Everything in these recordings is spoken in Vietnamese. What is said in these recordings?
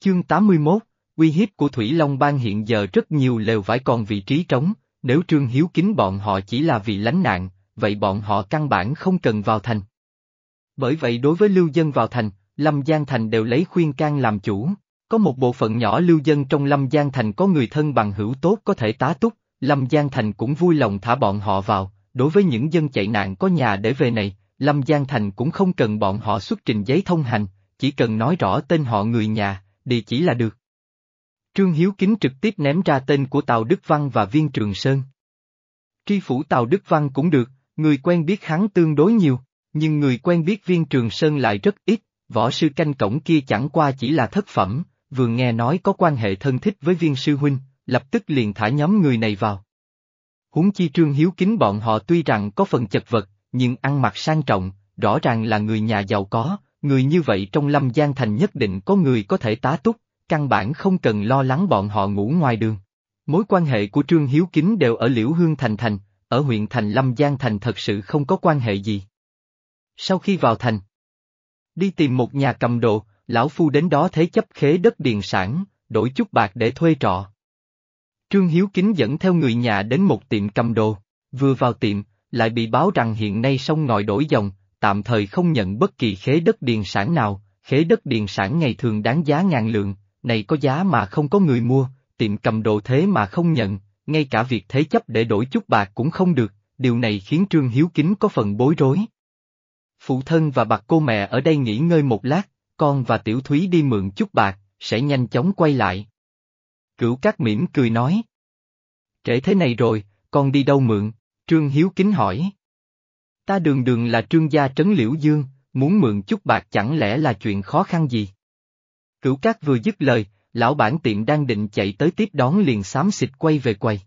Chương 81, uy hiếp của Thủy Long Bang hiện giờ rất nhiều lều vải còn vị trí trống, nếu Trương Hiếu kính bọn họ chỉ là vì lánh nạn, vậy bọn họ căn bản không cần vào thành. Bởi vậy đối với lưu dân vào thành, Lâm Giang Thành đều lấy khuyên can làm chủ. Có một bộ phận nhỏ lưu dân trong Lâm Giang Thành có người thân bằng hữu tốt có thể tá túc, Lâm Giang Thành cũng vui lòng thả bọn họ vào, đối với những dân chạy nạn có nhà để về này, Lâm Giang Thành cũng không cần bọn họ xuất trình giấy thông hành, chỉ cần nói rõ tên họ người nhà, địa chỉ là được. Trương Hiếu Kính trực tiếp ném ra tên của Tào Đức Văn và Viên Trường Sơn. Tri phủ Tào Đức Văn cũng được, người quen biết hắn tương đối nhiều, nhưng người quen biết Viên Trường Sơn lại rất ít, võ sư canh cổng kia chẳng qua chỉ là thất phẩm, vừa nghe nói có quan hệ thân thích với Viên Sư Huynh, lập tức liền thả nhóm người này vào. Huống chi Trương Hiếu Kính bọn họ tuy rằng có phần chật vật, nhưng ăn mặc sang trọng, rõ ràng là người nhà giàu có, người như vậy trong lâm giang thành nhất định có người có thể tá túc, căn bản không cần lo lắng bọn họ ngủ ngoài đường. Mối quan hệ của Trương Hiếu Kính đều ở Liễu Hương Thành Thành, ở huyện Thành Lâm Giang Thành thật sự không có quan hệ gì. Sau khi vào thành, đi tìm một nhà cầm đồ, lão phu đến đó thế chấp khế đất điền sản, đổi chút bạc để thuê trọ. Trương Hiếu Kính dẫn theo người nhà đến một tiệm cầm đồ, vừa vào tiệm, lại bị báo rằng hiện nay sông ngòi đổi dòng, tạm thời không nhận bất kỳ khế đất điền sản nào, khế đất điền sản ngày thường đáng giá ngàn lượng, này có giá mà không có người mua, tiệm cầm đồ thế mà không nhận, ngay cả việc thế chấp để đổi chút bạc cũng không được, điều này khiến Trương Hiếu Kính có phần bối rối. Phụ thân và bạc cô mẹ ở đây nghỉ ngơi một lát, con và Tiểu Thúy đi mượn chút bạc, sẽ nhanh chóng quay lại. Cửu Cát mỉm cười nói. Trễ thế này rồi, con đi đâu mượn? Trương Hiếu kính hỏi. Ta đường đường là trương gia trấn liễu dương, muốn mượn chút bạc chẳng lẽ là chuyện khó khăn gì? Cửu Cát vừa dứt lời, lão bản tiệm đang định chạy tới tiếp đón liền xám xịt quay về quầy.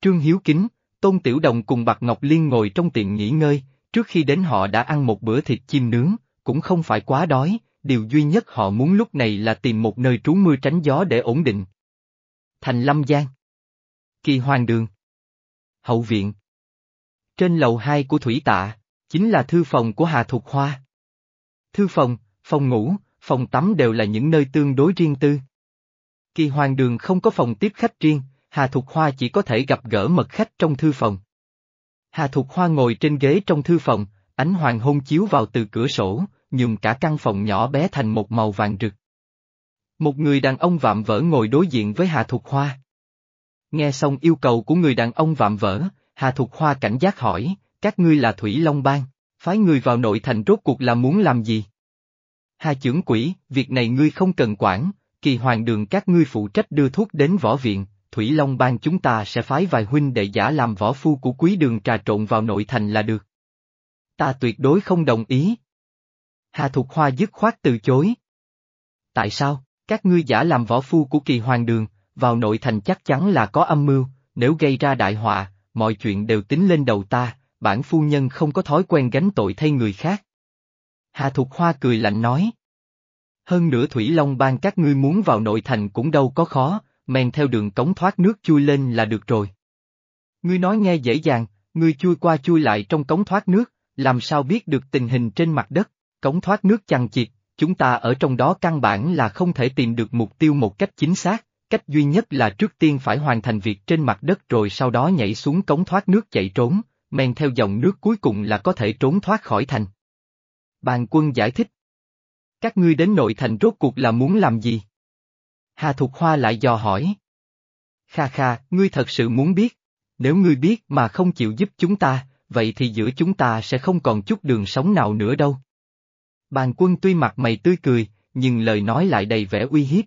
Trương Hiếu kính, Tôn Tiểu Đồng cùng Bạc Ngọc Liên ngồi trong tiệm nghỉ ngơi, trước khi đến họ đã ăn một bữa thịt chim nướng, cũng không phải quá đói, điều duy nhất họ muốn lúc này là tìm một nơi trú mưa tránh gió để ổn định. Thành Lâm Giang Kỳ Hoàng Đường Hậu viện trên lầu hai của Thủy Tạ, chính là thư phòng của Hà Thục Hoa. Thư phòng, phòng ngủ, phòng tắm đều là những nơi tương đối riêng tư. Kỳ Hoàng Đường không có phòng tiếp khách riêng, Hà Thục Hoa chỉ có thể gặp gỡ mật khách trong thư phòng. Hà Thục Hoa ngồi trên ghế trong thư phòng, ánh hoàng hôn chiếu vào từ cửa sổ, nhường cả căn phòng nhỏ bé thành một màu vàng rực. Một người đàn ông vạm vỡ ngồi đối diện với Hà Thục Hoa. Nghe xong yêu cầu của người đàn ông vạm vỡ, Hà Thục Hoa cảnh giác hỏi, các ngươi là Thủy Long Bang, phái người vào nội thành rốt cuộc là muốn làm gì? Hà trưởng quỷ, việc này ngươi không cần quản, kỳ hoàng đường các ngươi phụ trách đưa thuốc đến võ viện, Thủy Long Bang chúng ta sẽ phái vài huynh đệ giả làm võ phu của quý đường trà trộn vào nội thành là được. Ta tuyệt đối không đồng ý. Hà Thục Hoa dứt khoát từ chối. Tại sao, các ngươi giả làm võ phu của kỳ hoàng đường, vào nội thành chắc chắn là có âm mưu, nếu gây ra đại họa, mọi chuyện đều tính lên đầu ta, bản phu nhân không có thói quen gánh tội thay người khác. Hà Thục Hoa cười lạnh nói. Hơn nữa Thủy Long ban các ngươi muốn vào nội thành cũng đâu có khó, men theo đường cống thoát nước chui lên là được rồi. Ngươi nói nghe dễ dàng, ngươi chui qua chui lại trong cống thoát nước, làm sao biết được tình hình trên mặt đất, cống thoát nước chằng chịt, chúng ta ở trong đó căn bản là không thể tìm được mục tiêu một cách chính xác, cách duy nhất là trước tiên phải hoàn thành việc trên mặt đất rồi sau đó nhảy xuống cống thoát nước chạy trốn, men theo dòng nước cuối cùng là có thể trốn thoát khỏi thành. Bàn quân giải thích. Các ngươi đến nội thành rốt cuộc là muốn làm gì? Hà Thục Hoa lại dò hỏi. Kha kha, ngươi thật sự muốn biết. Nếu ngươi biết mà không chịu giúp chúng ta, vậy thì giữa chúng ta sẽ không còn chút đường sống nào nữa đâu. Bàn quân tuy mặt mày tươi cười, nhưng lời nói lại đầy vẻ uy hiếp.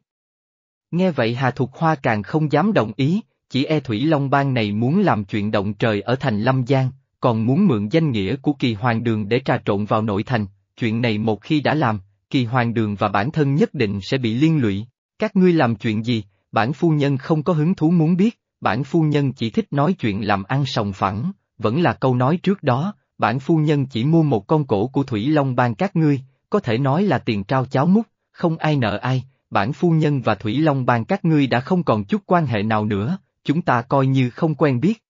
Nghe vậy Hà Thục Hoa càng không dám đồng ý, chỉ e Thủy Long Bang này muốn làm chuyện động trời ở thành Lâm Giang, còn muốn mượn danh nghĩa của kỳ hoàng đường để trà trộn vào nội thành, chuyện này một khi đã làm, kỳ hoàng đường và bản thân nhất định sẽ bị liên lụy. Các ngươi làm chuyện gì, bản phu nhân không có hứng thú muốn biết, bản phu nhân chỉ thích nói chuyện làm ăn sòng phẳng, vẫn là câu nói trước đó, bản phu nhân chỉ mua một con cổ của Thủy Long Bang các ngươi, có thể nói là tiền trao cháo múc, không ai nợ ai, bản phu nhân và Thủy Long Bang các ngươi đã không còn chút quan hệ nào nữa, chúng ta coi như không quen biết.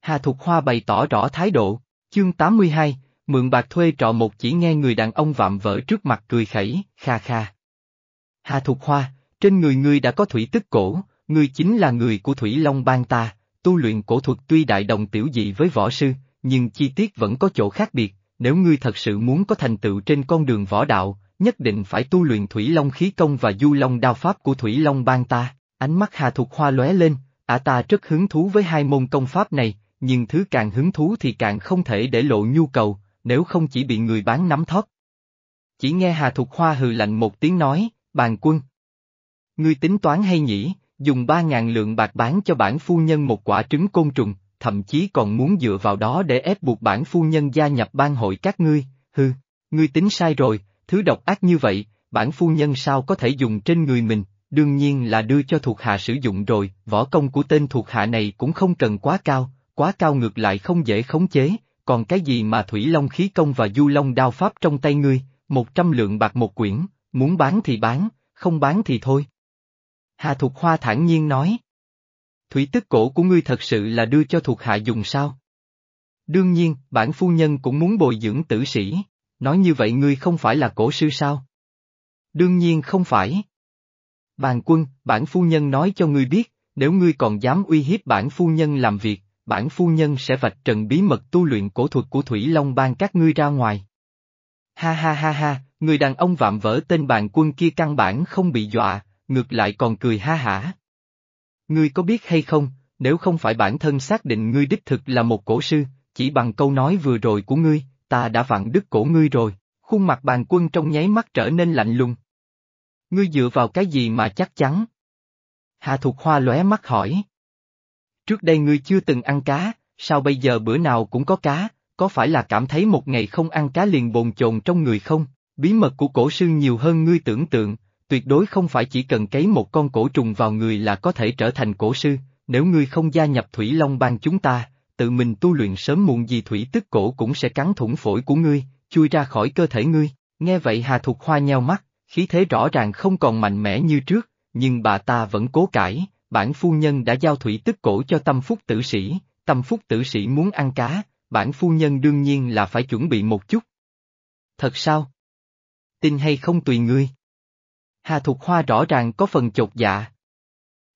Hà Thục Hoa bày tỏ rõ thái độ, chương 82, mượn bạc thuê trọ một chỉ nghe người đàn ông vạm vỡ trước mặt cười khẩy, kha kha. Hà Thục Hoa, trên người ngươi đã có thủy tức cổ, ngươi chính là người của Thủy Long Bang ta, tu luyện cổ thuật tuy đại đồng tiểu dị với võ sư, nhưng chi tiết vẫn có chỗ khác biệt, nếu ngươi thật sự muốn có thành tựu trên con đường võ đạo, nhất định phải tu luyện Thủy Long khí công và Du Long đao pháp của Thủy Long Bang ta. Ánh mắt Hà Thục Hoa lóe lên, ả ta rất hứng thú với hai môn công pháp này, nhưng thứ càng hứng thú thì càng không thể để lộ nhu cầu, nếu không chỉ bị người bán nắm thóp. Chỉ nghe Hà Thục Hoa hừ lạnh một tiếng nói, bàn quân. Ngươi tính toán hay nhỉ, dùng ba ngàn lượng bạc bán cho bản phu nhân một quả trứng côn trùng, thậm chí còn muốn dựa vào đó để ép buộc bản phu nhân gia nhập ban hội các ngươi, hư, ngươi tính sai rồi, thứ độc ác như vậy, bản phu nhân sao có thể dùng trên người mình, đương nhiên là đưa cho thuộc hạ sử dụng rồi, võ công của tên thuộc hạ này cũng không cần quá cao, quá cao ngược lại không dễ khống chế, còn cái gì mà thủy long khí công và du long đao pháp trong tay ngươi, một trăm lượng bạc một quyển, muốn bán thì bán, không bán thì thôi. Hà Thục Hoa thản nhiên nói. Thủy tức cổ của ngươi thật sự là đưa cho thuộc hạ dùng sao? Đương nhiên, bản phu nhân cũng muốn bồi dưỡng tử sĩ, nói như vậy ngươi không phải là cổ sư sao? Đương nhiên không phải. Bàn quân, bản phu nhân nói cho ngươi biết, nếu ngươi còn dám uy hiếp bản phu nhân làm việc, bản phu nhân sẽ vạch trần bí mật tu luyện cổ thuật của Thủy Long ban các ngươi ra ngoài. Ha ha ha ha, người đàn ông vạm vỡ tên bàn quân kia căn bản không bị dọa, ngược lại còn cười ha hả. Ngươi có biết hay không, nếu không phải bản thân xác định ngươi đích thực là một cổ sư, chỉ bằng câu nói vừa rồi của ngươi, ta đã vặn đứt cổ ngươi rồi, khuôn mặt bàn quân trong nháy mắt trở nên lạnh lùng. Ngươi dựa vào cái gì mà chắc chắn? Hà Thục Hoa lóe mắt hỏi. Trước đây ngươi chưa từng ăn cá, sao bây giờ bữa nào cũng có cá, có phải là cảm thấy một ngày không ăn cá liền bồn chồn trong người không? Bí mật của cổ sư nhiều hơn ngươi tưởng tượng, tuyệt đối không phải chỉ cần cấy một con cổ trùng vào người là có thể trở thành cổ sư, nếu ngươi không gia nhập Thủy Long bang chúng ta, tự mình tu luyện sớm muộn gì thủy tức cổ cũng sẽ cắn thủng phổi của ngươi, chui ra khỏi cơ thể ngươi. Nghe vậy Hà Thục Hoa nheo mắt, khí thế rõ ràng không còn mạnh mẽ như trước, nhưng bà ta vẫn cố cãi, bản phu nhân đã giao thủy tức cổ cho tâm phúc tử sĩ, tâm phúc tử sĩ muốn ăn cá, bản phu nhân đương nhiên là phải chuẩn bị một chút. Thật sao? Tin hay không tùy ngươi. Hà Thục Hoa rõ ràng có phần chột dạ.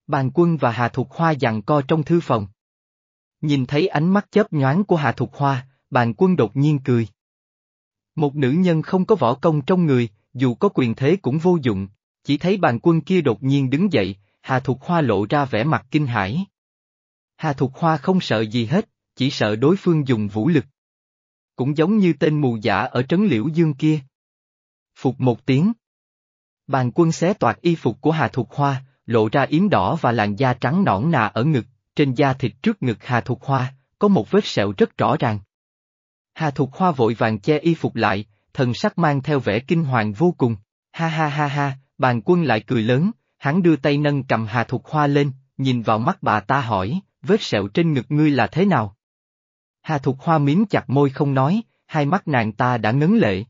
Bàn quân và Hà Thục Hoa dặn co trong thư phòng. Nhìn thấy ánh mắt chớp nhoáng của Hà Thục Hoa, bàn quân đột nhiên cười. Một nữ nhân không có võ công trong người, dù có quyền thế cũng vô dụng, chỉ thấy bàn quân kia đột nhiên đứng dậy, Hà Thục Hoa lộ ra vẻ mặt kinh hãi. Hà Thục Hoa không sợ gì hết, chỉ sợ đối phương dùng vũ lực. Cũng giống như tên mù giả ở trấn liễu dương kia. Phục một tiếng. Bàn quân xé toạc y phục của Hà Thục Hoa, lộ ra yếm đỏ và làn da trắng nõn nà ở ngực, trên da thịt trước ngực Hà Thục Hoa, có một vết sẹo rất rõ ràng. Hà Thục Hoa vội vàng che y phục lại, thần sắc mang theo vẻ kinh hoàng vô cùng. Ha ha ha ha, bàn quân lại cười lớn, hắn đưa tay nâng cầm Hà Thục Hoa lên, nhìn vào mắt bà ta hỏi, vết sẹo trên ngực ngươi là thế nào? Hà Thục Hoa miếm chặt môi không nói, hai mắt nàng ta đã ngấn lệ.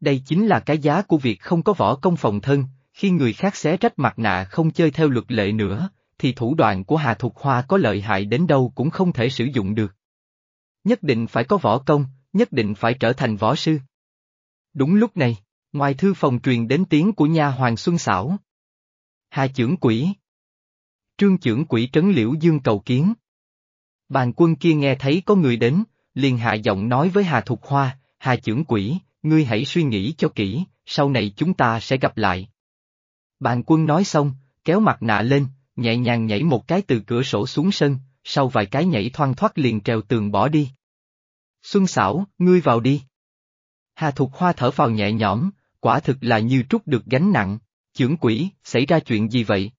Đây chính là cái giá của việc không có võ công phòng thân, khi người khác xé rách mặt nạ không chơi theo luật lệ nữa, thì thủ đoạn của Hà Thục Hoa có lợi hại đến đâu cũng không thể sử dụng được. Nhất định phải có võ công, nhất định phải trở thành võ sư. Đúng lúc này, ngoài thư phòng truyền đến tiếng của nha Hoàng Xuân Xảo. Hà trưởng quỷ. Trương trưởng quỷ trấn liễu dương cầu kiến. Bàn quân kia nghe thấy có người đến, liền hạ giọng nói với Hà Thục Hoa, Hà trưởng quỷ, ngươi hãy suy nghĩ cho kỹ, sau này chúng ta sẽ gặp lại. Bàn quân nói xong, kéo mặt nạ lên, nhẹ nhàng nhảy một cái từ cửa sổ xuống sân, sau vài cái nhảy thoang thoát liền trèo tường bỏ đi. Xuân xảo, ngươi vào đi. Hà Thục Hoa thở vào nhẹ nhõm, quả thực là như trút được gánh nặng, chưởng quỷ, xảy ra chuyện gì vậy?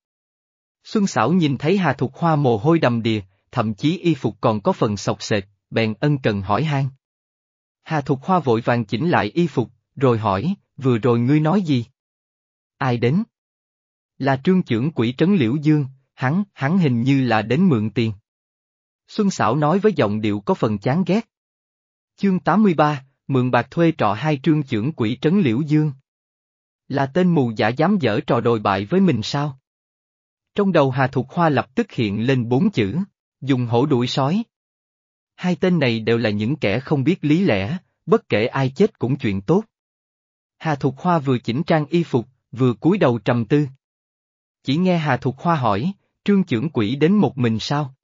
Xuân xảo nhìn thấy Hà Thục Hoa mồ hôi đầm đìa, thậm chí y phục còn có phần sọc sệt, bèn ân cần hỏi han. Hà Thục Hoa vội vàng chỉnh lại y phục, rồi hỏi, vừa rồi ngươi nói gì? Ai đến? Là trương trưởng quỷ trấn Liễu Dương, hắn, hắn hình như là đến mượn tiền. Xuân Sảo nói với giọng điệu có phần chán ghét. Chương 83, mượn bạc thuê trọ hai trương trưởng quỷ trấn Liễu Dương. Là tên mù giả dám dở trò đồi bại với mình sao? Trong đầu Hà Thục Hoa lập tức hiện lên bốn chữ, dùng hổ đuổi sói. Hai tên này đều là những kẻ không biết lý lẽ, bất kể ai chết cũng chuyện tốt. Hà Thục Hoa vừa chỉnh trang y phục, vừa cúi đầu trầm tư. Chỉ nghe Hà Thục Hoa hỏi, trương trưởng quỷ đến một mình sao?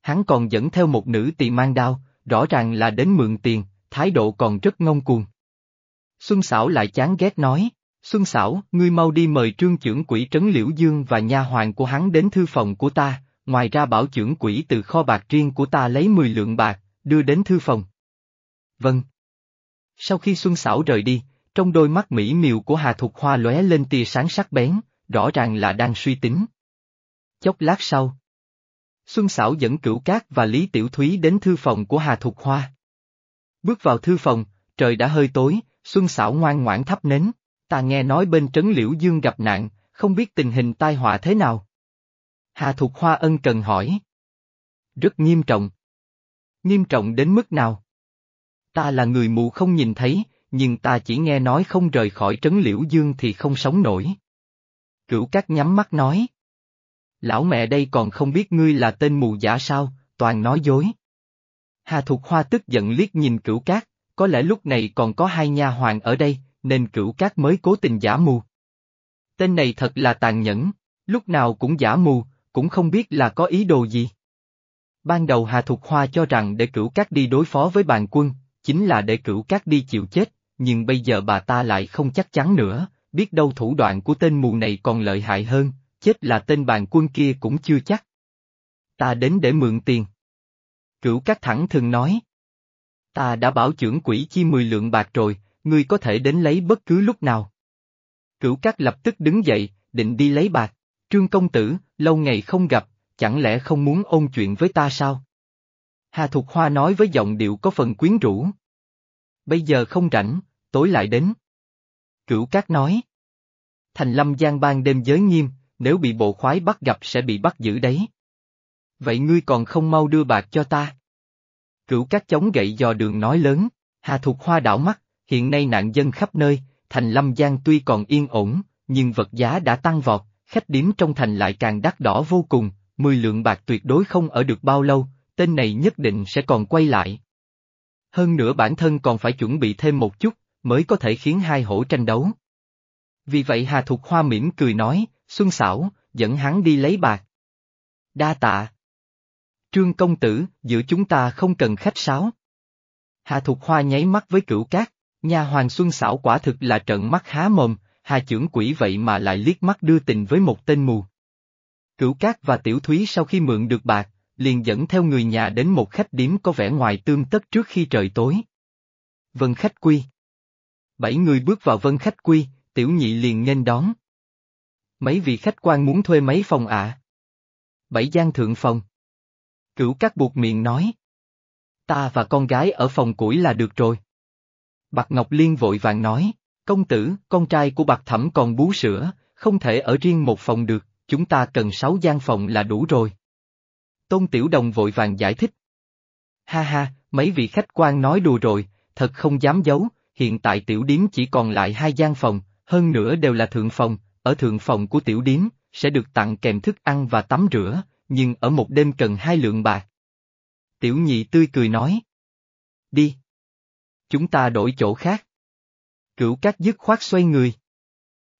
Hắn còn dẫn theo một nữ tỳ mang đao, rõ ràng là đến mượn tiền, thái độ còn rất ngông cuồng. Xuân Sảo lại chán ghét nói, Xuân Sảo, ngươi mau đi mời trương trưởng quỷ Trấn Liễu Dương và nha hoàng của hắn đến thư phòng của ta, ngoài ra bảo trưởng quỷ từ kho bạc riêng của ta lấy 10 lượng bạc, đưa đến thư phòng. Vâng. Sau khi Xuân Sảo rời đi, trong đôi mắt mỹ miều của Hà Thục Hoa lóe lên tia sáng sắc bén, rõ ràng là đang suy tính. Chốc lát sau, Xuân Sảo dẫn Cửu Cát và Lý Tiểu Thúy đến thư phòng của Hà Thục Hoa. Bước vào thư phòng, trời đã hơi tối, Xuân Sảo ngoan ngoãn thắp nến, ta nghe nói bên trấn Liễu Dương gặp nạn, không biết tình hình tai họa thế nào. Hà Thục Hoa ân cần hỏi. Rất nghiêm trọng. Nghiêm trọng đến mức nào? Ta là người mù không nhìn thấy, nhưng ta chỉ nghe nói không rời khỏi trấn Liễu Dương thì không sống nổi. Cửu Cát nhắm mắt nói. Lão mẹ đây còn không biết ngươi là tên mù giả sao, toàn nói dối. Hà Thục Hoa tức giận liếc nhìn Cửu Cát, có lẽ lúc này còn có hai nha hoàng ở đây, nên Cửu Cát mới cố tình giả mù. Tên này thật là tàn nhẫn, lúc nào cũng giả mù, cũng không biết là có ý đồ gì. Ban đầu Hà Thục Hoa cho rằng để Cửu Cát đi đối phó với bàn quân, chính là để Cửu Cát đi chịu chết, nhưng bây giờ bà ta lại không chắc chắn nữa, biết đâu thủ đoạn của tên mù này còn lợi hại hơn, chết là tên bàn quân kia cũng chưa chắc. Ta đến để mượn tiền. Cửu Cát thẳng thường nói. Ta đã bảo trưởng quỹ chi 10 lượng bạc rồi, ngươi có thể đến lấy bất cứ lúc nào. Cửu Cát lập tức đứng dậy, định đi lấy bạc. Trương công tử, lâu ngày không gặp, chẳng lẽ không muốn ôn chuyện với ta sao? Hà Thục Hoa nói với giọng điệu có phần quyến rũ. Bây giờ không rảnh, tối lại đến. Cửu Cát nói. Thành lâm giang ban đêm giới nghiêm, nếu bị bộ khoái bắt gặp sẽ bị bắt giữ đấy. Vậy ngươi còn không mau đưa bạc cho ta? Cửu Cát chống gậy dò đường nói lớn, Hà Thục Hoa đảo mắt, hiện nay nạn dân khắp nơi, thành lâm giang tuy còn yên ổn, nhưng vật giá đã tăng vọt, khách điếm trong thành lại càng đắt đỏ vô cùng, 10 lượng bạc tuyệt đối không ở được bao lâu, tên này nhất định sẽ còn quay lại. Hơn nữa bản thân còn phải chuẩn bị thêm một chút, mới có thể khiến hai hổ tranh đấu. Vì vậy Hà Thục Hoa mỉm cười nói, Xuân Sảo, dẫn hắn đi lấy bạc. Đa tạ. Trương công tử, giữa chúng ta không cần khách sáo. Hà Thục Hoa nháy mắt với cửu cát, nhà Hoàng Xuân Sảo quả thực là trận mắt há mồm, Hà trưởng quỷ vậy mà lại liếc mắt đưa tình với một tên mù. Cửu Cát và Tiểu Thúy sau khi mượn được bạc, liền dẫn theo người nhà đến một khách điếm có vẻ ngoài tương tất trước khi trời tối. Vân Khách Quy Bảy người bước vào Vân Khách Quy, Tiểu Nhị liền nghênh đón. Mấy vị khách quan muốn thuê mấy phòng ạ? Bảy gian thượng phòng. Cửu cắt buộc miệng nói. Ta và con gái ở phòng củi là được rồi. Bạc Ngọc Liên vội vàng nói. Công tử, con trai của bạc thẩm còn bú sữa, không thể ở riêng một phòng được, chúng ta cần sáu gian phòng là đủ rồi. Tôn Tiểu Đồng vội vàng giải thích. Ha ha, mấy vị khách quan nói đùa rồi, thật không dám giấu, hiện tại tiểu điếm chỉ còn lại hai gian phòng, hơn nữa đều là thượng phòng, ở thượng phòng của tiểu điếm, sẽ được tặng kèm thức ăn và tắm rửa, nhưng ở một đêm cần hai lượng bạc. Tiểu nhị tươi cười nói. Đi. Chúng ta đổi chỗ khác. Cửu các dứt khoát xoay người.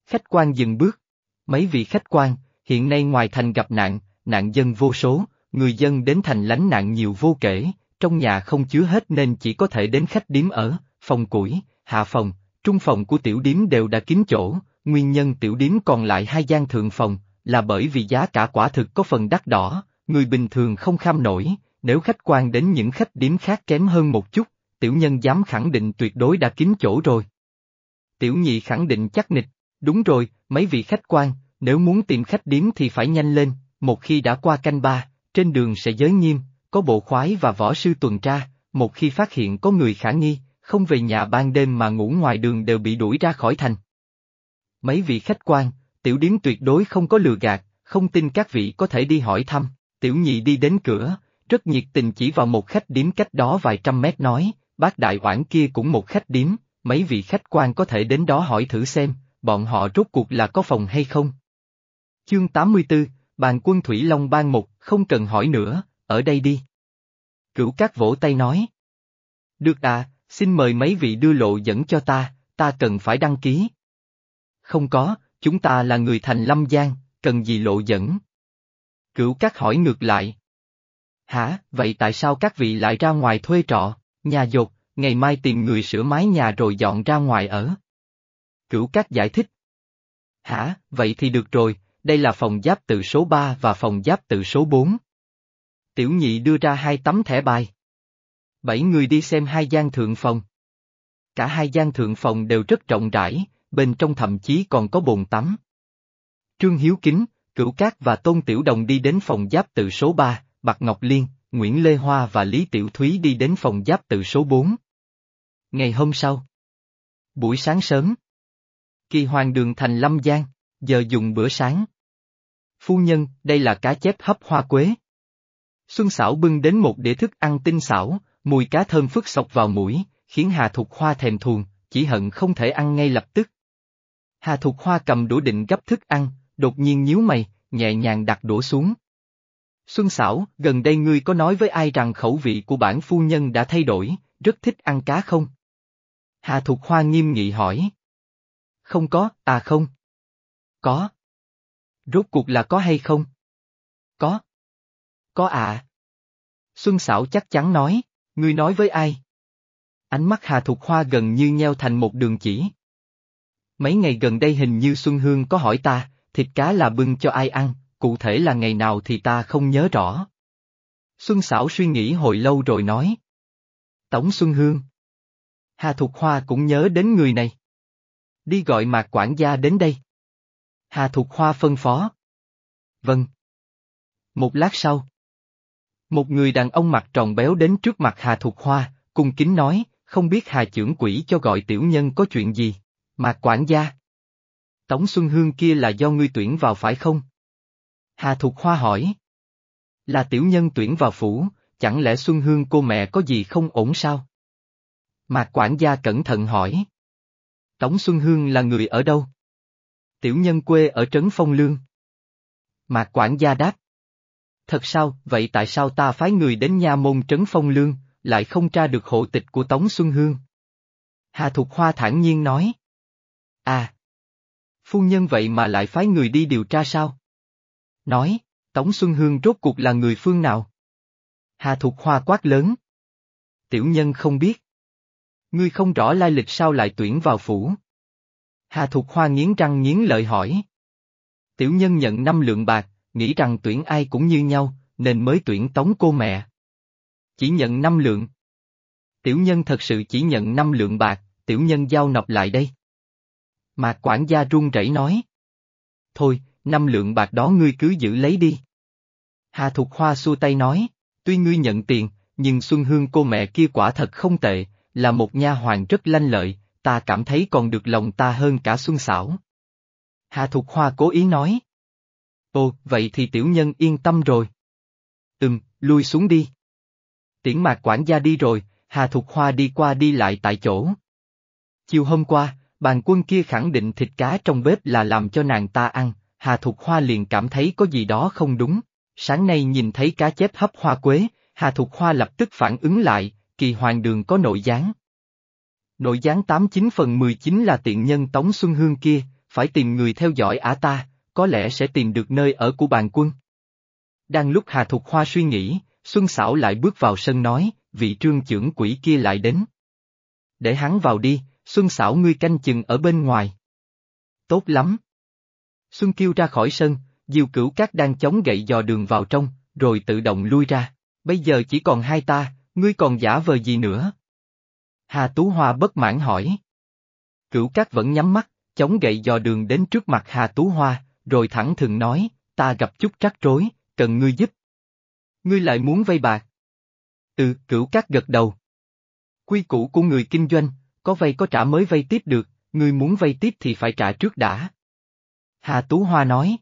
Khách quan dừng bước. Mấy vị khách quan, hiện nay ngoài thành gặp nạn, nạn dân vô số, người dân đến thành lánh nạn nhiều vô kể, trong nhà không chứa hết nên chỉ có thể đến khách điếm ở, phòng củi, hạ phòng, trung phòng của tiểu điếm đều đã kín chỗ, nguyên nhân tiểu điếm còn lại hai gian thượng phòng, là bởi vì giá cả quả thực có phần đắt đỏ, người bình thường không kham nổi, nếu khách quan đến những khách điếm khác kém hơn một chút, tiểu nhân dám khẳng định tuyệt đối đã kín chỗ rồi. Tiểu nhị khẳng định chắc nịch, đúng rồi, mấy vị khách quan, nếu muốn tìm khách điếm thì phải nhanh lên, một khi đã qua canh ba, trên đường sẽ giới nghiêm, có bộ khoái và võ sư tuần tra, một khi phát hiện có người khả nghi, không về nhà ban đêm mà ngủ ngoài đường đều bị đuổi ra khỏi thành. Mấy vị khách quan, tiểu điếm tuyệt đối không có lừa gạt, không tin các vị có thể đi hỏi thăm, tiểu nhị đi đến cửa, rất nhiệt tình chỉ vào một khách điếm cách đó vài trăm mét nói, bác đại quản kia cũng một khách điếm, mấy vị khách quan có thể đến đó hỏi thử xem, bọn họ rốt cuộc là có phòng hay không. Chương 84, bàn quân Thủy Long ban một, không cần hỏi nữa, ở đây đi. Cửu Cát vỗ tay nói. Được à, xin mời mấy vị đưa lộ dẫn cho ta, ta cần phải đăng ký. Không có, chúng ta là người thành Lâm Giang, cần gì lộ dẫn? Cửu Cát hỏi ngược lại. Hả, vậy tại sao các vị lại ra ngoài thuê trọ, nhà dột, ngày mai tìm người sửa mái nhà rồi dọn ra ngoài ở? Cửu Cát giải thích. Hả, vậy thì được rồi, đây là phòng giáp tự số 3 và phòng giáp tự số 4. Tiểu nhị đưa ra hai tấm thẻ bài. Bảy người đi xem hai gian thượng phòng. Cả hai gian thượng phòng đều rất rộng rãi, bên trong thậm chí còn có bồn tắm. Trương Hiếu Kính, Cửu Cát và Tôn Tiểu Đồng đi đến phòng giáp tự số 3, Bạc Ngọc Liên, Nguyễn Lê Hoa và Lý Tiểu Thúy đi đến phòng giáp tự số 4. Ngày hôm sau. Buổi sáng sớm. Kỳ hoàng đường thành Lâm Giang, giờ dùng bữa sáng. Phu nhân, đây là cá chép hấp hoa quế. Xuân xảo bưng đến một đĩa thức ăn tinh xảo, mùi cá thơm phức sọc vào mũi, khiến Hà Thục Hoa thèm thuồng, chỉ hận không thể ăn ngay lập tức. Hà Thục Hoa cầm đũa định gấp thức ăn, đột nhiên nhíu mày, nhẹ nhàng đặt đũa xuống. Xuân Sảo, gần đây ngươi có nói với ai rằng khẩu vị của bản phu nhân đã thay đổi, rất thích ăn cá không? Hà Thục Hoa nghiêm nghị hỏi. Không có, à không. Có. Rốt cuộc là có hay không? Có. Có à. Xuân Sảo chắc chắn nói, ngươi nói với ai? Ánh mắt Hà Thục Hoa gần như nheo thành một đường chỉ. Mấy ngày gần đây hình như Xuân Hương có hỏi ta, thịt cá là bưng cho ai ăn, cụ thể là ngày nào thì ta không nhớ rõ. Xuân Sảo suy nghĩ hồi lâu rồi nói. Tống Xuân Hương. Hà Thục Hoa cũng nhớ đến người này. Đi gọi mạc quản gia đến đây. Hà Thục Hoa phân phó. Vâng. Một lát sau. Một người đàn ông mặt tròn béo đến trước mặt Hà Thục Hoa, cung kính nói, không biết Hà trưởng quỷ cho gọi tiểu nhân có chuyện gì. Mạc quản gia. Tống Xuân Hương kia là do ngươi tuyển vào phải không? Hà Thục Hoa hỏi. Là tiểu nhân tuyển vào phủ, chẳng lẽ Xuân Hương cô mẹ có gì không ổn sao? Mạc quản gia cẩn thận hỏi. Tống Xuân Hương là người ở đâu? Tiểu nhân quê ở Trấn Phong Lương. Mạc quản gia đáp. Thật sao, vậy tại sao ta phái người đến nha môn Trấn Phong Lương, lại không tra được hộ tịch của Tống Xuân Hương? Hà Thục Hoa thản nhiên nói. À! Phu nhân vậy mà lại phái người đi điều tra sao? Nói, Tống Xuân Hương rốt cuộc là người phương nào? Hà Thục Hoa quát lớn. Tiểu nhân không biết. Ngươi không rõ lai lịch sao lại tuyển vào phủ. Hà Thục Hoa nghiến răng nghiến lợi hỏi. Tiểu nhân nhận năm lượng bạc, nghĩ rằng tuyển ai cũng như nhau, nên mới tuyển tống cô mẹ. Chỉ nhận năm lượng. Tiểu nhân thật sự chỉ nhận năm lượng bạc, tiểu nhân giao nộp lại đây. Mạc quản gia run rẩy nói. Thôi, năm lượng bạc đó ngươi cứ giữ lấy đi. Hà Thục Hoa xua tay nói, tuy ngươi nhận tiền, nhưng Xuân Hương cô mẹ kia quả thật không tệ, là một nha hoàng rất lanh lợi, ta cảm thấy còn được lòng ta hơn cả Xuân Sảo. Hà Thục Hoa cố ý nói. Ồ, vậy thì tiểu nhân yên tâm rồi. Ừm, lui xuống đi. Tiễn mạc quản gia đi rồi, Hà Thục Hoa đi qua đi lại tại chỗ. Chiều hôm qua, bàn quân kia khẳng định thịt cá trong bếp là làm cho nàng ta ăn, Hà Thục Hoa liền cảm thấy có gì đó không đúng. Sáng nay nhìn thấy cá chép hấp hoa quế, Hà Thục Hoa lập tức phản ứng lại, kỳ hoàng đường có nội gián. Nội gián 89 phần 19 là tiện nhân Tống Xuân Hương kia, phải tìm người theo dõi ả ta, có lẽ sẽ tìm được nơi ở của bàn quân. Đang lúc Hà Thục Hoa suy nghĩ, Xuân Sảo lại bước vào sân nói, vị trương trưởng quỷ kia lại đến. Để hắn vào đi, Xuân Sảo ngươi canh chừng ở bên ngoài. Tốt lắm. Xuân Kiêu ra khỏi sân, Diêu Cửu Cát đang chống gậy dò đường vào trong, rồi tự động lui ra. Bây giờ chỉ còn hai ta, ngươi còn giả vờ gì nữa? Hà Tú Hoa bất mãn hỏi. Cửu Cát vẫn nhắm mắt, chống gậy dò đường đến trước mặt Hà Tú Hoa, rồi thẳng thừng nói, ta gặp chút trắc rối, cần ngươi giúp. Ngươi lại muốn vay bạc. Ừ, Cửu Cát gật đầu. Quy củ của người kinh doanh, có vay có trả mới vay tiếp được, ngươi muốn vay tiếp thì phải trả trước đã. Hà Tú Hoa nói.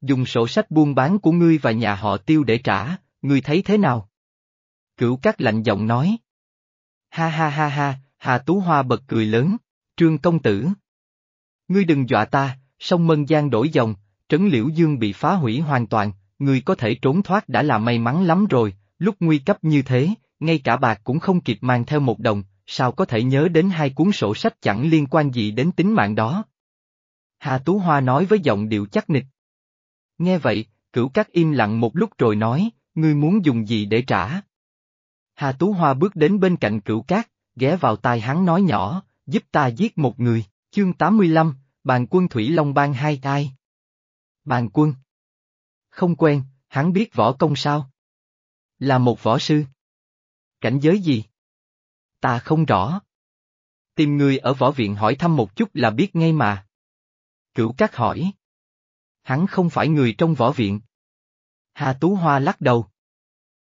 Dùng sổ sách buôn bán của ngươi và nhà họ tiêu để trả, ngươi thấy thế nào? Cửu Cát lạnh giọng nói. Ha ha ha ha, Hà Tú Hoa bật cười lớn, trương công tử. Ngươi đừng dọa ta, sông Mân Giang đổi dòng, trấn liễu dương bị phá hủy hoàn toàn, Người có thể trốn thoát đã là may mắn lắm rồi, lúc nguy cấp như thế, ngay cả bạc cũng không kịp mang theo một đồng, sao có thể nhớ đến hai cuốn sổ sách chẳng liên quan gì đến tính mạng đó. Hà Tú Hoa nói với giọng điệu chắc nịch. Nghe vậy, cửu cát im lặng một lúc rồi nói, ngươi muốn dùng gì để trả? Hà Tú Hoa bước đến bên cạnh cửu cát, ghé vào tai hắn nói nhỏ, giúp ta giết một người, chương 85, bàn quân Thủy Long Bang hai ai? Bàn quân. Không quen, hắn biết võ công sao? Là một võ sư. Cảnh giới gì? Ta không rõ. Tìm người ở võ viện hỏi thăm một chút là biết ngay mà. Cửu Cát hỏi. Hắn không phải người trong võ viện. Hà Tú Hoa lắc đầu.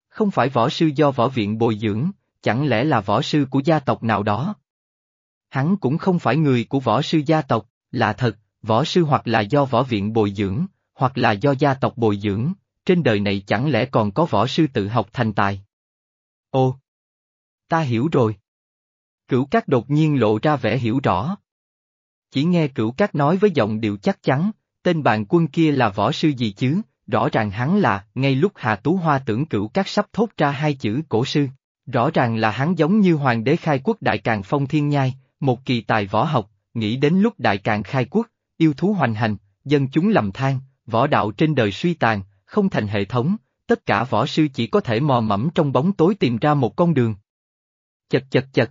Không phải võ sư do võ viện bồi dưỡng, chẳng lẽ là võ sư của gia tộc nào đó? Hắn cũng không phải người của võ sư gia tộc, là thật, võ sư hoặc là do võ viện bồi dưỡng, hoặc là do gia tộc bồi dưỡng, trên đời này chẳng lẽ còn có võ sư tự học thành tài? Ô! Ta hiểu rồi. Cửu Cát đột nhiên lộ ra vẻ hiểu rõ. Chỉ nghe Cửu Cát nói với giọng điệu chắc chắn, tên bạn quân kia là võ sư gì chứ, rõ ràng hắn là, ngay lúc Hà Tú Hoa tưởng Cửu Cát sắp thốt ra hai chữ cổ sư, rõ ràng là hắn giống như hoàng đế khai quốc đại càng phong thiên nhai, một kỳ tài võ học, nghĩ đến lúc đại càng khai quốc, yêu thú hoành hành, dân chúng lầm than, võ đạo trên đời suy tàn, không thành hệ thống, tất cả võ sư chỉ có thể mò mẫm trong bóng tối tìm ra một con đường. Chật chật chật.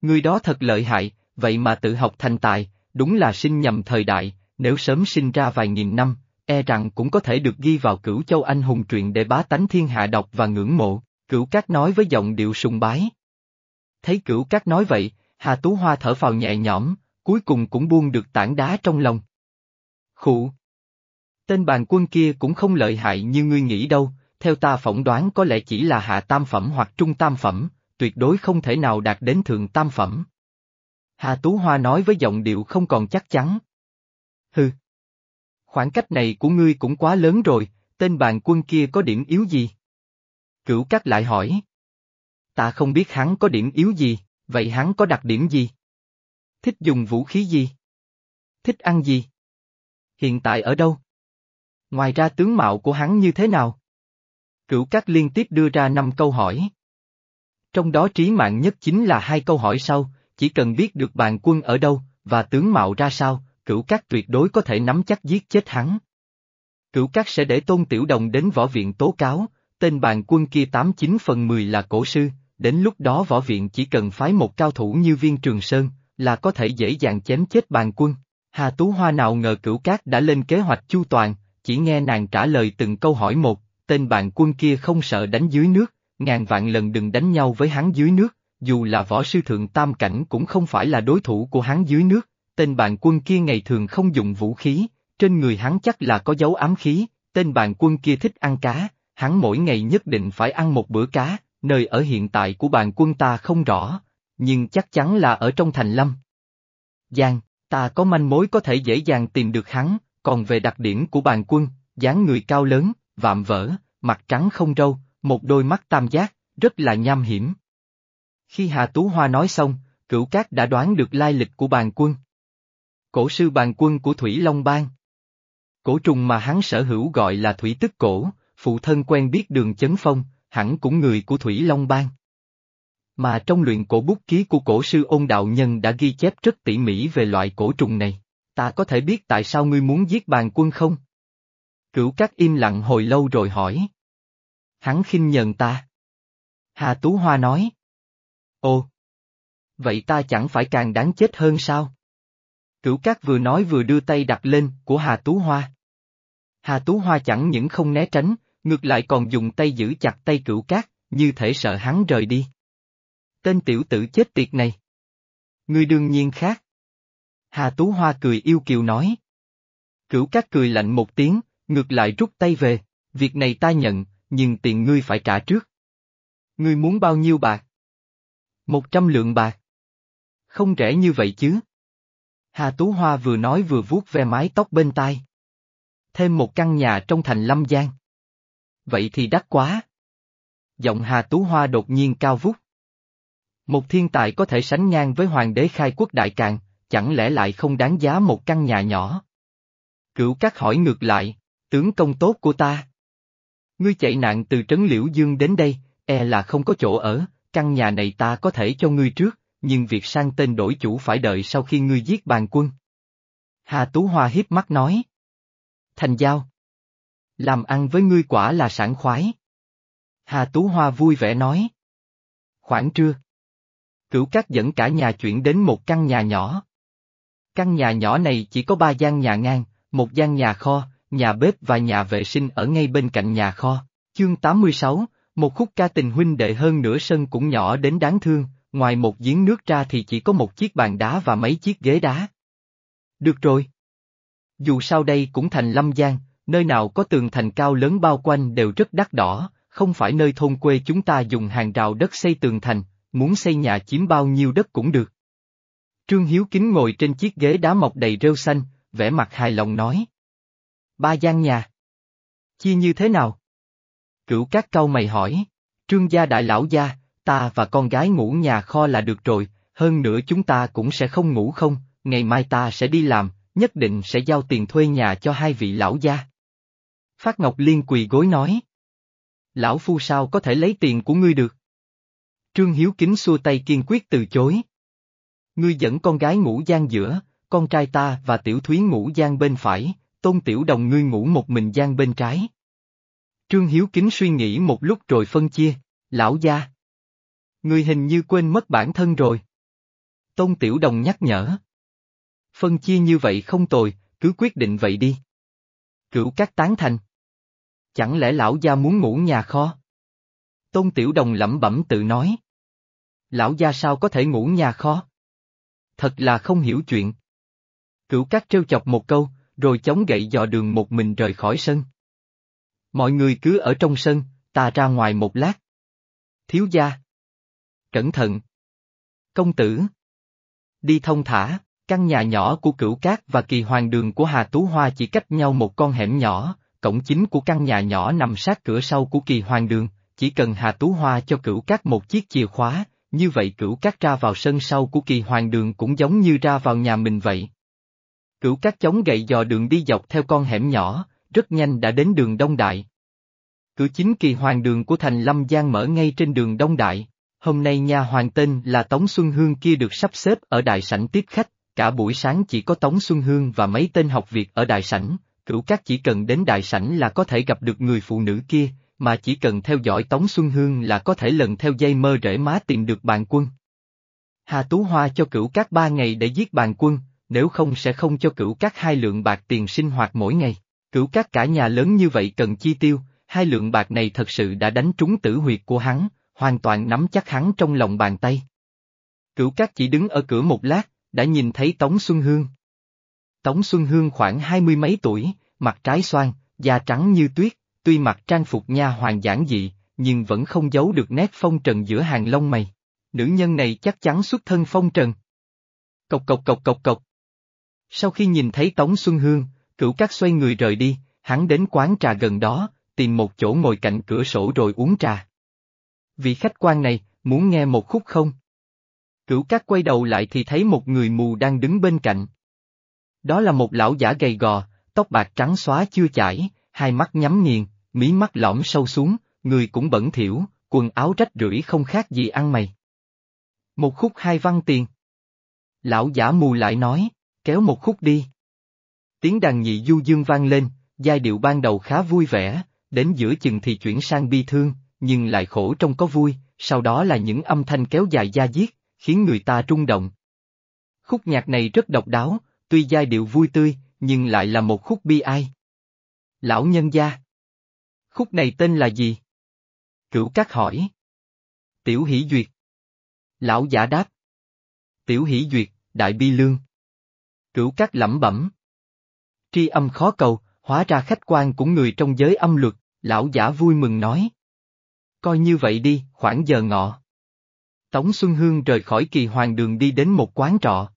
Người đó thật lợi hại, vậy mà tự học thành tài, đúng là sinh nhầm thời đại, nếu sớm sinh ra vài nghìn năm, e rằng cũng có thể được ghi vào cửu châu anh hùng truyện để bá tánh thiên hạ đọc và ngưỡng mộ, cửu cát nói với giọng điệu sùng bái. Thấy cửu cát nói vậy, Hà Tú Hoa thở vào nhẹ nhõm, cuối cùng cũng buông được tảng đá trong lòng. Khụ. Tên bàn quân kia cũng không lợi hại như ngươi nghĩ đâu, theo ta phỏng đoán có lẽ chỉ là hạ tam phẩm hoặc trung tam phẩm, tuyệt đối không thể nào đạt đến thượng tam phẩm. Hà Tú Hoa nói với giọng điệu không còn chắc chắn. Hừ. Khoảng cách này của ngươi cũng quá lớn rồi, tên bàn quân kia có điểm yếu gì? Cửu Cát lại hỏi. Ta không biết hắn có điểm yếu gì, vậy hắn có đặc điểm gì? Thích dùng vũ khí gì? Thích ăn gì? Hiện tại ở đâu? Ngoài ra tướng mạo của hắn như thế nào? Cửu Cát liên tiếp đưa ra năm câu hỏi. Trong đó trí mạng nhất chính là hai câu hỏi sau, chỉ cần biết được bàn quân ở đâu, và tướng mạo ra sao, cửu Cát tuyệt đối có thể nắm chắc giết chết hắn. Cửu Cát sẽ để Tôn Tiểu Đồng đến võ viện tố cáo, tên bàn quân kia tám chín phần mười là cổ sư, đến lúc đó võ viện chỉ cần phái một cao thủ như viên trường sơn, là có thể dễ dàng chém chết bàn quân. Hà Tú Hoa nào ngờ cửu cát đã lên kế hoạch chu toàn, chỉ nghe nàng trả lời từng câu hỏi một, tên bàn quân kia không sợ đánh dưới nước, ngàn vạn lần đừng đánh nhau với hắn dưới nước, dù là võ sư thượng tam cảnh cũng không phải là đối thủ của hắn dưới nước, tên bàn quân kia ngày thường không dùng vũ khí, trên người hắn chắc là có dấu ám khí, tên bàn quân kia thích ăn cá, hắn mỗi ngày nhất định phải ăn một bữa cá, nơi ở hiện tại của bàn quân ta không rõ, nhưng chắc chắn là ở trong thành lâm. Giang, ta có manh mối có thể dễ dàng tìm được hắn, còn về đặc điểm của bàn quân, dáng người cao lớn, vạm vỡ, mặt trắng không râu, một đôi mắt tam giác, rất là nham hiểm. Khi Hà Tú Hoa nói xong, cửu cát đã đoán được lai lịch của bàn quân. Cổ sư bàn quân của Thủy Long Bang. Cổ trùng mà hắn sở hữu gọi là Thủy Tức Cổ, phụ thân quen biết đường chấn phong, hẳn cũng người của Thủy Long Bang. Mà trong luyện cổ bút ký của cổ sư ôn đạo nhân đã ghi chép rất tỉ mỉ về loại cổ trùng này ta có thể biết tại sao ngươi muốn giết bàn quân không? Cửu Cát im lặng hồi lâu rồi hỏi. Hắn khinh nhờn ta. Hà Tú Hoa nói. Ồ! Vậy ta chẳng phải càng đáng chết hơn sao? Cửu Cát vừa nói vừa đưa tay đặt lên của Hà Tú Hoa. Hà Tú Hoa chẳng những không né tránh, ngược lại còn dùng tay giữ chặt tay Cửu Cát, như thể sợ hắn rời đi. Tên tiểu tử chết tiệt này. Ngươi đương nhiên khác. Hà Tú Hoa cười yêu kiều nói. Cửu Cát cười lạnh một tiếng, ngược lại rút tay về, việc này ta nhận, nhưng tiền ngươi phải trả trước. Ngươi muốn bao nhiêu bạc? Một trăm lượng bạc. Không rẻ như vậy chứ. Hà Tú Hoa vừa nói vừa vuốt ve mái tóc bên tai. Thêm một căn nhà trong thành Lâm Giang. Vậy thì đắt quá. Giọng Hà Tú Hoa đột nhiên cao vút. Một thiên tài có thể sánh ngang với hoàng đế khai quốc đại càn, chẳng lẽ lại không đáng giá một căn nhà nhỏ? Cửu Cát hỏi ngược lại, tướng công tốt của ta. Ngươi chạy nạn từ Trấn Liễu Dương đến đây, e là không có chỗ ở, căn nhà này ta có thể cho ngươi trước, nhưng việc sang tên đổi chủ phải đợi sau khi ngươi giết bàn quân. Hà Tú Hoa hiếp mắt nói. Thành giao. Làm ăn với ngươi quả là sảng khoái. Hà Tú Hoa vui vẻ nói. Khoảng trưa. Cửu cát dẫn cả nhà chuyển đến một căn nhà nhỏ. Căn nhà nhỏ này chỉ có ba gian nhà ngang, một gian nhà kho, nhà bếp và nhà vệ sinh ở ngay bên cạnh nhà kho. Chương 86, một khúc ca tình huynh đệ hơn nửa sân cũng nhỏ đến đáng thương, ngoài một giếng nước ra thì chỉ có một chiếc bàn đá và mấy chiếc ghế đá. Được rồi. Dù sao đây cũng thành lâm giang, nơi nào có tường thành cao lớn bao quanh đều rất đắt đỏ, không phải nơi thôn quê chúng ta dùng hàng rào đất xây tường thành, muốn xây nhà chiếm bao nhiêu đất cũng được. Trương Hiếu Kính ngồi trên chiếc ghế đá mọc đầy rêu xanh, vẻ mặt hài lòng nói. Ba gian nhà. Chia như thế nào? Cửu các câu mày hỏi, trương gia đại lão gia, ta và con gái ngủ nhà kho là được rồi, hơn nữa chúng ta cũng sẽ không ngủ không, ngày mai ta sẽ đi làm, nhất định sẽ giao tiền thuê nhà cho hai vị lão gia. Phát Ngọc Liên quỳ gối nói. Lão phu sao có thể lấy tiền của ngươi được? Trương Hiếu Kính xua tay kiên quyết từ chối. Ngươi dẫn con gái ngủ gian giữa, con trai ta và Tiểu Thúy ngủ gian bên phải, Tôn Tiểu Đồng ngươi ngủ một mình gian bên trái. Trương Hiếu Kính suy nghĩ một lúc rồi phân chia, lão gia. Ngươi hình như quên mất bản thân rồi. Tôn Tiểu Đồng nhắc nhở. Phân chia như vậy không tồi, cứ quyết định vậy đi. Cửu các tán thành. Chẳng lẽ lão gia muốn ngủ nhà kho? Tôn Tiểu Đồng lẩm bẩm tự nói. Lão gia sao có thể ngủ nhà kho? Thật là không hiểu chuyện. Cửu cát trêu chọc một câu, rồi chống gậy dò đường một mình rời khỏi sân. Mọi người cứ ở trong sân, ta ra ngoài một lát. Thiếu gia. Cẩn thận. Công tử. Đi thông thả, căn nhà nhỏ của cửu cát và kỳ hoàng đường của Hà Tú Hoa chỉ cách nhau một con hẻm nhỏ, cổng chính của căn nhà nhỏ nằm sát cửa sau của kỳ hoàng đường, chỉ cần Hà Tú Hoa cho cửu cát một chiếc chìa khóa, như vậy cửu cát ra vào sân sau của kỳ hoàng đường cũng giống như ra vào nhà mình vậy. Cửu cát chống gậy dò đường đi dọc theo con hẻm nhỏ, rất nhanh đã đến đường Đông Đại. Cửa chính kỳ hoàng đường của thành Lâm Giang mở ngay trên đường Đông Đại, hôm nay nhà hoàng tên là Tống Xuân Hương kia được sắp xếp ở đại sảnh tiếp khách, cả buổi sáng chỉ có Tống Xuân Hương và mấy tên học việc ở đại sảnh, cửu các chỉ cần đến đại sảnh là có thể gặp được người phụ nữ kia, mà chỉ cần theo dõi Tống Xuân Hương là có thể lần theo dây mơ rễ má tìm được bàn quân. Hà Tú Hoa cho cửu các ba ngày để giết bàn quân, nếu không sẽ không cho cửu các hai lượng bạc tiền sinh hoạt mỗi ngày. Cửu các cả nhà lớn như vậy cần chi tiêu, hai lượng bạc này thật sự đã đánh trúng tử huyệt của hắn, hoàn toàn nắm chắc hắn trong lòng bàn tay. Cửu các chỉ đứng ở cửa một lát, đã nhìn thấy Tống Xuân Hương. Tống Xuân Hương khoảng hai mươi mấy tuổi, mặt trái xoan, da trắng như tuyết, tuy mặc trang phục nha hoàng giản dị, nhưng vẫn không giấu được nét phong trần giữa hàng lông mày. Nữ nhân này chắc chắn xuất thân phong trần. Cộc cộc cộc cộc cộc. Sau khi nhìn thấy Tống Xuân Hương, cửu các xoay người rời đi, hắn đến quán trà gần đó, tìm một chỗ ngồi cạnh cửa sổ rồi uống trà. Vị khách quan này, muốn nghe một khúc không? Cửu các quay đầu lại thì thấy một người mù đang đứng bên cạnh. Đó là một lão giả gầy gò, tóc bạc trắng xóa chưa chải, hai mắt nhắm nghiền, mí mắt lõm sâu xuống, người cũng bẩn thỉu, quần áo rách rưởi không khác gì ăn mày. Một khúc hai văn tiền. Lão giả mù lại nói, kéo một khúc đi. Tiếng đàn nhị du dương vang lên, giai điệu ban đầu khá vui vẻ, đến giữa chừng thì chuyển sang bi thương, nhưng lại khổ trong có vui, sau đó là những âm thanh kéo dài da diết, khiến người ta rung động. Khúc nhạc này rất độc đáo, tuy giai điệu vui tươi, nhưng lại là một khúc bi ai. Lão nhân gia. Khúc này tên là gì? Cửu Cát hỏi. Tiểu Hỷ Duyệt. Lão giả đáp. Tiểu Hỷ Duyệt, Đại Bi Lương. Cửu Cát lẩm bẩm. Tri âm khó cầu, hóa ra khách quan cũng người trong giới âm luật, lão giả vui mừng nói. Coi như vậy đi, khoảng giờ ngọ. Tống Xuân Hương rời khỏi kỳ hoàng đường đi đến một quán trọ.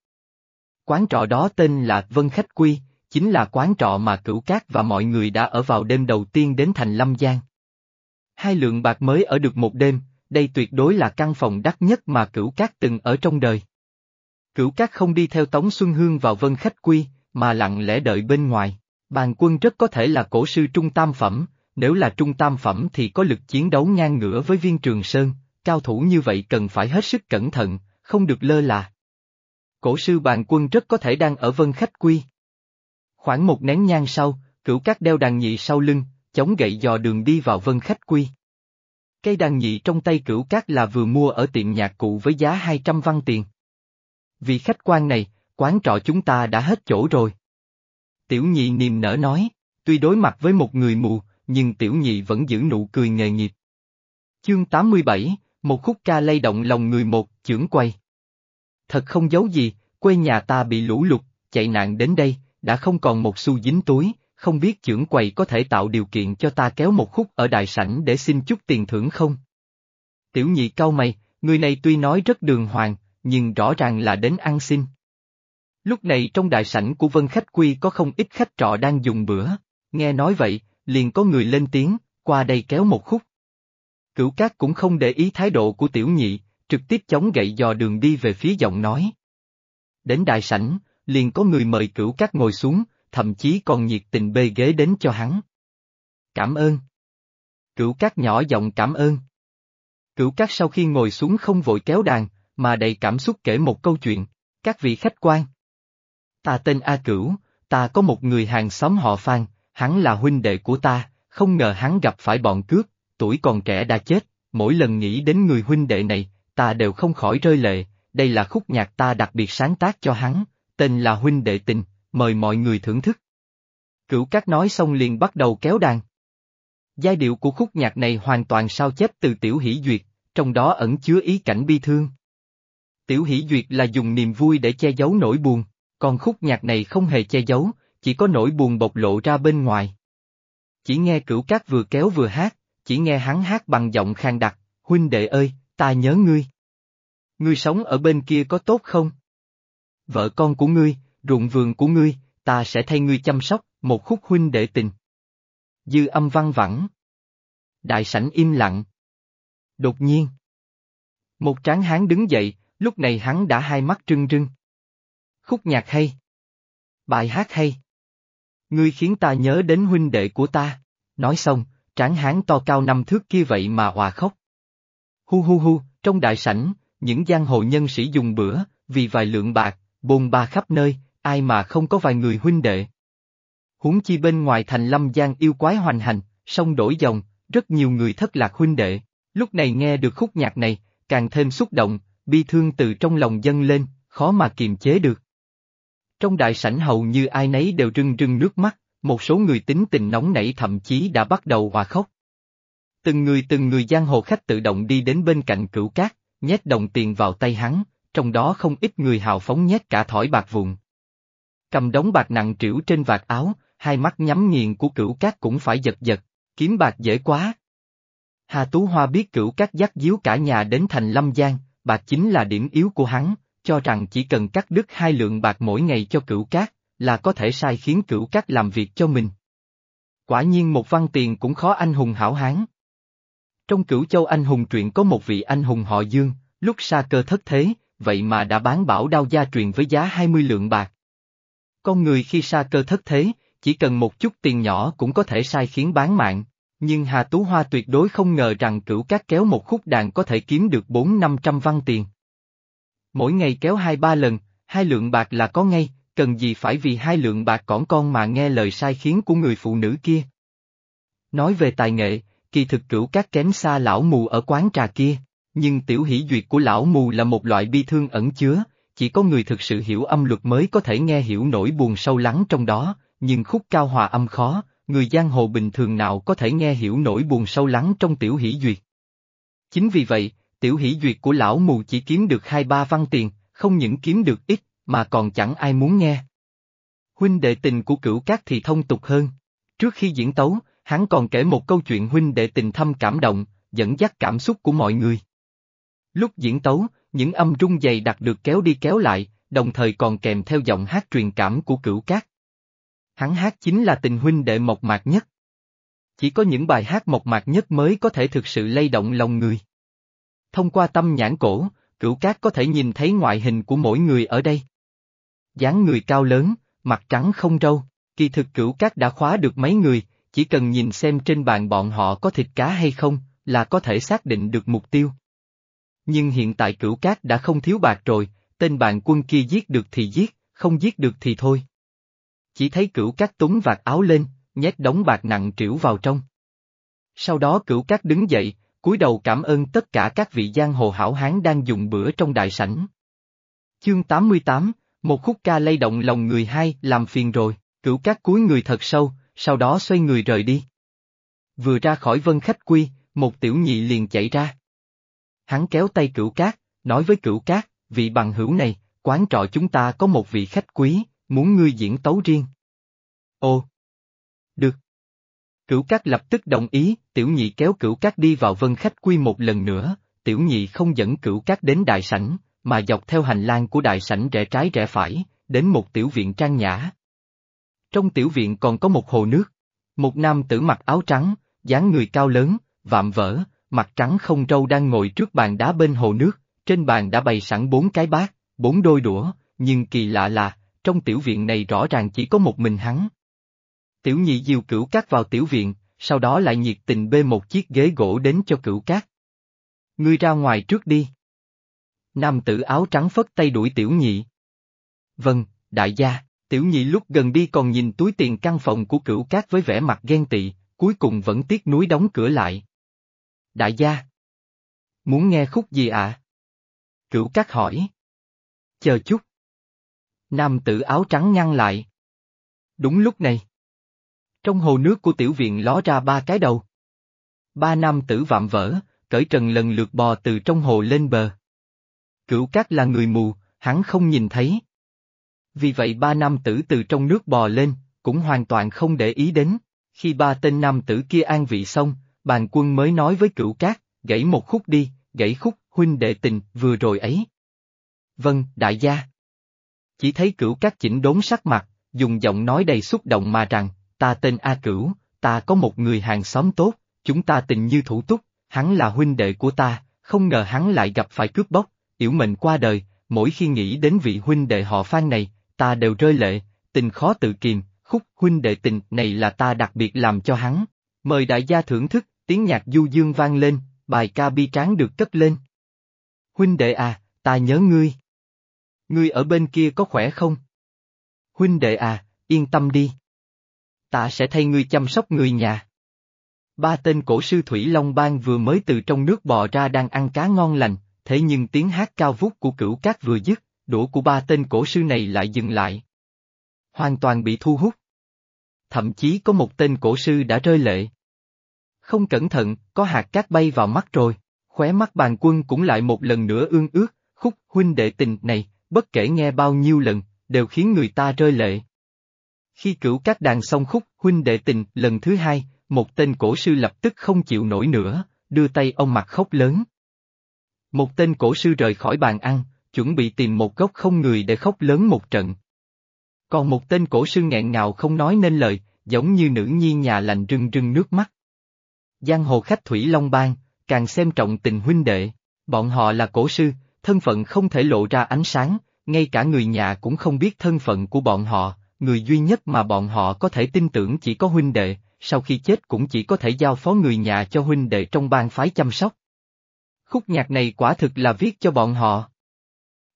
Quán trọ đó tên là Vân Khách Quy, chính là quán trọ mà Cửu Cát và mọi người đã ở vào đêm đầu tiên đến thành Lâm Giang. Hai lượng bạc mới ở được một đêm, đây tuyệt đối là căn phòng đắt nhất mà Cửu Cát từng ở trong đời. Cửu Cát không đi theo Tống Xuân Hương vào Vân Khách Quy, mà lặng lẽ đợi bên ngoài. Bàn quân rất có thể là cổ sư trung tam phẩm, nếu là trung tam phẩm thì có lực chiến đấu ngang ngửa với viên trường sơn, cao thủ như vậy cần phải hết sức cẩn thận, không được lơ là. Cổ sư bàn quân rất có thể đang ở vân khách quy. Khoảng một nén nhang sau, cửu các đeo đàn nhị sau lưng, chống gậy dò đường đi vào vân khách quy. Cây đàn nhị trong tay cửu cát là vừa mua ở tiệm nhạc cụ với giá 200 văn tiền. Vì khách quan này, quán trọ chúng ta đã hết chỗ rồi. Tiểu nhị niềm nở nói, tuy đối mặt với một người mù, nhưng tiểu nhị vẫn giữ nụ cười nghề nghiệp. Chương 87, một khúc ca lay động lòng người một, chưởng quay. Thật không giấu gì, quê nhà ta bị lũ lụt, chạy nạn đến đây, đã không còn một xu dính túi, không biết trưởng quầy có thể tạo điều kiện cho ta kéo một khúc ở đại sảnh để xin chút tiền thưởng không? Tiểu nhị cau mày, người này tuy nói rất đường hoàng, nhưng rõ ràng là đến ăn xin. Lúc này trong đại sảnh của Vân Khách Quy có không ít khách trọ đang dùng bữa, nghe nói vậy, liền có người lên tiếng, qua đây kéo một khúc. Cửu Cát cũng không để ý thái độ của tiểu nhị, trực tiếp chống gậy dò đường đi về phía giọng nói. Đến đại sảnh, liền có người mời Cửu Cát ngồi xuống, thậm chí còn nhiệt tình bê ghế đến cho hắn. Cảm ơn. Cửu Cát nhỏ giọng cảm ơn. Cửu Cát sau khi ngồi xuống không vội kéo đàn, mà đầy cảm xúc kể một câu chuyện. Các vị khách quan. Ta tên A Cửu, ta có một người hàng xóm họ Phan, hắn là huynh đệ của ta, không ngờ hắn gặp phải bọn cướp, tuổi còn trẻ đã chết, mỗi lần nghĩ đến người huynh đệ này, ta đều không khỏi rơi lệ, đây là khúc nhạc ta đặc biệt sáng tác cho hắn, tên là huynh đệ tình, mời mọi người thưởng thức. Cửu Cát nói xong liền bắt đầu kéo đàn. Giai điệu của khúc nhạc này hoàn toàn sao chép từ Tiểu Hỷ Duyệt, trong đó ẩn chứa ý cảnh bi thương. Tiểu Hỷ Duyệt là dùng niềm vui để che giấu nỗi buồn, còn khúc nhạc này không hề che giấu, chỉ có nỗi buồn bộc lộ ra bên ngoài. Chỉ nghe cửu cát vừa kéo vừa hát, chỉ nghe hắn hát bằng giọng khang đặc, huynh đệ ơi, ta nhớ ngươi. Ngươi sống ở bên kia có tốt không? Vợ con của ngươi, ruộng vườn của ngươi, ta sẽ thay ngươi chăm sóc, một khúc huynh đệ tình. Dư âm văng vẳng. Đại sảnh im lặng. Đột nhiên. Một tráng hán đứng dậy, lúc này hắn đã hai mắt trưng trưng. Khúc nhạc hay. Bài hát hay. Ngươi khiến ta nhớ đến huynh đệ của ta. Nói xong, tráng hán to cao năm thước kia vậy mà hòa khóc. Hu hu hu, trong đại sảnh, những giang hồ nhân sĩ dùng bữa, vì vài lượng bạc, bồn ba khắp nơi, ai mà không có vài người huynh đệ. Huống chi bên ngoài thành lâm giang yêu quái hoành hành, sông đổi dòng, rất nhiều người thất lạc huynh đệ, lúc này nghe được khúc nhạc này, càng thêm xúc động, bi thương từ trong lòng dâng lên, khó mà kiềm chế được. Trong đại sảnh hầu như ai nấy đều rưng rưng nước mắt, một số người tính tình nóng nảy thậm chí đã bắt đầu hòa khóc. Từng người từng người giang hồ khách tự động đi đến bên cạnh cửu cát, nhét đồng tiền vào tay hắn, trong đó không ít người hào phóng nhét cả thỏi bạc vụn. Cầm đống bạc nặng trĩu trên vạt áo, hai mắt nhắm nghiền của cửu cát cũng phải giật giật, kiếm bạc dễ quá. Hà Tú Hoa biết cửu cát dắt díu cả nhà đến thành Lâm Giang, bạc chính là điểm yếu của hắn, cho rằng chỉ cần cắt đứt hai lượng bạc mỗi ngày cho cửu cát, là có thể sai khiến cửu cát làm việc cho mình. Quả nhiên một văn tiền cũng khó anh hùng hảo hán. Trong cửu châu anh hùng truyện có một vị anh hùng họ Dương, lúc xa cơ thất thế, vậy mà đã bán bảo đao gia truyền với giá 20 lượng bạc. Con người khi xa cơ thất thế, chỉ cần một chút tiền nhỏ cũng có thể sai khiến bán mạng, nhưng Hà Tú Hoa tuyệt đối không ngờ rằng cửu cát kéo một khúc đàn có thể kiếm được 4-500 văn tiền. Mỗi ngày kéo hai ba lần, hai lượng bạc là có ngay, cần gì phải vì hai lượng bạc cỏn con mà nghe lời sai khiến của người phụ nữ kia. Nói về tài nghệ, kỳ thực cửu cát kém xa lão mù ở quán trà kia, nhưng tiểu hỷ duyệt của lão mù là một loại bi thương ẩn chứa, chỉ có người thực sự hiểu âm luật mới có thể nghe hiểu nỗi buồn sâu lắng trong đó, nhưng khúc cao hòa âm khó, người giang hồ bình thường nào có thể nghe hiểu nỗi buồn sâu lắng trong tiểu hỷ duyệt. Chính vì vậy, tiểu hỷ duyệt của lão mù chỉ kiếm được hai ba văn tiền, không những kiếm được ít, mà còn chẳng ai muốn nghe. Huynh đệ tình của cửu cát thì thông tục hơn. Trước khi diễn tấu, hắn còn kể một câu chuyện huynh đệ tình thâm cảm động, dẫn dắt cảm xúc của mọi người. Lúc diễn tấu, những âm trung dày đặc được kéo đi kéo lại, đồng thời còn kèm theo giọng hát truyền cảm của cửu cát. Hắn hát chính là tình huynh đệ mộc mạc nhất. Chỉ có những bài hát mộc mạc nhất mới có thể thực sự lay động lòng người. Thông qua tâm nhãn cổ, cửu cát có thể nhìn thấy ngoại hình của mỗi người ở đây. dáng người cao lớn, mặt trắng không râu, kỳ thực cửu cát đã khóa được mấy người, chỉ cần nhìn xem trên bàn bọn họ có thịt cá hay không, là có thể xác định được mục tiêu. Nhưng hiện tại cửu cát đã không thiếu bạc rồi, tên bạn quân kia giết được thì giết, không giết được thì thôi. chỉ thấy cửu cát túng vạt áo lên, nhét đống bạc nặng trĩu vào trong. Sau đó cửu cát đứng dậy, cúi đầu cảm ơn tất cả các vị giang hồ hảo hán đang dùng bữa trong đại sảnh. Chương 88, một khúc ca lay động lòng người hai làm phiền rồi, cửu cát cúi người thật sâu, sau đó xoay người rời đi. Vừa ra khỏi vân khách quy, một tiểu nhị liền chạy ra. Hắn kéo tay cửu cát, nói với cửu cát, vị bằng hữu này, quán trọ chúng ta có một vị khách quý, muốn ngươi diễn tấu riêng. Ồ! Được. Cửu cát lập tức đồng ý, tiểu nhị kéo cửu cát đi vào vân khách quy một lần nữa, tiểu nhị không dẫn cửu cát đến đại sảnh, mà dọc theo hành lang của đại sảnh rẽ trái rẽ phải, đến một tiểu viện trang nhã. Trong tiểu viện còn có một hồ nước. Một nam tử mặc áo trắng, dáng người cao lớn, vạm vỡ, mặt trắng không râu đang ngồi trước bàn đá bên hồ nước, trên bàn đã bày sẵn bốn cái bát, bốn đôi đũa, nhưng kỳ lạ là, trong tiểu viện này rõ ràng chỉ có một mình hắn. Tiểu nhị diều cửu cát vào tiểu viện, sau đó lại nhiệt tình bê một chiếc ghế gỗ đến cho cửu cát. Ngươi ra ngoài trước đi. Nam tử áo trắng phất tay đuổi tiểu nhị. Vâng, đại gia, tiểu nhị lúc gần đi còn nhìn túi tiền căn phòng của cửu cát với vẻ mặt ghen tị, cuối cùng vẫn tiếc núi đóng cửa lại. Đại gia. Muốn nghe khúc gì ạ? À? Cửu cát hỏi. Chờ chút. Nam tử áo trắng ngăn lại. Đúng lúc này. Trong hồ nước của tiểu viện ló ra ba cái đầu. Ba nam tử vạm vỡ, cởi trần lần lượt bò từ trong hồ lên bờ. Cửu cát là người mù, hắn không nhìn thấy. Vì vậy ba nam tử từ trong nước bò lên, cũng hoàn toàn không để ý đến. Khi ba tên nam tử kia an vị xong, bàn quân mới nói với cửu cát, gãy một khúc đi, gãy khúc, huynh đệ tình, vừa rồi ấy. Vâng, đại gia. Chỉ thấy cửu cát chỉnh đốn sắc mặt, dùng giọng nói đầy xúc động mà rằng, ta tên A Cửu, ta có một người hàng xóm tốt, chúng ta tình như thủ túc, hắn là huynh đệ của ta, không ngờ hắn lại gặp phải cướp bóc, yểu mệnh qua đời, mỗi khi nghĩ đến vị huynh đệ họ Phan này, ta đều rơi lệ, tình khó tự kiềm khúc huynh đệ tình này là ta đặc biệt làm cho hắn. Mời đại gia thưởng thức, tiếng nhạc du dương vang lên, bài ca bi tráng được cất lên. Huynh đệ à, ta nhớ ngươi. Ngươi ở bên kia có khỏe không? Huynh đệ à, yên tâm đi. Ta sẽ thay ngươi chăm sóc người nhà. Ba tên cổ sư Thủy Long Bang vừa mới từ trong nước bò ra đang ăn cá ngon lành, thế nhưng tiếng hát cao vút của cửu cát vừa dứt, đũa của ba tên cổ sư này lại dừng lại. Hoàn toàn bị thu hút. Thậm chí có một tên cổ sư đã rơi lệ. Không cẩn thận, có hạt cát bay vào mắt rồi, khóe mắt bàn quân cũng lại một lần nữa ương ước, khúc huynh đệ tình này, bất kể nghe bao nhiêu lần, đều khiến người ta rơi lệ. Khi cửu các đàn xong khúc huynh đệ tình lần thứ hai, một tên cổ sư lập tức không chịu nổi nữa, đưa tay ông mặt khóc lớn. Một tên cổ sư rời khỏi bàn ăn, chuẩn bị tìm một góc không người để khóc lớn một trận. Còn một tên cổ sư nghẹn ngào không nói nên lời, giống như nữ nhi nhà lành rưng rưng nước mắt. Giang hồ khách Thủy Long Bang, càng xem trọng tình huynh đệ, bọn họ là cổ sư, thân phận không thể lộ ra ánh sáng, ngay cả người nhà cũng không biết thân phận của bọn họ, người duy nhất mà bọn họ có thể tin tưởng chỉ có huynh đệ, sau khi chết cũng chỉ có thể giao phó người nhà cho huynh đệ trong bang phái chăm sóc. Khúc nhạc này quả thực là viết cho bọn họ.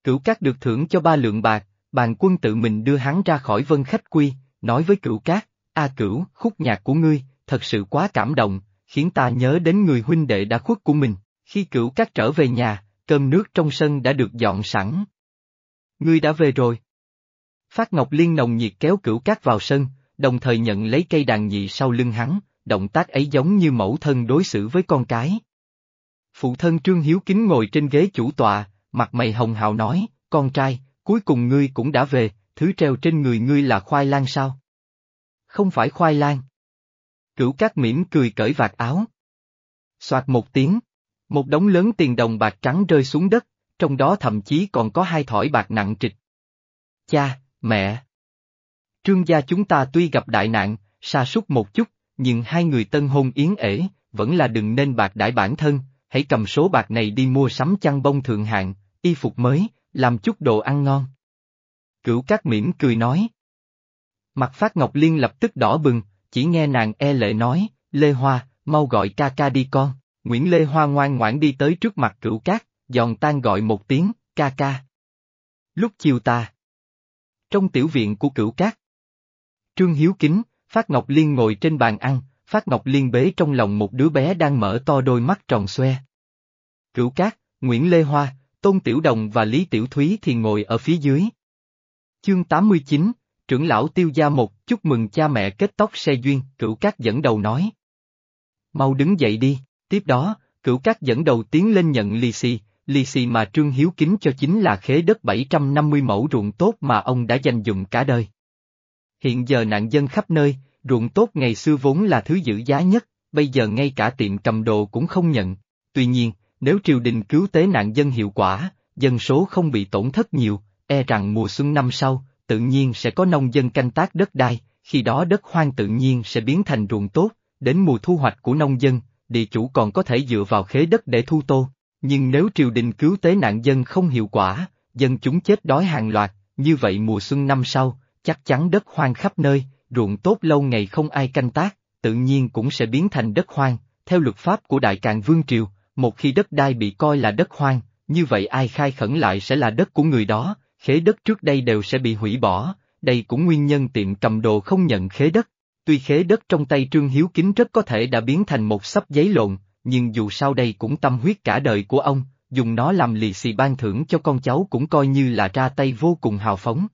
Cửu Cát được thưởng cho ba lượng bạc, bàn quân tự mình đưa hắn ra khỏi vân khách quy, nói với Cửu Cát, A Cửu, khúc nhạc của ngươi, thật sự quá cảm động, khiến ta nhớ đến người huynh đệ đã khuất của mình, khi Cửu Cát trở về nhà, cơm nước trong sân đã được dọn sẵn. Ngươi đã về rồi. Phát Ngọc Liên nồng nhiệt kéo Cửu Cát vào sân, đồng thời nhận lấy cây đàn nhị sau lưng hắn, động tác ấy giống như mẫu thân đối xử với con cái. Phụ thân Trương Hiếu Kính ngồi trên ghế chủ tọa, mặt mày hồng hào nói, con trai, cuối cùng ngươi cũng đã về, thứ treo trên người ngươi là khoai lang sao? Không phải khoai lang. Cửu cát mỉm cười cởi vạt áo. Soạt một tiếng, một đống lớn tiền đồng bạc trắng rơi xuống đất, trong đó thậm chí còn có hai thỏi bạc nặng trịch. Cha, mẹ. Trương gia chúng ta tuy gặp đại nạn, sa sút một chút, nhưng hai người tân hôn yến ể, vẫn là đừng nên bạc đãi bản thân, hãy cầm số bạc này đi mua sắm chăn bông thượng hạng, y phục mới, làm chút đồ ăn ngon. Cửu Cát mỉm cười nói. Mặt Phát Ngọc Liên lập tức đỏ bừng, chỉ nghe nàng e lệ nói, Lê Hoa, mau gọi ca ca đi con, Nguyễn Lê Hoa ngoan ngoãn đi tới trước mặt Cửu Cát, giòn tan gọi một tiếng, ca ca. Lúc chiều ta. Trong tiểu viện của Cửu Cát. Trương Hiếu Kính, Phát Ngọc Liên ngồi trên bàn ăn, Phát Ngọc Liên bế trong lòng một đứa bé đang mở to đôi mắt tròn xoe. Cửu Cát, Nguyễn Lê Hoa, Tôn Tiểu Đồng và Lý Tiểu Thúy thì ngồi ở phía dưới. Chương 89, trưởng lão tiêu gia một chúc mừng cha mẹ kết tóc xe duyên, cửu cát dẫn đầu nói. Mau đứng dậy đi, tiếp đó, cửu cát dẫn đầu tiến lên nhận lì xì, lì xì mà Trương Hiếu kính cho chính là khế đất 750 mẫu ruộng tốt mà ông đã dành dụng cả đời. Hiện giờ nạn dân khắp nơi, ruộng tốt ngày xưa vốn là thứ giữ giá nhất, bây giờ ngay cả tiệm cầm đồ cũng không nhận. Tuy nhiên, nếu triều đình cứu tế nạn dân hiệu quả, dân số không bị tổn thất nhiều, e rằng mùa xuân năm sau, tự nhiên sẽ có nông dân canh tác đất đai, khi đó đất hoang tự nhiên sẽ biến thành ruộng tốt, đến mùa thu hoạch của nông dân, địa chủ còn có thể dựa vào khế đất để thu tô. Nhưng nếu triều đình cứu tế nạn dân không hiệu quả, dân chúng chết đói hàng loạt, như vậy mùa xuân năm sau, chắc chắn đất hoang khắp nơi, ruộng tốt lâu ngày không ai canh tác, tự nhiên cũng sẽ biến thành đất hoang. Theo luật pháp của Đại Càn Vương Triều, một khi đất đai bị coi là đất hoang, như vậy ai khai khẩn lại sẽ là đất của người đó, khế đất trước đây đều sẽ bị hủy bỏ, đây cũng nguyên nhân tiệm cầm đồ không nhận khế đất. Tuy khế đất trong tay Trương Hiếu Kính rất có thể đã biến thành một sắp giấy lộn, nhưng dù sao đây cũng tâm huyết cả đời của ông, dùng nó làm lì xì ban thưởng cho con cháu cũng coi như là ra tay vô cùng hào phóng.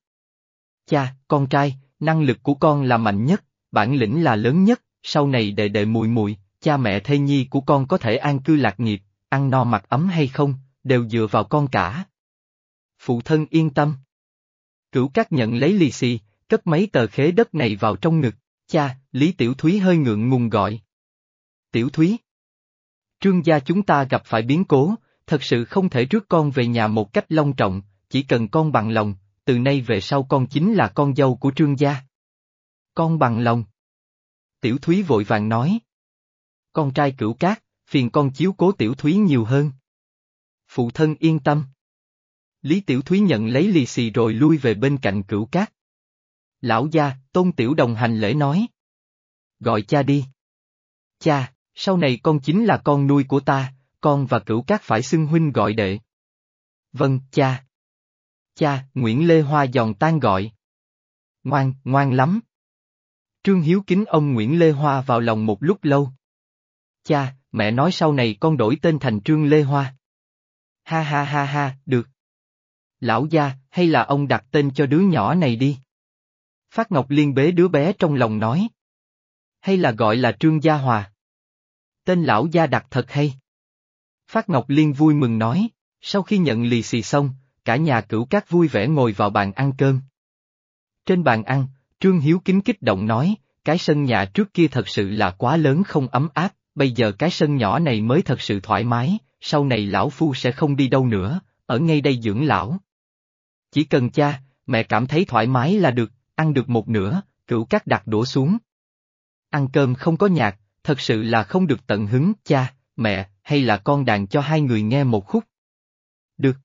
Cha, con trai, năng lực của con là mạnh nhất, bản lĩnh là lớn nhất, sau này đệ đệ muội muội, cha mẹ thê nhi của con có thể an cư lạc nghiệp, ăn no mặc ấm hay không, đều dựa vào con cả. Phụ thân yên tâm. Cửu cát nhận lấy lì xì, cất mấy tờ khế đất này vào trong ngực, cha, Lý Tiểu Thúy hơi ngượng ngùng gọi. Tiểu Thúy. Trương gia chúng ta gặp phải biến cố, thật sự không thể rước con về nhà một cách long trọng, chỉ cần con bằng lòng, từ nay về sau con chính là con dâu của trương gia. Con bằng lòng. Tiểu Thúy vội vàng nói. Con trai cửu cát, phiền con chiếu cố Tiểu Thúy nhiều hơn. Phụ thân yên tâm. Lý Tiểu Thúy nhận lấy lì xì rồi lui về bên cạnh cửu cát. Lão gia, tôn tiểu đồng hành lễ nói. Gọi cha đi. Cha, sau này con chính là con nuôi của ta, con và cửu cát phải xưng huynh gọi đệ. Vâng, cha. Cha, Nguyễn Lê Hoa giòn tan gọi. Ngoan, ngoan lắm. Trương Hiếu kính ông Nguyễn Lê Hoa vào lòng một lúc lâu. Cha, mẹ nói sau này con đổi tên thành Trương Lê Hoa. Ha ha ha ha, được. Lão gia, hay là ông đặt tên cho đứa nhỏ này đi. Phát Ngọc Liên bế đứa bé trong lòng nói. Hay là gọi là Trương Gia Hòa. Tên lão gia đặt thật hay. Phát Ngọc Liên vui mừng nói, sau khi nhận lì xì xong, cả nhà cửu cát vui vẻ ngồi vào bàn ăn cơm. Trên bàn ăn, Trương Hiếu kính kích động nói, cái sân nhà trước kia thật sự là quá lớn không ấm áp, bây giờ cái sân nhỏ này mới thật sự thoải mái, sau này lão phu sẽ không đi đâu nữa, ở ngay đây dưỡng lão. Chỉ cần cha, mẹ cảm thấy thoải mái là được, ăn được một nửa, cửu cát đặt đũa xuống. Ăn cơm không có nhạc, thật sự là không được tận hứng, cha, mẹ, hay là con đàn cho hai người nghe một khúc. Được.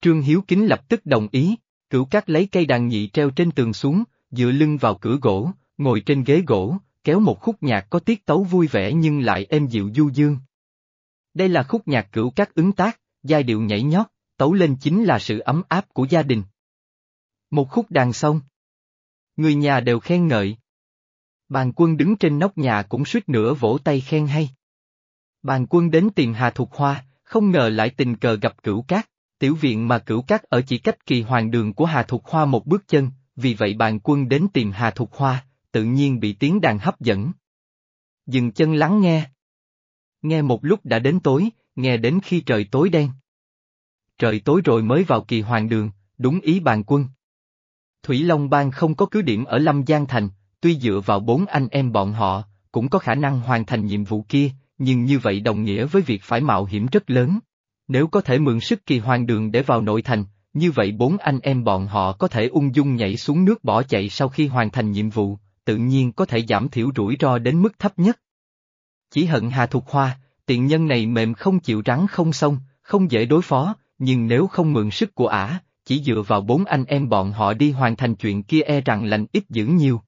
Trương Hiếu Kính lập tức đồng ý, cửu cát lấy cây đàn nhị treo trên tường xuống, dựa lưng vào cửa gỗ, ngồi trên ghế gỗ, kéo một khúc nhạc có tiết tấu vui vẻ nhưng lại êm dịu du dương. Đây là khúc nhạc cửu cát ứng tác, giai điệu nhảy nhót, tấu lên chính là sự ấm áp của gia đình. Một khúc đàn xong. Người nhà đều khen ngợi. Bàn quân đứng trên nóc nhà cũng suýt nữa vỗ tay khen hay. Bàn quân đến tìm Hà Thục Hoa, không ngờ lại tình cờ gặp cửu cát, tiểu viện mà cửu cát ở chỉ cách kỳ hoàng đường của Hà Thục Hoa một bước chân, vì vậy bàn quân đến tìm Hà Thục Hoa, tự nhiên bị tiếng đàn hấp dẫn. Dừng chân lắng nghe. Nghe một lúc đã đến tối, nghe đến khi trời tối đen. Trời tối rồi mới vào kỳ hoàng đường, đúng ý bàn quân. Thủy Long Bang không có cứ điểm ở Lâm Giang Thành, tuy dựa vào bốn anh em bọn họ, cũng có khả năng hoàn thành nhiệm vụ kia, nhưng như vậy đồng nghĩa với việc phải mạo hiểm rất lớn. Nếu có thể mượn sức kỳ hoàng đường để vào nội thành, như vậy bốn anh em bọn họ có thể ung dung nhảy xuống nước bỏ chạy sau khi hoàn thành nhiệm vụ, tự nhiên có thể giảm thiểu rủi ro đến mức thấp nhất. Chỉ hận Hà Thục Hoa, tiện nhân này mềm không chịu rắn không xong, không dễ đối phó, nhưng nếu không mượn sức của ả, chỉ dựa vào bốn anh em bọn họ đi hoàn thành chuyện kia e rằng lành ít dữ nhiều.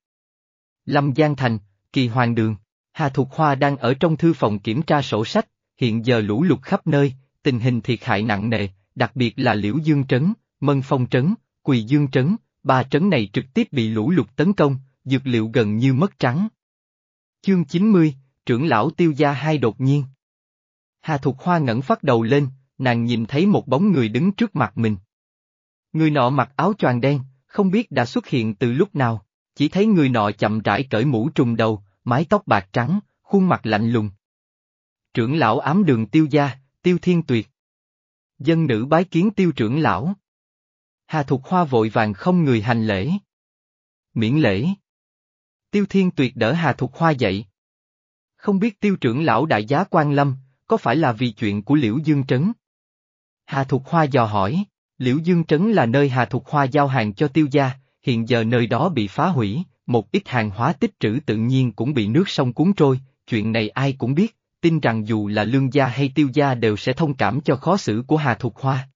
Lâm Giang Thành, Kỳ Hoàng Đường, Hà Thục Hoa đang ở trong thư phòng kiểm tra sổ sách, hiện giờ lũ lụt khắp nơi, tình hình thiệt hại nặng nề, đặc biệt là Liễu Dương Trấn, Mân Phong Trấn, Quỳ Dương Trấn, ba trấn này trực tiếp bị lũ lụt tấn công, dược liệu gần như mất trắng. Chương 90, trưởng lão tiêu gia hai đột nhiên. Hà Thục Hoa ngẩng phát đầu lên, nàng nhìn thấy một bóng người đứng trước mặt mình. Người nọ mặc áo choàng đen, không biết đã xuất hiện từ lúc nào, chỉ thấy người nọ chậm rãi cởi mũ trùng đầu, mái tóc bạc trắng, khuôn mặt lạnh lùng. Trưởng lão ám đường tiêu gia, tiêu thiên tuyệt. Dân nữ bái kiến tiêu trưởng lão. Hà Thục Hoa vội vàng không người hành lễ. Miễn lễ. Tiêu thiên tuyệt đỡ Hà Thục Hoa dậy. Không biết tiêu trưởng lão đại giá quan lâm, có phải là vì chuyện của Liễu Dương Trấn? Hà Thục Hoa dò hỏi, Liễu Dương Trấn là nơi Hà Thục Hoa giao hàng cho tiêu gia, hiện giờ nơi đó bị phá hủy, một ít hàng hóa tích trữ tự nhiên cũng bị nước sông cuốn trôi, chuyện này ai cũng biết, tin rằng dù là lương gia hay tiêu gia đều sẽ thông cảm cho khó xử của Hà Thục Hoa.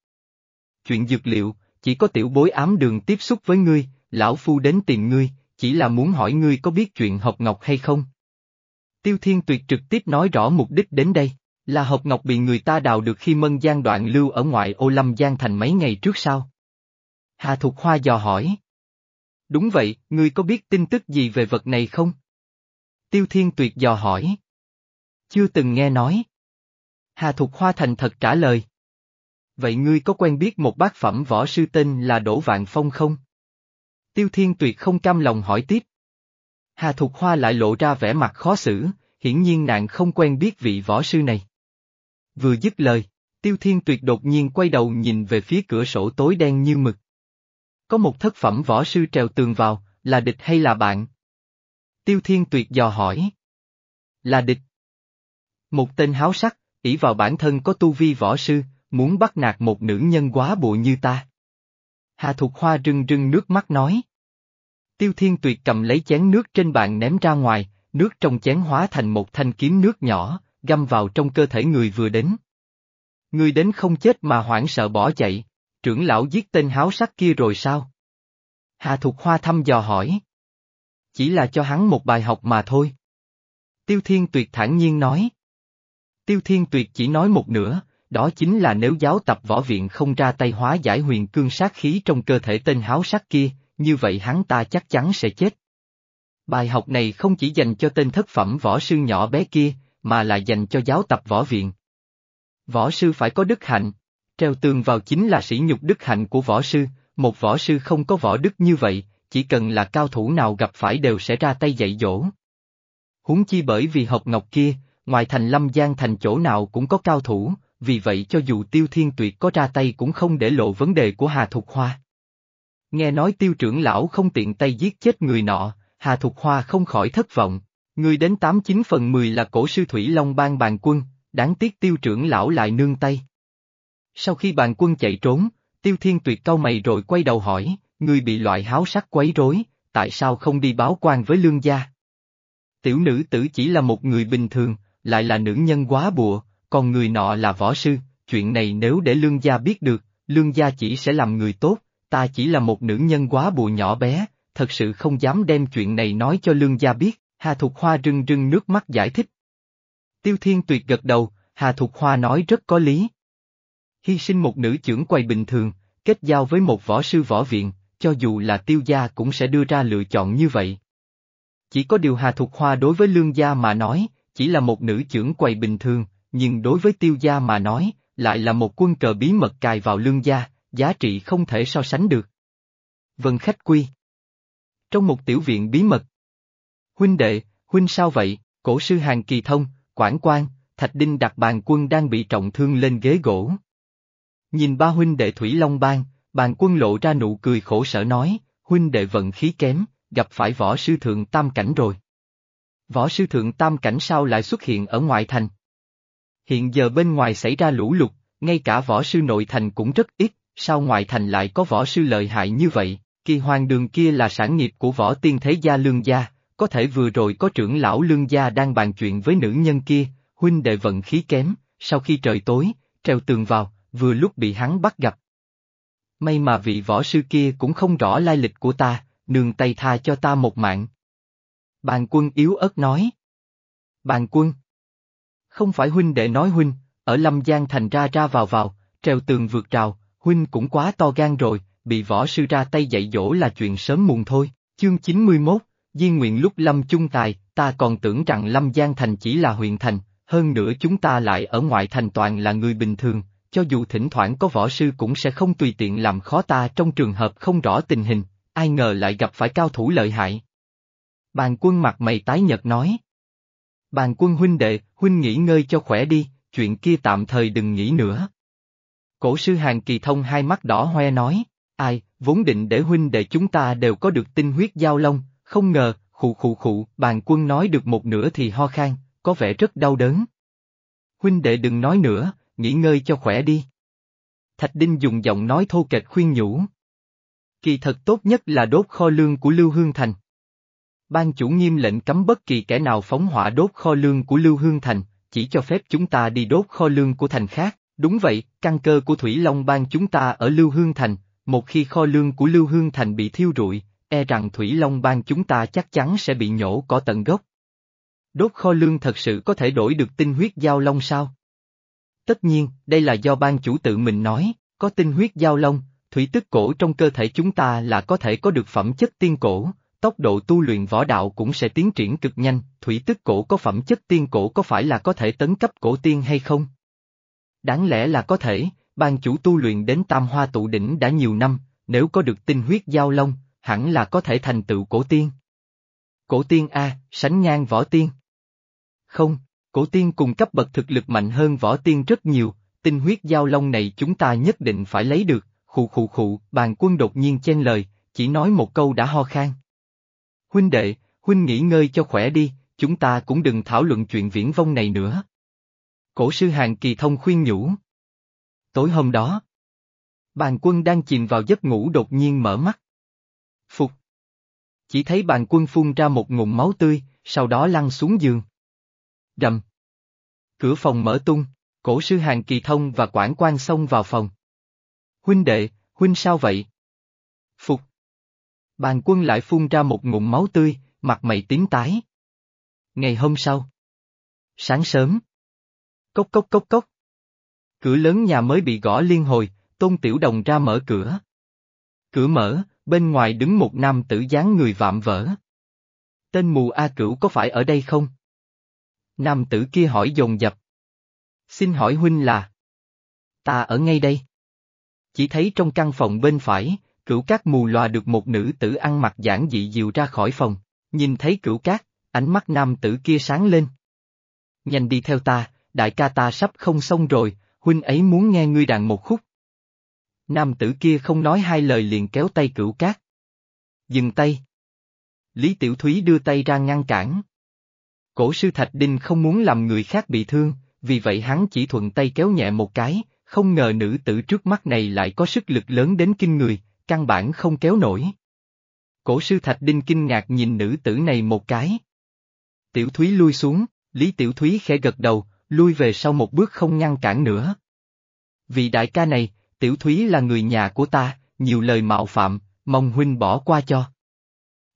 Chuyện dược liệu, chỉ có tiểu bối ám đường tiếp xúc với ngươi, lão phu đến tìm ngươi, chỉ là muốn hỏi ngươi có biết chuyện học ngọc hay không? Tiêu Thiên Tuyệt trực tiếp nói rõ mục đích đến đây, là hộp ngọc bị người ta đào được khi mân gian đoạn lưu ở ngoại ô lâm Giang thành mấy ngày trước sao? Hà Thục Hoa dò hỏi. Đúng vậy, ngươi có biết tin tức gì về vật này không? Tiêu Thiên Tuyệt dò hỏi. Chưa từng nghe nói. Hà Thục Hoa thành thật trả lời. Vậy ngươi có quen biết một bác phẩm võ sư tên là Đỗ Vạn Phong không? Tiêu Thiên Tuyệt không cam lòng hỏi tiếp. Hà Thục Hoa lại lộ ra vẻ mặt khó xử, hiển nhiên nàng không quen biết vị võ sư này. Vừa dứt lời, Tiêu Thiên Tuyệt đột nhiên quay đầu nhìn về phía cửa sổ tối đen như mực. Có một thất phẩm võ sư trèo tường vào, là địch hay là bạn? Tiêu Thiên Tuyệt dò hỏi. Là địch. Một tên háo sắc, ỷ vào bản thân có tu vi võ sư, muốn bắt nạt một nữ nhân quá bộ như ta. Hà Thục Hoa rưng rưng nước mắt nói. Tiêu Thiên Tuyệt cầm lấy chén nước trên bàn ném ra ngoài, nước trong chén hóa thành một thanh kiếm nước nhỏ, găm vào trong cơ thể người vừa đến. Người đến không chết mà hoảng sợ bỏ chạy, trưởng lão giết tên háo sắc kia rồi sao? Hà Thục Hoa thăm dò hỏi. Chỉ là cho hắn một bài học mà thôi. Tiêu Thiên Tuyệt thản nhiên nói. Tiêu Thiên Tuyệt chỉ nói một nửa, đó chính là nếu giáo tập võ viện không ra tay hóa giải huyền cương sát khí trong cơ thể tên háo sắc kia, như vậy hắn ta chắc chắn sẽ chết. Bài học này không chỉ dành cho tên thất phẩm võ sư nhỏ bé kia, mà là dành cho giáo tập võ viện. Võ sư phải có đức hạnh, treo tường vào chính là sỉ nhục đức hạnh của võ sư, một võ sư không có võ đức như vậy, chỉ cần là cao thủ nào gặp phải đều sẽ ra tay dạy dỗ. Huống chi bởi vì học ngọc kia, ngoài thành lâm giang thành chỗ nào cũng có cao thủ, vì vậy cho dù tiêu thiên tuyệt có ra tay cũng không để lộ vấn đề của Hà Thục Hoa. Nghe nói tiêu trưởng lão không tiện tay giết chết người nọ, Hà Thục Hoa không khỏi thất vọng. Người đến tám chín phần mười là cổ sư Thủy Long ban bàn quân, đáng tiếc tiêu trưởng lão lại nương tay. Sau khi bàn quân chạy trốn, tiêu thiên tuyệt cau mày rồi quay đầu hỏi, người bị loại háo sắc quấy rối, tại sao không đi báo quan với lương gia? Tiểu nữ tử chỉ là một người bình thường, lại là nữ nhân quá bùa, còn người nọ là võ sư, chuyện này nếu để lương gia biết được, lương gia chỉ sẽ làm người tốt, ta chỉ là một nữ nhân quá bùa nhỏ bé, thật sự không dám đem chuyện này nói cho lương gia biết, Hà Thục Hoa rưng rưng nước mắt giải thích. Tiêu Thiên Tuyệt gật đầu, Hà Thục Hoa nói rất có lý. Hy sinh một nữ trưởng quầy bình thường, kết giao với một võ sư võ viện, cho dù là tiêu gia cũng sẽ đưa ra lựa chọn như vậy. Chỉ có điều Hà Thục Hoa đối với lương gia mà nói, chỉ là một nữ trưởng quầy bình thường, nhưng đối với tiêu gia mà nói, lại là một quân cờ bí mật cài vào lương gia, giá trị không thể so sánh được. Vân khách quy. Trong một tiểu viện bí mật. Huynh đệ, huynh sao vậy, cổ sư hàng kỳ thông, quản quan, thạch đinh đặt bàn quân đang bị trọng thương lên ghế gỗ. Nhìn ba huynh đệ Thủy Long Bang, bàn quân lộ ra nụ cười khổ sở nói, huynh đệ vận khí kém, gặp phải võ sư thượng tam cảnh rồi. Võ sư thượng tam cảnh sao lại xuất hiện ở ngoại thành? Hiện giờ bên ngoài xảy ra lũ lụt, ngay cả võ sư nội thành cũng rất ít, sao ngoại thành lại có võ sư lợi hại như vậy? Kỳ hoàng đường kia là sản nghiệp của võ tiên thế gia lương gia, có thể vừa rồi có trưởng lão lương gia đang bàn chuyện với nữ nhân kia, huynh đệ vận khí kém, sau khi trời tối, treo tường vào, vừa lúc bị hắn bắt gặp. May mà vị võ sư kia cũng không rõ lai lịch của ta, nương tay tha cho ta một mạng. Bàn quân yếu ớt nói. Bàn quân. Không phải huynh đệ nói huynh, ở Lâm Giang thành ra ra vào vào, treo tường vượt rào, huynh cũng quá to gan rồi, bị võ sư ra tay dạy dỗ là chuyện sớm muộn thôi. Chương 91, Di nguyện lúc lâm chung tài, ta còn tưởng rằng lâm Giang Thành chỉ là huyện thành, hơn nữa chúng ta lại ở ngoại thành toàn là người bình thường, cho dù thỉnh thoảng có võ sư cũng sẽ không tùy tiện làm khó ta trong trường hợp không rõ tình hình, ai ngờ lại gặp phải cao thủ lợi hại. Bàn quân mặt mày tái nhật nói. Bàn quân huynh đệ, huynh nghỉ ngơi cho khỏe đi, chuyện kia tạm thời đừng nghĩ nữa. Cổ sư hàng kỳ thông hai mắt đỏ hoe nói, ai, vốn định để huynh đệ chúng ta đều có được tinh huyết giao long, không ngờ, khụ khụ khụ, bàn quân nói được một nửa thì ho khan, có vẻ rất đau đớn. Huynh đệ đừng nói nữa, nghỉ ngơi cho khỏe đi. Thạch Đinh dùng giọng nói thô kệch khuyên nhủ. Kỳ thật tốt nhất là đốt kho lương của Lưu Hương Thành. Ban chủ nghiêm lệnh cấm bất kỳ kẻ nào phóng hỏa đốt kho lương của Lưu Hương Thành, chỉ cho phép chúng ta đi đốt kho lương của thành khác. Đúng vậy, căn cơ của Thủy Long Bang chúng ta ở Lưu Hương Thành, một khi kho lương của Lưu Hương Thành bị thiêu rụi, e rằng Thủy Long Bang chúng ta chắc chắn sẽ bị nhổ cỏ tận gốc. Đốt kho lương thật sự có thể đổi được tinh huyết giao long sao? Tất nhiên, đây là do ban chủ tự mình nói, có tinh huyết giao long, thủy tức cổ trong cơ thể chúng ta là có thể có được phẩm chất tiên cổ, tốc độ tu luyện võ đạo cũng sẽ tiến triển cực nhanh, thủy tức cổ có phẩm chất tiên cổ có phải là có thể tấn cấp cổ tiên hay không? Đáng lẽ là có thể, ban chủ tu luyện đến tam hoa tụ đỉnh đã nhiều năm, nếu có được tinh huyết giao long, hẳn là có thể thành tựu cổ tiên. Cổ tiên A, sánh ngang võ tiên. Không, cổ tiên cùng cấp bậc thực lực mạnh hơn võ tiên rất nhiều, tinh huyết giao long này chúng ta nhất định phải lấy được, khụ khụ khụ, bàn quân đột nhiên chen lời, chỉ nói một câu đã ho khan. Huynh đệ, huynh nghỉ ngơi cho khỏe đi, chúng ta cũng đừng thảo luận chuyện viễn vông này nữa. Cổ sư hàng kỳ thông khuyên nhủ. Tối hôm đó, bàn quân đang chìm vào giấc ngủ đột nhiên mở mắt. Phục. Chỉ thấy bàn quân phun ra một ngụm máu tươi, sau đó lăn xuống giường. Rầm. Cửa phòng mở tung, cổ sư hàng kỳ thông và quản quan xông vào phòng. Huynh đệ, huynh sao vậy? Phục. Bàn quân lại phun ra một ngụm máu tươi, mặt mày tím tái. Ngày hôm sau. Sáng sớm. Cốc cốc cốc cốc. Cửa lớn nhà mới bị gõ liên hồi, Tôn Tiểu Đồng ra mở cửa. Cửa mở, bên ngoài đứng một nam tử dáng người vạm vỡ. Tên mù A Cửu có phải ở đây không? Nam tử kia hỏi dồn dập. Xin hỏi huynh là? Ta ở ngay đây. Chỉ thấy trong căn phòng bên phải, cửu cát mù loà được một nữ tử ăn mặc giản dị dìu ra khỏi phòng, nhìn thấy cửu cát, ánh mắt nam tử kia sáng lên. Nhanh đi theo ta, đại ca ta sắp không xong rồi, huynh ấy muốn nghe ngươi đàn một khúc. Nam tử kia không nói hai lời liền kéo tay cửu cát. Dừng tay. Lý Tiểu Thúy đưa tay ra ngăn cản. Cổ sư Thạch Đinh không muốn làm người khác bị thương, vì vậy hắn chỉ thuận tay kéo nhẹ một cái, không ngờ nữ tử trước mắt này lại có sức lực lớn đến kinh người, căn bản không kéo nổi. Cổ sư Thạch Đinh kinh ngạc nhìn nữ tử này một cái. Tiểu Thúy lui xuống, Lý Tiểu Thúy khẽ gật đầu, lui về sau một bước không ngăn cản nữa. Vì đại ca này, Tiểu Thúy là người nhà của ta, nhiều lời mạo phạm, mong huynh bỏ qua cho.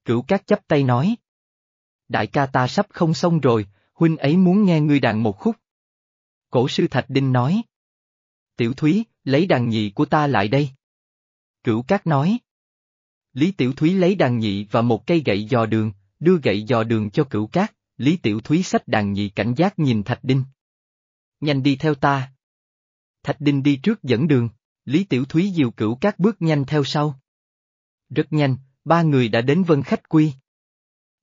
Cửu Cát chấp tay nói. Đại ca ta sắp không xong rồi, huynh ấy muốn nghe ngươi đàn một khúc. Cổ sư Thạch Đinh nói. Tiểu Thúy, lấy đàn nhị của ta lại đây. Cửu Cát nói. Lý Tiểu Thúy lấy đàn nhị và một cây gậy dò đường, đưa gậy dò đường cho Cửu Cát, Lý Tiểu Thúy xách đàn nhị cảnh giác nhìn Thạch Đinh. Nhanh đi theo ta. Thạch Đinh đi trước dẫn đường, Lý Tiểu Thúy diều Cửu Cát bước nhanh theo sau. Rất nhanh, ba người đã đến Vân Khách Quy.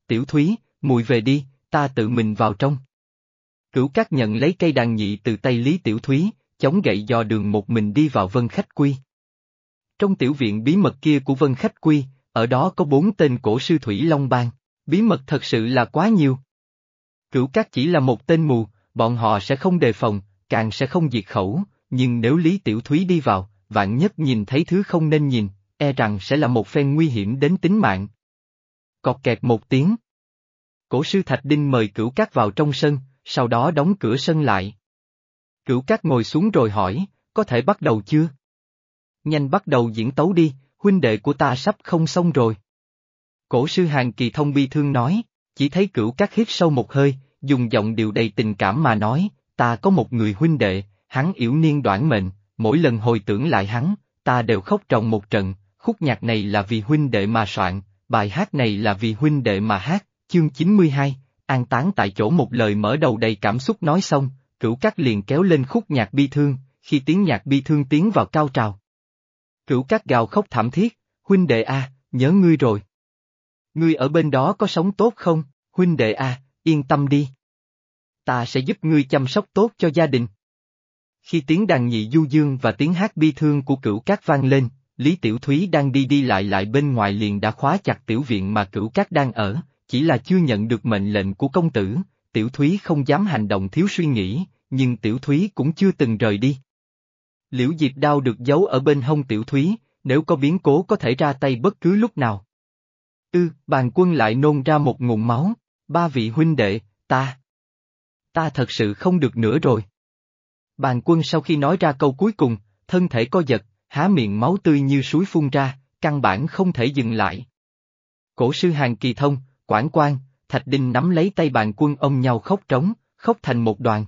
Tiểu Thúy, mùi về đi, ta tự mình vào trong. Cửu Cát nhận lấy cây đàn nhị từ tay Lý Tiểu Thúy, chống gậy dò đường một mình đi vào Vân Khách Quy. Trong tiểu viện bí mật kia của Vân Khách Quy, ở đó có bốn tên cổ sư Thủy Long Bang, bí mật thật sự là quá nhiều. Cửu Cát chỉ là một tên mù, bọn họ sẽ không đề phòng, càng sẽ không diệt khẩu, nhưng nếu Lý Tiểu Thúy đi vào, vạn nhất nhìn thấy thứ không nên nhìn, e rằng sẽ là một phen nguy hiểm đến tính mạng. Cọt kẹt một tiếng. Cổ sư Thạch Đinh mời Cửu Cát vào trong sân, sau đó đóng cửa sân lại. Cửu Cát ngồi xuống rồi hỏi, có thể bắt đầu chưa? Nhanh bắt đầu diễn tấu đi, huynh đệ của ta sắp không xong rồi. Cổ sư hàng kỳ thông bi thương nói, chỉ thấy cửu Cát hít sâu một hơi, dùng giọng điệu đầy tình cảm mà nói, ta có một người huynh đệ, hắn yểu niên đoạn mệnh, mỗi lần hồi tưởng lại hắn, ta đều khóc trong một trận, khúc nhạc này là vì huynh đệ mà soạn, bài hát này là vì huynh đệ mà hát, chương 92, an táng tại chỗ một lời mở đầu đầy cảm xúc nói xong, cửu cát liền kéo lên khúc nhạc bi thương, khi tiếng nhạc bi thương tiến vào cao trào. Cửu cát gào khóc thảm thiết, huynh đệ a, nhớ ngươi rồi. Ngươi ở bên đó có sống tốt không, huynh đệ a, yên tâm đi. Ta sẽ giúp ngươi chăm sóc tốt cho gia đình. Khi tiếng đàn nhị du dương và tiếng hát bi thương của cửu cát vang lên, Lý Tiểu Thúy đang đi đi lại lại bên ngoài liền đã khóa chặt tiểu viện mà cửu cát đang ở, chỉ là chưa nhận được mệnh lệnh của công tử, Tiểu Thúy không dám hành động thiếu suy nghĩ, nhưng Tiểu Thúy cũng chưa từng rời đi. Liễu Diệp đao được giấu ở bên hông Tiểu Thúy, nếu có biến cố có thể ra tay bất cứ lúc nào. Ư, bàn quân lại nôn ra một ngụm máu, ba vị huynh đệ, ta. Ta thật sự không được nữa rồi. Bàn quân sau khi nói ra câu cuối cùng, thân thể co giật, há miệng máu tươi như suối phun ra, căn bản không thể dừng lại. Cổ sư hàng kỳ thông, quản quan, Thạch Đinh nắm lấy tay bàn quân ông nhau khóc trống, khóc thành một đoàn.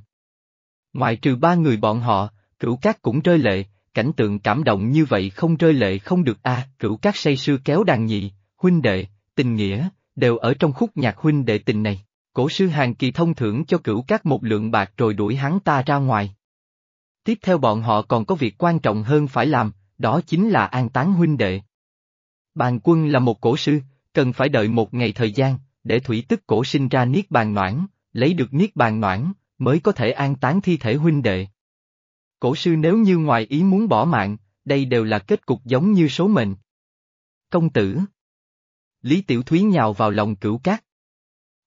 ngoại trừ ba người bọn họ, cửu cát cũng rơi lệ, cảnh tượng cảm động như vậy không rơi lệ không được a à, cửu cát say sưa kéo đàn nhị, huynh đệ, tình nghĩa, đều ở trong khúc nhạc huynh đệ tình này. Cổ sư hàng kỳ thông thưởng cho cửu cát một lượng bạc rồi đuổi hắn ta ra ngoài. Tiếp theo bọn họ còn có việc quan trọng hơn phải làm, đó chính là an táng huynh đệ. Bàn quân là một cổ sư, cần phải đợi một ngày thời gian, để thủy tức cổ sinh ra niết bàn noãn, lấy được niết bàn noãn, mới có thể an táng thi thể huynh đệ. Cổ sư nếu như ngoài ý muốn bỏ mạng, đây đều là kết cục giống như số mệnh. Công tử Lý Tiểu Thúy nhào vào lòng cửu cát.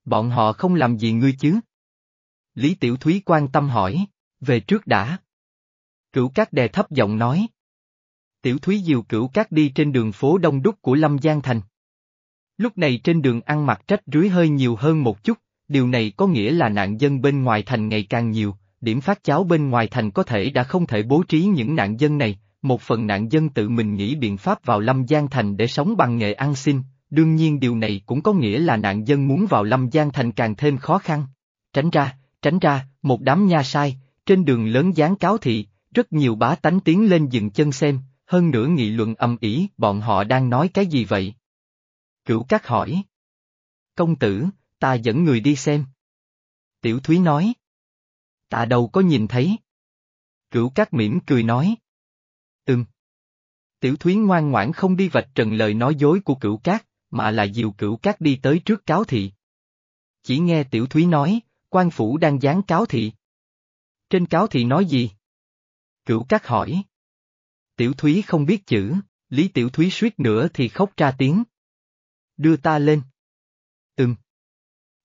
Bọn họ không làm gì ngươi chứ? Lý Tiểu Thúy quan tâm hỏi, về trước đã. Cửu cát đè thấp giọng nói. Tiểu Thúy diều cửu cát đi trên đường phố đông đúc của Lâm Giang Thành. Lúc này trên đường ăn mặc trách rưới hơi nhiều hơn một chút, điều này có nghĩa là nạn dân bên ngoài thành ngày càng nhiều, điểm phát cháo bên ngoài thành có thể đã không thể bố trí những nạn dân này, một phần nạn dân tự mình nghĩ biện pháp vào Lâm Giang Thành để sống bằng nghề ăn xin, đương nhiên điều này cũng có nghĩa là nạn dân muốn vào Lâm Giang Thành càng thêm khó khăn. Tránh ra, tránh ra, một đám nha sai, trên đường lớn dán cáo thị, rất nhiều bá tánh tiến lên dừng chân xem, hơn nữa nghị luận âm ỉ bọn họ đang nói cái gì vậy? Cửu Cát hỏi. Công tử, ta dẫn người đi xem. Tiểu Thúy nói. Ta đâu có nhìn thấy. Cửu Cát mỉm cười nói. Ừm. Tiểu Thúy ngoan ngoãn không đi vạch trần lời nói dối của Cửu Cát, mà là dìu Cửu Cát đi tới trước cáo thị. Chỉ nghe Tiểu Thúy nói, quan phủ đang dán cáo thị. Trên cáo thị nói gì? Cửu Cát hỏi. Tiểu Thúy không biết chữ, Lý Tiểu Thúy suýt nữa thì khóc ra tiếng. Đưa ta lên. Ừm.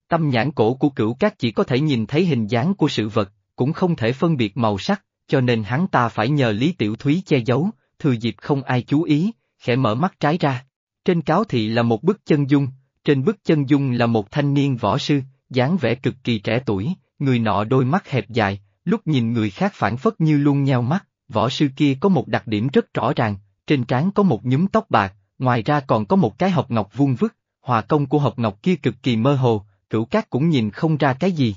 Tâm nhãn cổ của cửu cát chỉ có thể nhìn thấy hình dáng của sự vật, cũng không thể phân biệt màu sắc, cho nên hắn ta phải nhờ Lý Tiểu Thúy che giấu, thừa dịp không ai chú ý, khẽ mở mắt trái ra. Trên cáo thị là một bức chân dung, trên bức chân dung là một thanh niên võ sư, dáng vẻ cực kỳ trẻ tuổi, người nọ đôi mắt hẹp dài, lúc nhìn người khác phản phất như luôn nheo mắt, võ sư kia có một đặc điểm rất rõ ràng, trên trán có một nhúm tóc bạc, ngoài ra còn có một cái hộp ngọc vuông vức, hòa công của hộp ngọc kia cực kỳ mơ hồ, cửu cát cũng nhìn không ra cái gì.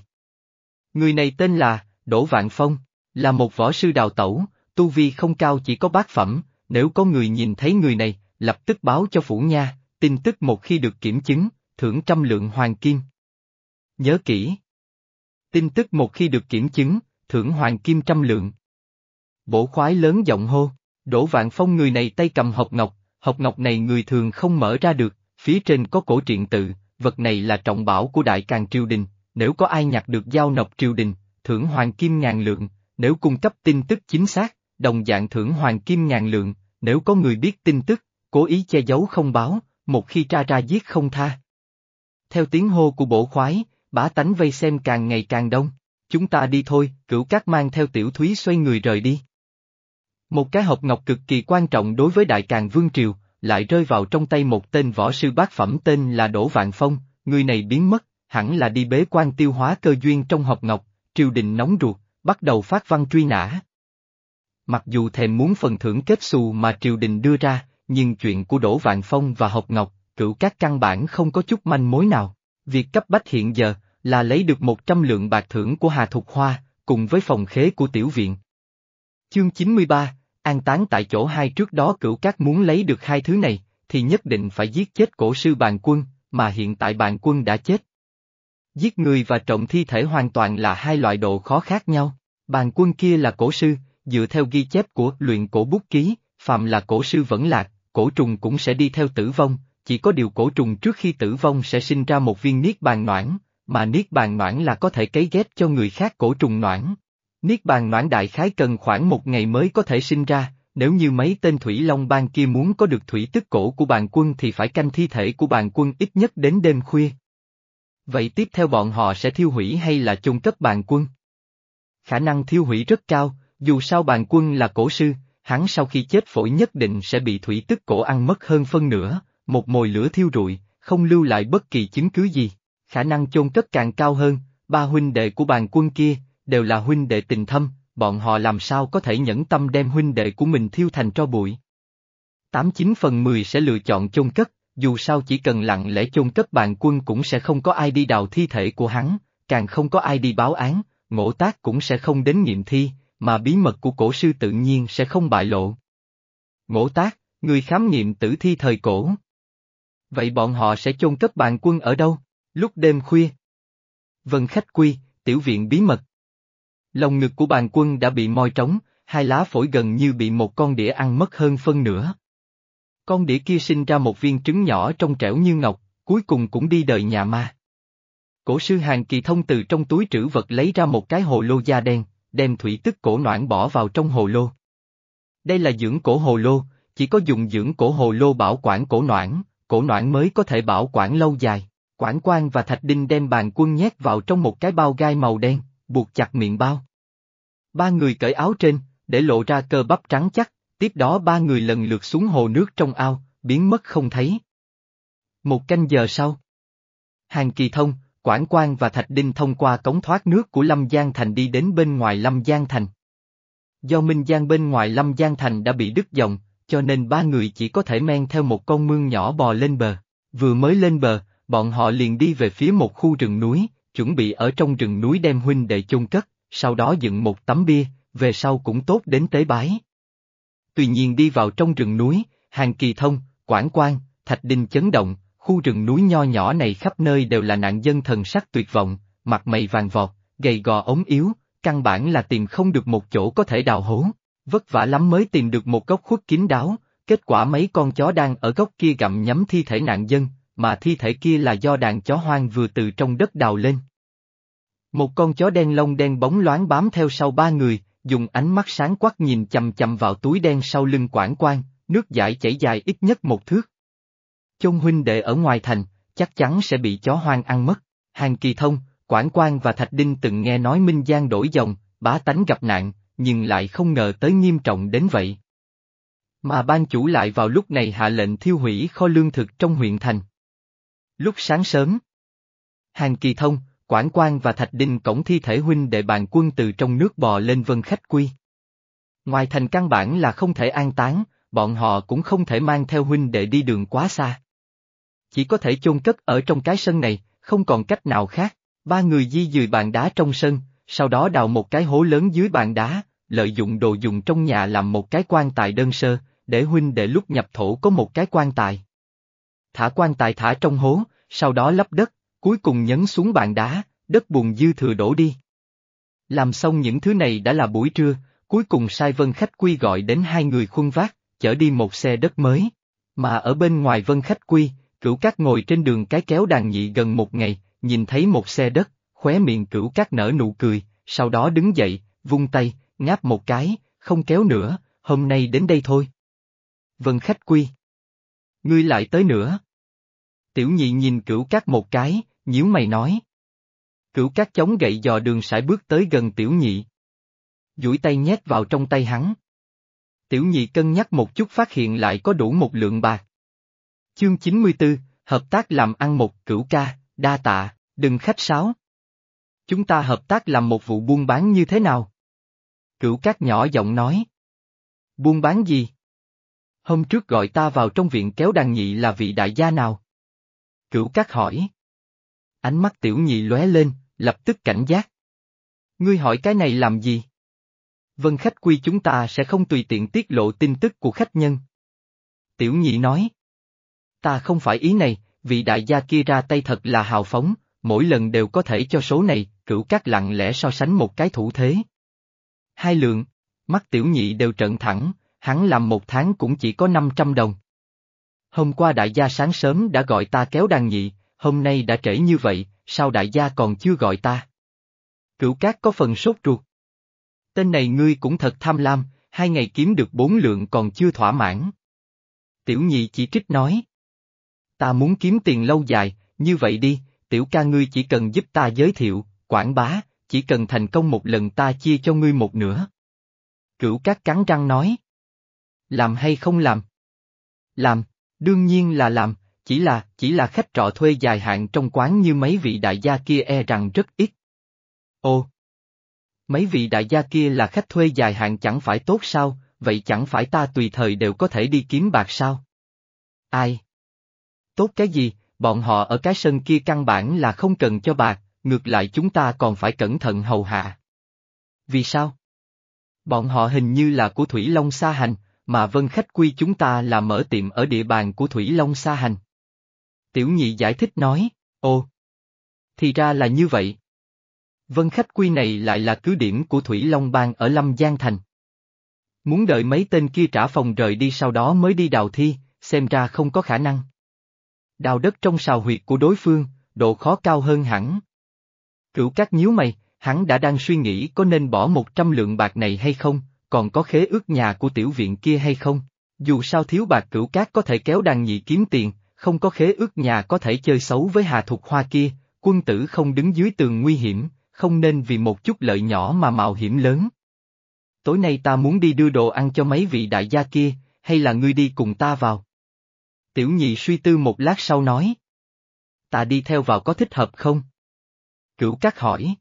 Người này tên là, Đỗ Vạn Phong, là một võ sư đào tẩu, tu vi không cao chỉ có bát phẩm, nếu có người nhìn thấy người này, lập tức báo cho phủ nha, tin tức một khi được kiểm chứng, thưởng trăm lượng hoàng kim. Nhớ kỹ. Tin tức một khi được kiểm chứng, thưởng hoàng kim trăm lượng. Bổ khoái lớn giọng hô, đổ Vạn Phong người này tay cầm hộp ngọc, hộp ngọc này người thường không mở ra được, phía trên có cổ truyện tự, vật này là trọng bảo của đại càng triều đình, nếu có ai nhặt được giao nộp triều đình, thưởng hoàng kim ngàn lượng, nếu cung cấp tin tức chính xác, đồng dạng thưởng hoàng kim ngàn lượng, nếu có người biết tin tức, cố ý che giấu không báo, một khi tra ra giết không tha. Theo tiếng hô của bổ khoái, bá tánh vây xem càng ngày càng đông, chúng ta đi thôi, cửu cát mang theo tiểu thúy xoay người rời đi. Một cái hộp ngọc cực kỳ quan trọng đối với Đại Càng Vương Triều, lại rơi vào trong tay một tên võ sư bát phẩm tên là Đỗ Vạn Phong, người này biến mất, hẳn là đi bế quan tiêu hóa cơ duyên trong hộp ngọc, triều đình nóng ruột, bắt đầu phát văn truy nã. Mặc dù thèm muốn phần thưởng kết xù mà triều đình đưa ra, nhưng chuyện của Đỗ Vạn Phong và hộp ngọc, cửu các căn bản không có chút manh mối nào. Việc cấp bách hiện giờ, là lấy được 100 lượng bạc thưởng của Hà Thục Hoa, cùng với phòng khế của tiểu viện. Chương 93, an táng tại chỗ hai trước đó cửu cát muốn lấy được hai thứ này, thì nhất định phải giết chết cổ sư bàn quân, mà hiện tại bàn quân đã chết. Giết người và trộm thi thể hoàn toàn là hai loại độ khó khác nhau. Bàn quân kia là cổ sư, dựa theo ghi chép của luyện cổ bút ký, phàm là cổ sư vẫn lạc, cổ trùng cũng sẽ đi theo tử vong, chỉ có điều cổ trùng trước khi tử vong sẽ sinh ra một viên niết bàn noãn, mà niết bàn noãn là có thể cấy ghép cho người khác cổ trùng noãn. Niết bàn noãn đại khái cần khoảng một ngày mới có thể sinh ra, nếu như mấy tên thủy long bang kia muốn có được thủy tức cổ của bàn quân thì phải canh thi thể của bàn quân ít nhất đến đêm khuya. Vậy tiếp theo bọn họ sẽ thiêu hủy hay là chôn cất bàn quân? Khả năng thiêu hủy rất cao, dù sao bàn quân là cổ sư, hắn sau khi chết phổi nhất định sẽ bị thủy tức cổ ăn mất hơn phân nửa, một mồi lửa thiêu rụi, không lưu lại bất kỳ chứng cứ gì. Khả năng chôn cất càng cao hơn, ba huynh đệ của bàn quân kia, đều là huynh đệ tình thâm, bọn họ làm sao có thể nhẫn tâm đem huynh đệ của mình thiêu thành tro bụi. Tám chín phần mười sẽ lựa chọn chôn cất, dù sao chỉ cần lặng lẽ chôn cất bàn quân cũng sẽ không có ai đi đào thi thể của hắn, càng không có ai đi báo án, ngộ tác cũng sẽ không đến nghiệm thi, mà bí mật của cổ sư tự nhiên sẽ không bại lộ. Ngộ tác, người khám nghiệm tử thi thời cổ. Vậy bọn họ sẽ chôn cất bàn quân ở đâu? Lúc đêm khuya. Vân khách quy, tiểu viện bí mật. Lòng ngực của bàn quân đã bị moi trống, hai lá phổi gần như bị một con đĩa ăn mất hơn phân nửa. Con đĩa kia sinh ra một viên trứng nhỏ trong trẻo như ngọc, cuối cùng cũng đi đời nhà ma. Cổ sư hàng kỳ thông từ trong túi trữ vật lấy ra một cái hồ lô da đen, đem thủy tức cổ noãn bỏ vào trong hồ lô. Đây là dưỡng cổ hồ lô, chỉ có dùng dưỡng cổ hồ lô bảo quản cổ noãn, cổ noãn mới có thể bảo quản lâu dài. Quản quan và Thạch Đinh đem bàn quân nhét vào trong một cái bao gai màu đen, buộc chặt miệng bao. Ba người cởi áo trên, để lộ ra cơ bắp trắng chắc, tiếp đó ba người lần lượt xuống hồ nước trong ao, biến mất không thấy. Một canh giờ sau. Hàng kỳ thông, Quản quan và Thạch Đinh thông qua cống thoát nước của Lâm Giang Thành đi đến bên ngoài Lâm Giang Thành. Do Minh Giang bên ngoài Lâm Giang Thành đã bị đứt dòng, cho nên ba người chỉ có thể men theo một con mương nhỏ bò lên bờ. Vừa mới lên bờ, bọn họ liền đi về phía một khu rừng núi, chuẩn bị ở trong rừng núi đem huynh đệ chôn cất, sau đó dựng một tấm bia, về sau cũng tốt đến tế bái. Tuy nhiên đi vào trong rừng núi, hàng kỳ thông, quảng quan, thạch đinh chấn động, khu rừng núi nho nhỏ này khắp nơi đều là nạn dân thần sắc tuyệt vọng, mặt mày vàng vọt, gầy gò ống yếu, căn bản là tìm không được một chỗ có thể đào hố. Vất vả lắm mới tìm được một góc khuất kín đáo, kết quả mấy con chó đang ở góc kia gặm nhấm thi thể nạn dân, mà thi thể kia là do đàn chó hoang vừa từ trong đất đào lên. Một con chó đen lông đen bóng loáng bám theo sau ba người, dùng ánh mắt sáng quắc nhìn chầm chầm vào túi đen sau lưng quản quan, nước giải chảy dài ít nhất một thước. Chôn huynh đệ ở ngoài thành, chắc chắn sẽ bị chó hoang ăn mất. Hàng kỳ thông, quản quan và Thạch Đinh từng nghe nói Minh Giang đổi dòng, bá tánh gặp nạn, nhưng lại không ngờ tới nghiêm trọng đến vậy. Mà ban chủ lại vào lúc này hạ lệnh thiêu hủy kho lương thực trong huyện thành. Lúc sáng sớm, Hàng kỳ thông, quản quan và Thạch Đinh cổng thi thể huynh đệ bàn quân từ trong nước bò lên vân khách quy. Ngoài thành căn bản là không thể an táng, bọn họ cũng không thể mang theo huynh đệ đi đường quá xa chỉ có thể chôn cất ở trong cái sân này, không còn cách nào khác. Ba người di dời bàn đá trong sân, sau đó đào một cái hố lớn dưới bàn đá, lợi dụng đồ dùng trong nhà làm một cái quan tài đơn sơ, để huynh đệ lúc nhập thổ có một cái quan tài. Thả quan tài thả trong hố, sau đó lấp đất, cuối cùng nhấn xuống bàn đá, đất bùn dư thừa đổ đi. Làm xong những thứ này đã là buổi trưa, cuối cùng sai vân khách quy gọi đến hai người khuân vác, chở đi một xe đất mới. Mà ở bên ngoài vân khách quy, Cửu Cát ngồi trên đường cái kéo đàn nhị gần một ngày, nhìn thấy một xe đất, khóe miệng Cửu Cát nở nụ cười, sau đó đứng dậy, vung tay, ngáp một cái, không kéo nữa, hôm nay đến đây thôi. Vân khách quy. Ngươi lại tới nữa. Tiểu nhị nhìn Cửu Cát một cái, nhíu mày nói. Cửu Cát chống gậy dò đường sải bước tới gần tiểu nhị. duỗi tay nhét vào trong tay hắn. Tiểu nhị cân nhắc một chút phát hiện lại có đủ một lượng bạc. Chương 94, Hợp tác làm ăn một cửu ca, đa tạ, đừng khách sáo. Chúng ta hợp tác làm một vụ buôn bán như thế nào? Cửu cát nhỏ giọng nói. Buôn bán gì? Hôm trước gọi ta vào trong viện kéo đàn nhị là vị đại gia nào? Cửu cát hỏi. Ánh mắt tiểu nhị lóe lên, lập tức cảnh giác. Ngươi hỏi cái này làm gì? Vân khách quy chúng ta sẽ không tùy tiện tiết lộ tin tức của khách nhân. Tiểu nhị nói. Ta không phải ý này, vị đại gia kia ra tay thật là hào phóng, mỗi lần đều có thể cho số này, cửu các lặng lẽ so sánh một cái thủ thế. Hai lượng, mắt tiểu nhị đều trận thẳng, hắn làm một tháng cũng chỉ có 500 đồng. Hôm qua đại gia sáng sớm đã gọi ta kéo đàn nhị, hôm nay đã trễ như vậy, sao đại gia còn chưa gọi ta? Cửu cát có phần sốt ruột. Tên này ngươi cũng thật tham lam, hai ngày kiếm được bốn lượng còn chưa thỏa mãn. Tiểu nhị chỉ trích nói. Ta muốn kiếm tiền lâu dài, như vậy đi, tiểu ca ngươi chỉ cần giúp ta giới thiệu, quảng bá, chỉ cần thành công một lần ta chia cho ngươi một nửa. Cửu cát cắn răng nói. Làm hay không làm? Làm, đương nhiên là làm, chỉ là, chỉ là khách trọ thuê dài hạn trong quán như mấy vị đại gia kia e rằng rất ít. Ồ! Mấy vị đại gia kia là khách thuê dài hạn chẳng phải tốt sao, vậy chẳng phải ta tùy thời đều có thể đi kiếm bạc sao? Ai? Tốt cái gì, bọn họ ở cái sân kia căn bản là không cần cho bạc, ngược lại chúng ta còn phải cẩn thận hầu hạ. Vì sao? Bọn họ hình như là của Thủy Long Sa Hành, mà vân khách quy chúng ta là mở tiệm ở địa bàn của Thủy Long Sa Hành. Tiểu nhị giải thích nói, ồ. Thì ra là như vậy. Vân khách quy này lại là cứ điểm của Thủy Long Bang ở Lâm Giang Thành. Muốn đợi mấy tên kia trả phòng rời đi sau đó mới đi đào thi, xem ra không có khả năng. Đào đất trong sào huyệt của đối phương, độ khó cao hơn hẳn. Cửu các nhíu mày, hắn đã đang suy nghĩ có nên bỏ một trăm lượng bạc này hay không, còn có khế ước nhà của tiểu viện kia hay không. Dù sao thiếu bạc cửu cát có thể kéo đàn nhị kiếm tiền, không có khế ước nhà có thể chơi xấu với hà thục hoa kia, quân tử không đứng dưới tường nguy hiểm, không nên vì một chút lợi nhỏ mà mạo hiểm lớn. Tối nay ta muốn đi đưa đồ ăn cho mấy vị đại gia kia, hay là ngươi đi cùng ta vào? Tiểu nhị suy tư một lát sau nói. Ta đi theo vào có thích hợp không? Cửu cát hỏi.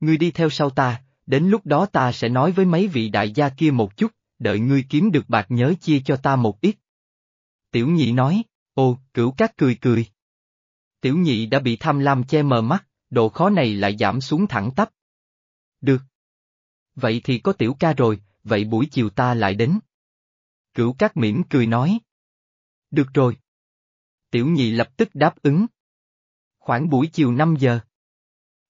Ngươi đi theo sau ta, đến lúc đó ta sẽ nói với mấy vị đại gia kia một chút, đợi ngươi kiếm được bạc nhớ chia cho ta một ít. Tiểu nhị nói, ô, cửu cát cười cười. Tiểu nhị đã bị tham lam che mờ mắt, độ khó này lại giảm xuống thẳng tắp. Được. Vậy thì có tiểu ca rồi, vậy buổi chiều ta lại đến. Cửu cát mỉm cười nói. Được rồi. Tiểu nhị lập tức đáp ứng. Khoảng buổi chiều 5 giờ.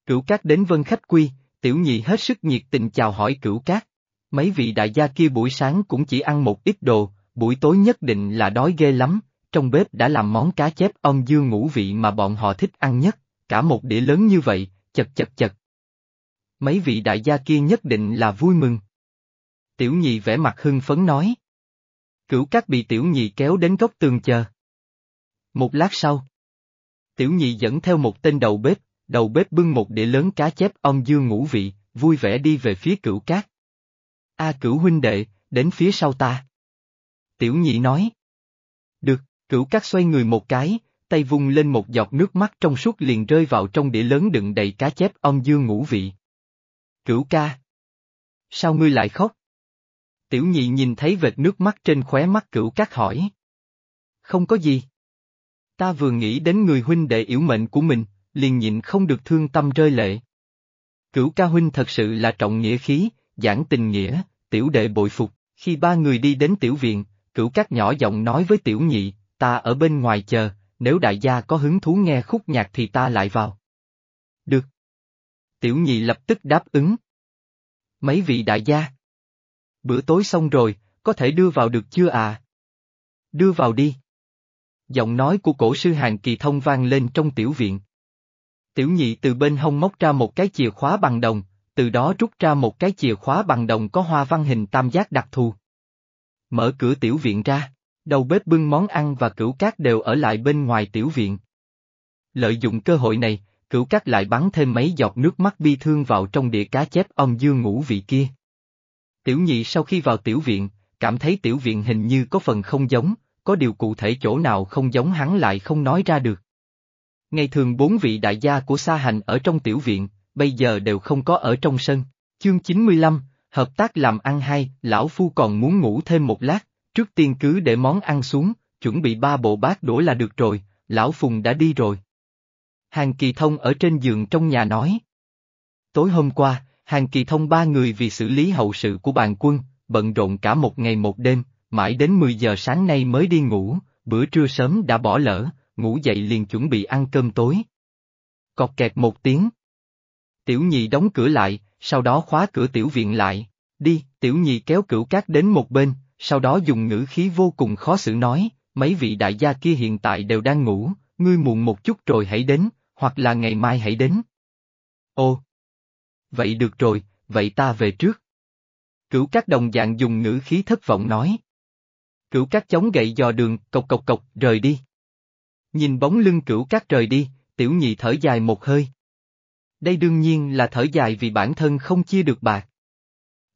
Cửu cát đến vân khách quy, tiểu nhị hết sức nhiệt tình chào hỏi cửu cát. Mấy vị đại gia kia buổi sáng cũng chỉ ăn một ít đồ, buổi tối nhất định là đói ghê lắm, trong bếp đã làm món cá chép ông dương ngũ vị mà bọn họ thích ăn nhất, cả một đĩa lớn như vậy, chật chật chật. Mấy vị đại gia kia nhất định là vui mừng. Tiểu nhị vẻ mặt hưng phấn nói. Cửu cát bị tiểu nhị kéo đến góc tường chờ. Một lát sau. Tiểu nhị dẫn theo một tên đầu bếp, đầu bếp bưng một đĩa lớn cá chép ông dương ngũ vị, vui vẻ đi về phía cửu cát. A cửu huynh đệ, đến phía sau ta. Tiểu nhị nói. Được, cửu cát xoay người một cái, tay vung lên một giọt nước mắt trong suốt liền rơi vào trong đĩa lớn đựng đầy cá chép ông dương ngũ vị. Cửu ca. Sao ngươi lại khóc? Tiểu nhị nhìn thấy vệt nước mắt trên khóe mắt cửu cát hỏi. Không có gì. Ta vừa nghĩ đến người huynh đệ yếu mệnh của mình, liền nhịn không được thương tâm rơi lệ. Cửu ca huynh thật sự là trọng nghĩa khí, giảng tình nghĩa, tiểu đệ bội phục, khi ba người đi đến tiểu viện, cửu các nhỏ giọng nói với tiểu nhị, ta ở bên ngoài chờ, nếu đại gia có hứng thú nghe khúc nhạc thì ta lại vào. Được. Tiểu nhị lập tức đáp ứng. Mấy vị đại gia. Bữa tối xong rồi, có thể đưa vào được chưa à? Đưa vào đi. Giọng nói của cổ sư hàng kỳ thông vang lên trong tiểu viện. Tiểu nhị từ bên hông móc ra một cái chìa khóa bằng đồng, từ đó rút ra một cái chìa khóa bằng đồng có hoa văn hình tam giác đặc thù. Mở cửa tiểu viện ra, đầu bếp bưng món ăn và cửu cát đều ở lại bên ngoài tiểu viện. Lợi dụng cơ hội này, cửu cát lại bắn thêm mấy giọt nước mắt bi thương vào trong đĩa cá chép ông dương ngủ vị kia. Tiểu nhị sau khi vào tiểu viện, cảm thấy tiểu viện hình như có phần không giống, có điều cụ thể chỗ nào không giống hắn lại không nói ra được. Ngày thường bốn vị đại gia của Sa Hành ở trong tiểu viện, bây giờ đều không có ở trong sân. Chương 95, hợp tác làm ăn hay, lão phu còn muốn ngủ thêm một lát, trước tiên cứ để món ăn xuống, chuẩn bị ba bộ bát đũa là được rồi, lão Phùng đã đi rồi. Hàng Kỳ Thông ở trên giường trong nhà nói. Tối hôm qua, Hàng Kỳ Thông ba người vì xử lý hậu sự của bàn quân, bận rộn cả một ngày một đêm, mãi đến 10 giờ sáng nay mới đi ngủ, bữa trưa sớm đã bỏ lỡ, ngủ dậy liền chuẩn bị ăn cơm tối. Cọt kẹt một tiếng. Tiểu nhị đóng cửa lại, sau đó khóa cửa tiểu viện lại. Đi, tiểu nhị kéo cửu cát đến một bên, sau đó dùng ngữ khí vô cùng khó xử nói, mấy vị đại gia kia hiện tại đều đang ngủ, ngươi muộn một chút rồi hãy đến, hoặc là ngày mai hãy đến. Ô, Vậy được rồi, vậy ta về trước. Cửu các đồng dạng dùng ngữ khí thất vọng nói. Cửu các chống gậy dò đường, cộc cộc cộc, rời đi. Nhìn bóng lưng cửu các rời đi, tiểu nhị thở dài một hơi. Đây đương nhiên là thở dài vì bản thân không chia được bạc.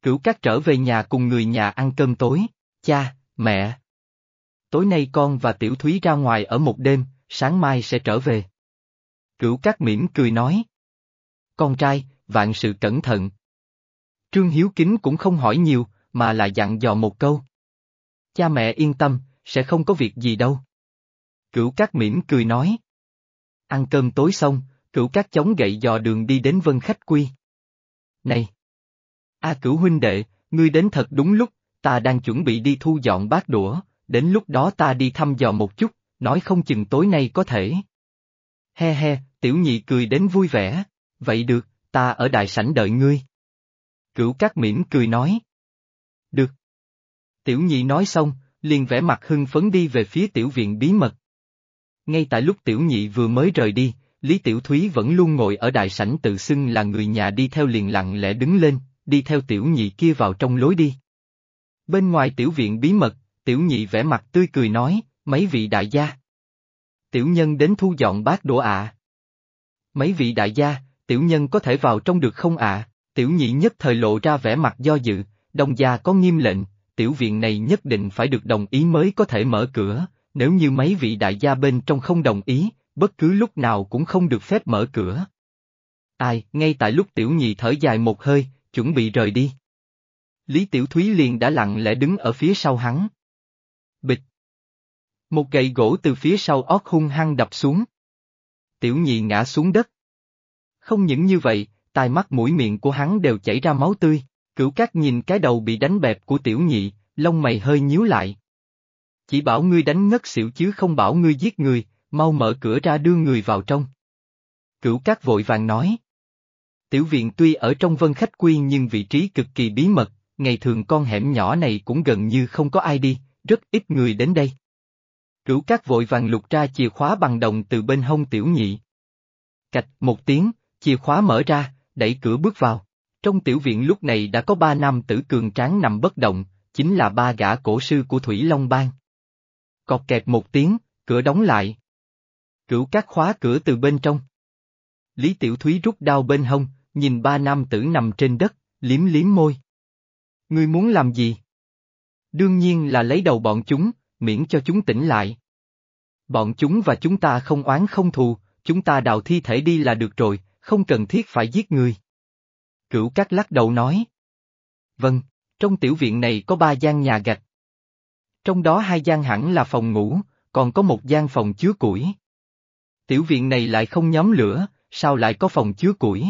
Cửu các trở về nhà cùng người nhà ăn cơm tối, cha, mẹ. Tối nay con và tiểu thúy ra ngoài ở một đêm, sáng mai sẽ trở về. Cửu các mỉm cười nói. Con trai, vạn sự cẩn thận. Trương Hiếu Kính cũng không hỏi nhiều, mà là dặn dò một câu. Cha mẹ yên tâm, sẽ không có việc gì đâu. Cửu Cát mỉm cười nói. Ăn cơm tối xong, Cửu Cát chống gậy dò đường đi đến Vân Khách Quy. Này! A Cửu huynh đệ, ngươi đến thật đúng lúc, ta đang chuẩn bị đi thu dọn bát đũa, đến lúc đó ta đi thăm dò một chút, nói không chừng tối nay có thể. He he, tiểu nhị cười đến vui vẻ, vậy được, ta ở đại sảnh đợi ngươi. Cửu Cát mỉm cười nói. Được. Tiểu nhị nói xong, liền vẽ mặt hưng phấn đi về phía tiểu viện bí mật. Ngay tại lúc tiểu nhị vừa mới rời đi, Lý Tiểu Thúy vẫn luôn ngồi ở đại sảnh tự xưng là người nhà đi theo liền lặng lẽ đứng lên, đi theo tiểu nhị kia vào trong lối đi. Bên ngoài tiểu viện bí mật, tiểu nhị vẽ mặt tươi cười nói, mấy vị đại gia. Tiểu nhân đến thu dọn bát đũa ạ. Mấy vị đại gia, tiểu nhân có thể vào trong được không ạ? Tiểu nhị nhất thời lộ ra vẻ mặt do dự, đồng gia có nghiêm lệnh, tiểu viện này nhất định phải được đồng ý mới có thể mở cửa, nếu như mấy vị đại gia bên trong không đồng ý, bất cứ lúc nào cũng không được phép mở cửa. Ai, ngay tại lúc tiểu nhị thở dài một hơi, chuẩn bị rời đi. Lý Tiểu Thúy liền đã lặng lẽ đứng ở phía sau hắn. Bịch. Một gậy gỗ từ phía sau ót hung hăng đập xuống. Tiểu nhị ngã xuống đất. Không những như vậy, tai mắt mũi miệng của hắn đều chảy ra máu tươi, cửu cát nhìn cái đầu bị đánh bẹp của tiểu nhị, lông mày hơi nhíu lại. Chỉ bảo ngươi đánh ngất xỉu chứ không bảo ngươi giết người, mau mở cửa ra đưa người vào trong. Cửu cát vội vàng nói. Tiểu viện tuy ở trong vân khách quy nhưng vị trí cực kỳ bí mật, ngày thường con hẻm nhỏ này cũng gần như không có ai đi, rất ít người đến đây. Cửu cát vội vàng lục ra chìa khóa bằng đồng từ bên hông tiểu nhị. Cạch một tiếng, chìa khóa mở ra, đẩy cửa bước vào. Trong tiểu viện lúc này đã có ba nam tử cường tráng nằm bất động, chính là ba gã cổ sư của Thủy Long Bang. Cọt kẹt một tiếng, cửa đóng lại. Cửu các khóa cửa từ bên trong. Lý Tiểu Thúy rút đao bên hông, nhìn ba nam tử nằm trên đất, liếm liếm môi. Ngươi muốn làm gì? Đương nhiên là lấy đầu bọn chúng, miễn cho chúng tỉnh lại. Bọn chúng và chúng ta không oán không thù, chúng ta đào thi thể đi là được rồi, không cần thiết phải giết người. Cửu Cát lắc đầu nói. Vâng, trong tiểu viện này có ba gian nhà gạch. Trong đó hai gian hẳn là phòng ngủ, còn có một gian phòng chứa củi. Tiểu viện này lại không nhóm lửa, sao lại có phòng chứa củi?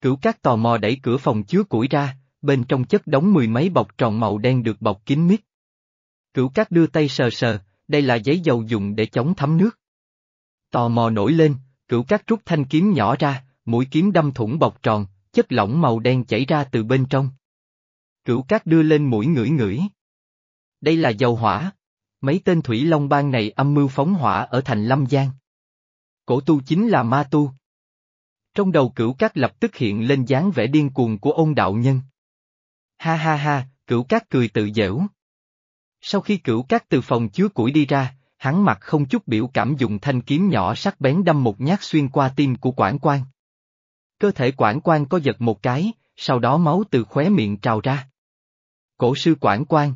Cửu Cát tò mò đẩy cửa phòng chứa củi ra, bên trong chất đóng mười mấy bọc tròn màu đen được bọc kín mít. Cửu Cát đưa tay sờ sờ, đây là giấy dầu dùng để chống thấm nước. Tò mò nổi lên, cửu Cát rút thanh kiếm nhỏ ra, mũi kiếm đâm thủng bọc tròn, chất lỏng màu đen chảy ra từ bên trong. Cửu Cát đưa lên mũi ngửi ngửi. Đây là dầu hỏa. Mấy tên thủy long bang này âm mưu phóng hỏa ở thành Lâm Giang. Cổ tu chính là ma tu. Trong đầu cửu cát lập tức hiện lên dáng vẻ điên cuồng của ôn đạo nhân. Ha ha ha, cửu cát cười tự dễu. Sau khi cửu cát từ phòng chứa củi đi ra, hắn mặt không chút biểu cảm dùng thanh kiếm nhỏ sắc bén đâm một nhát xuyên qua tim của quản quan. Cơ thể quản quan có giật một cái, sau đó máu từ khóe miệng trào ra. Cổ sư quản quan.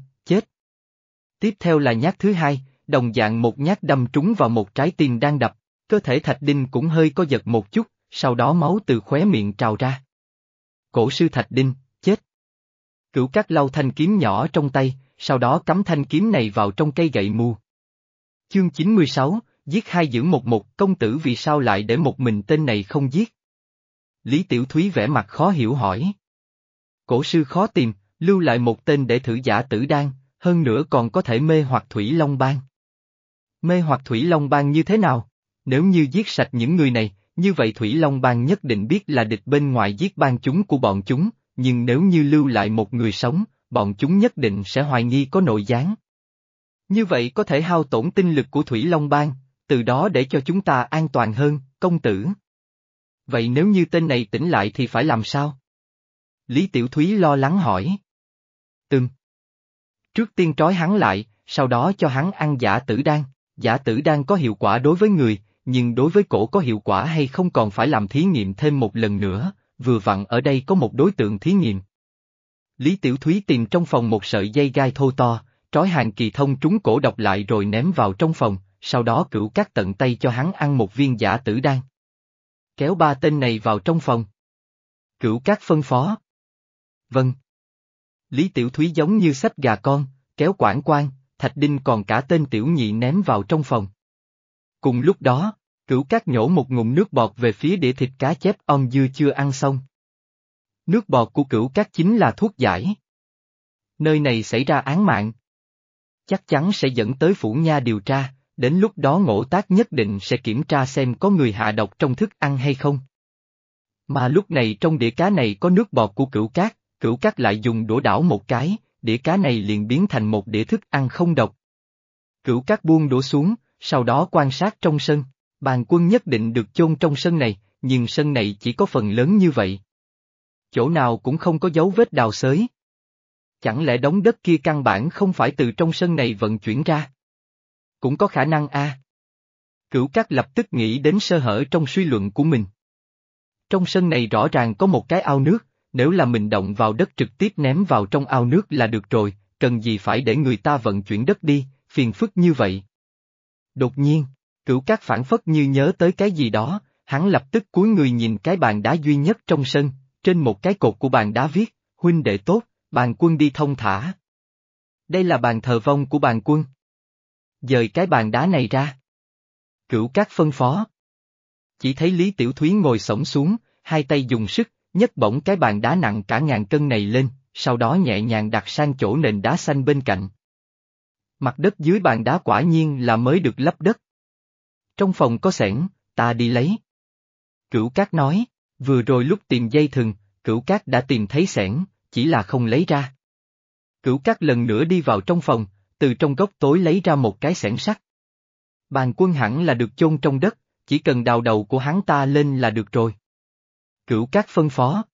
Tiếp theo là nhát thứ hai, đồng dạng một nhát đâm trúng vào một trái tim đang đập, cơ thể thạch đinh cũng hơi có giật một chút, sau đó máu từ khóe miệng trào ra. Cổ sư thạch đinh, chết. Cửu cát lau thanh kiếm nhỏ trong tay, sau đó cắm thanh kiếm này vào trong cây gậy mù. Chương 96, giết hai giữ một một, công tử vì sao lại để một mình tên này không giết? Lý Tiểu Thúy vẻ mặt khó hiểu hỏi. Cổ sư khó tìm, lưu lại một tên để thử giả tử đan, hơn nữa còn có thể mê hoặc Thủy Long Bang. Mê hoặc Thủy Long Bang như thế nào? Nếu như giết sạch những người này, như vậy Thủy Long Bang nhất định biết là địch bên ngoài giết bang chúng của bọn chúng, nhưng nếu như lưu lại một người sống, bọn chúng nhất định sẽ hoài nghi có nội gián. Như vậy có thể hao tổn tinh lực của Thủy Long Bang, từ đó để cho chúng ta an toàn hơn, công tử. Vậy nếu như tên này tỉnh lại thì phải làm sao? Lý Tiểu Thúy lo lắng hỏi. Từng. Trước tiên trói hắn lại, sau đó cho hắn ăn giả tử đan. Giả tử đan có hiệu quả đối với người, nhưng đối với cổ có hiệu quả hay không còn phải làm thí nghiệm thêm một lần nữa, vừa vặn ở đây có một đối tượng thí nghiệm. Lý Tiểu Thúy tìm trong phòng một sợi dây gai thô to, trói hàng kỳ thông trúng cổ độc lại rồi ném vào trong phòng, sau đó cửu cắt tận tay cho hắn ăn một viên giả tử đan. Kéo ba tên này vào trong phòng. Cửu các phân phó. Vâng. Lý Tiểu Thúy giống như sách gà con, kéo quản quan, Thạch Đinh còn cả tên tiểu nhị ném vào trong phòng. Cùng lúc đó, cửu cát nhổ một ngụm nước bọt về phía đĩa thịt cá chép on dưa chưa ăn xong. Nước bọt của cửu cát chính là thuốc giải. Nơi này xảy ra án mạng. Chắc chắn sẽ dẫn tới phủ nha điều tra, đến lúc đó ngộ tác nhất định sẽ kiểm tra xem có người hạ độc trong thức ăn hay không. Mà lúc này trong đĩa cá này có nước bọt của cửu cát, cửu cát lại dùng đũa đảo một cái, đĩa cá này liền biến thành một đĩa thức ăn không độc. Cửu cát buông đũa xuống, sau đó quan sát trong sân, bàn quân nhất định được chôn trong sân này, nhưng sân này chỉ có phần lớn như vậy. Chỗ nào cũng không có dấu vết đào xới. Chẳng lẽ đống đất kia căn bản không phải từ trong sân này vận chuyển ra? Cũng có khả năng a. Cửu Cát lập tức nghĩ đến sơ hở trong suy luận của mình. Trong sân này rõ ràng có một cái ao nước, nếu là mình động vào đất trực tiếp ném vào trong ao nước là được rồi, cần gì phải để người ta vận chuyển đất đi, phiền phức như vậy. Đột nhiên, cửu cát phản phất như nhớ tới cái gì đó, hắn lập tức cúi người nhìn cái bàn đá duy nhất trong sân, trên một cái cột của bàn đá viết, huynh đệ tốt, bàn quân đi thông thả. Đây là bàn thờ vong của bàn quân. Dời cái bàn đá này ra. Cửu cát phân phó. Chỉ thấy Lý Tiểu Thúy ngồi sổng xuống, hai tay dùng sức, nhấc bổng cái bàn đá nặng cả ngàn cân này lên, sau đó nhẹ nhàng đặt sang chỗ nền đá xanh bên cạnh. Mặt đất dưới bàn đá quả nhiên là mới được lấp đất. Trong phòng có sẻn, ta đi lấy. Cửu Cát nói, vừa rồi lúc tìm dây thừng, Cửu Cát đã tìm thấy sẻn, chỉ là không lấy ra. Cửu Cát lần nữa đi vào trong phòng, từ trong góc tối lấy ra một cái sẻn sắt. Bàn quân hẳn là được chôn trong đất, chỉ cần đào đầu của hắn ta lên là được rồi. Cửu Cát phân phó.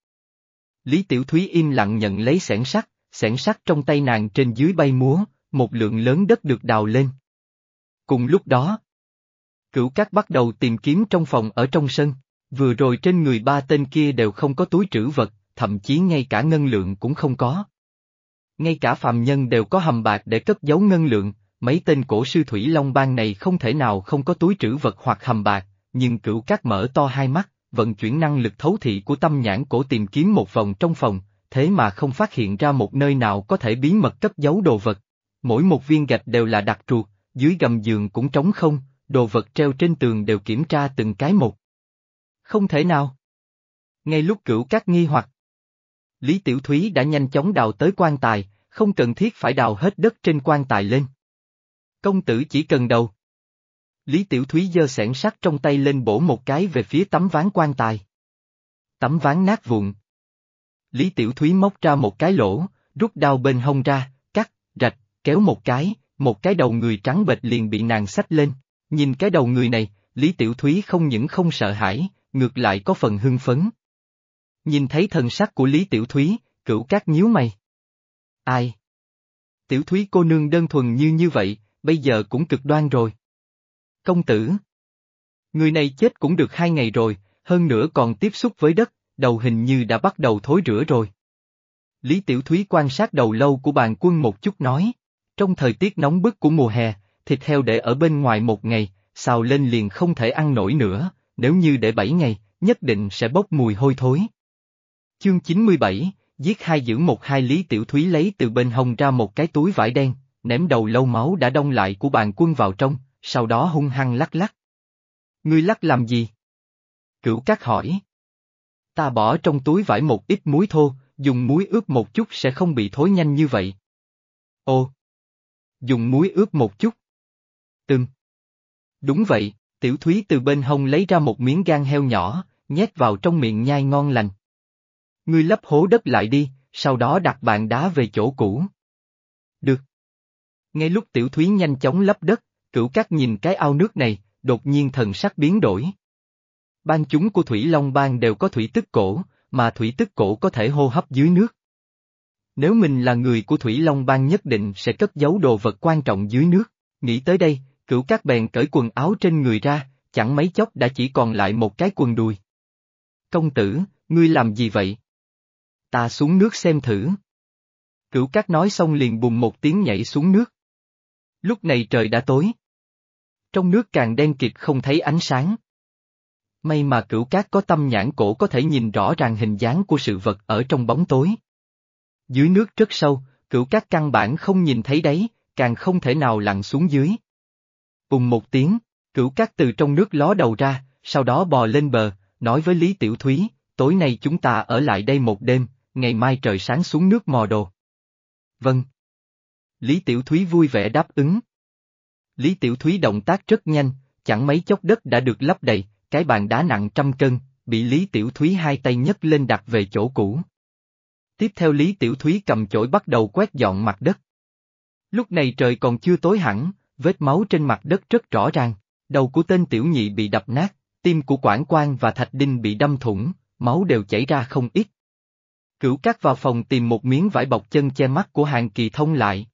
Lý Tiểu Thúy im lặng nhận lấy sẻn sắt, sẻn sắt trong tay nàng trên dưới bay múa, một lượng lớn đất được đào lên. Cùng lúc đó, Cửu Cát bắt đầu tìm kiếm trong phòng ở trong sân, vừa rồi trên người ba tên kia đều không có túi trữ vật, thậm chí ngay cả ngân lượng cũng không có. Ngay cả phàm nhân đều có hầm bạc để cất giấu ngân lượng, mấy tên cổ sư thủy long bang này không thể nào không có túi trữ vật hoặc hầm bạc, nhưng cửu cát mở to hai mắt, vận chuyển năng lực thấu thị của tâm nhãn cổ tìm kiếm một vòng trong phòng, thế mà không phát hiện ra một nơi nào có thể bí mật cất giấu đồ vật. Mỗi một viên gạch đều là đặc truột, dưới gầm giường cũng trống không, đồ vật treo trên tường đều kiểm tra từng cái một. Không thể nào. Ngay lúc cửu các nghi hoặc, Lý Tiểu Thúy đã nhanh chóng đào tới quan tài, không cần thiết phải đào hết đất trên quan tài lên. Công tử chỉ cần đầu. Lý Tiểu Thúy giơ sẻn sắt trong tay lên bổ một cái về phía tấm ván quan tài. Tấm ván nát vụn. Lý Tiểu Thúy móc ra một cái lỗ, rút đao bên hông ra, cắt, rạch, kéo một cái, một cái đầu người trắng bệch liền bị nàng xách lên. Nhìn cái đầu người này, Lý Tiểu Thúy không những không sợ hãi, ngược lại có phần hưng phấn. Nhìn thấy thần sắc của Lý Tiểu Thúy, cửu cát nhíu mày. Ai? Tiểu Thúy cô nương đơn thuần như như vậy, bây giờ cũng cực đoan rồi. Công tử. Người này chết cũng được hai ngày rồi, hơn nữa còn tiếp xúc với đất, đầu hình như đã bắt đầu thối rữa rồi. Lý Tiểu Thúy quan sát đầu lâu của bàn quân một chút nói, trong thời tiết nóng bức của mùa hè, thịt heo để ở bên ngoài một ngày, xào lên liền không thể ăn nổi nữa, nếu như để bảy ngày, nhất định sẽ bốc mùi hôi thối. Chương 97, giết hai giữ một hai Lý Tiểu Thúy lấy từ bên hông ra một cái túi vải đen, ném đầu lâu máu đã đông lại của bàn quân vào trong, sau đó hung hăng lắc lắc. Ngươi lắc làm gì? Cửu Cát hỏi. Ta bỏ trong túi vải một ít muối thô, dùng muối ướp một chút sẽ không bị thối nhanh như vậy. Ồ! Dùng muối ướp một chút. Từng. Đúng vậy, tiểu thúy từ bên hông lấy ra một miếng gan heo nhỏ, nhét vào trong miệng nhai ngon lành. Ngươi lấp hố đất lại đi, sau đó đặt bàn đá về chỗ cũ. Được. Ngay lúc tiểu thúy nhanh chóng lấp đất, cửu cát nhìn cái ao nước này, đột nhiên thần sắc biến đổi. Ban chúng của Thủy Long Bang đều có thủy tức cổ, mà thủy tức cổ có thể hô hấp dưới nước. Nếu mình là người của Thủy Long Bang nhất định sẽ cất giấu đồ vật quan trọng dưới nước. Nghĩ tới đây, cửu các bèn cởi quần áo trên người ra, chẳng mấy chốc đã chỉ còn lại một cái quần đùi. Công tử, ngươi làm gì vậy? Ta xuống nước xem thử. Cửu các nói xong liền bùng một tiếng nhảy xuống nước. Lúc này trời đã tối. Trong nước càng đen kịt không thấy ánh sáng. May mà cửu cát có tâm nhãn cổ có thể nhìn rõ ràng hình dáng của sự vật ở trong bóng tối. Dưới nước rất sâu, cửu cát căn bản không nhìn thấy đấy, càng không thể nào lặn xuống dưới. Cùng một tiếng, cửu cát từ trong nước ló đầu ra, sau đó bò lên bờ, nói với Lý Tiểu Thúy, tối nay chúng ta ở lại đây một đêm, ngày mai trời sáng xuống nước mò đồ. Vâng. Lý Tiểu Thúy vui vẻ đáp ứng. Lý Tiểu Thúy động tác rất nhanh, chẳng mấy chốc đất đã được lấp đầy, cái bàn đá nặng trăm cân, bị Lý Tiểu Thúy hai tay nhấc lên đặt về chỗ cũ. Tiếp theo Lý Tiểu Thúy cầm chổi bắt đầu quét dọn mặt đất. Lúc này trời còn chưa tối hẳn, vết máu trên mặt đất rất rõ ràng, đầu của tên tiểu nhị bị đập nát, tim của Quảng Quan và Thạch Đinh bị đâm thủng, máu đều chảy ra không ít. Cửu cát vào phòng tìm một miếng vải bọc chân che mắt của Hàng Kỳ Thông lại.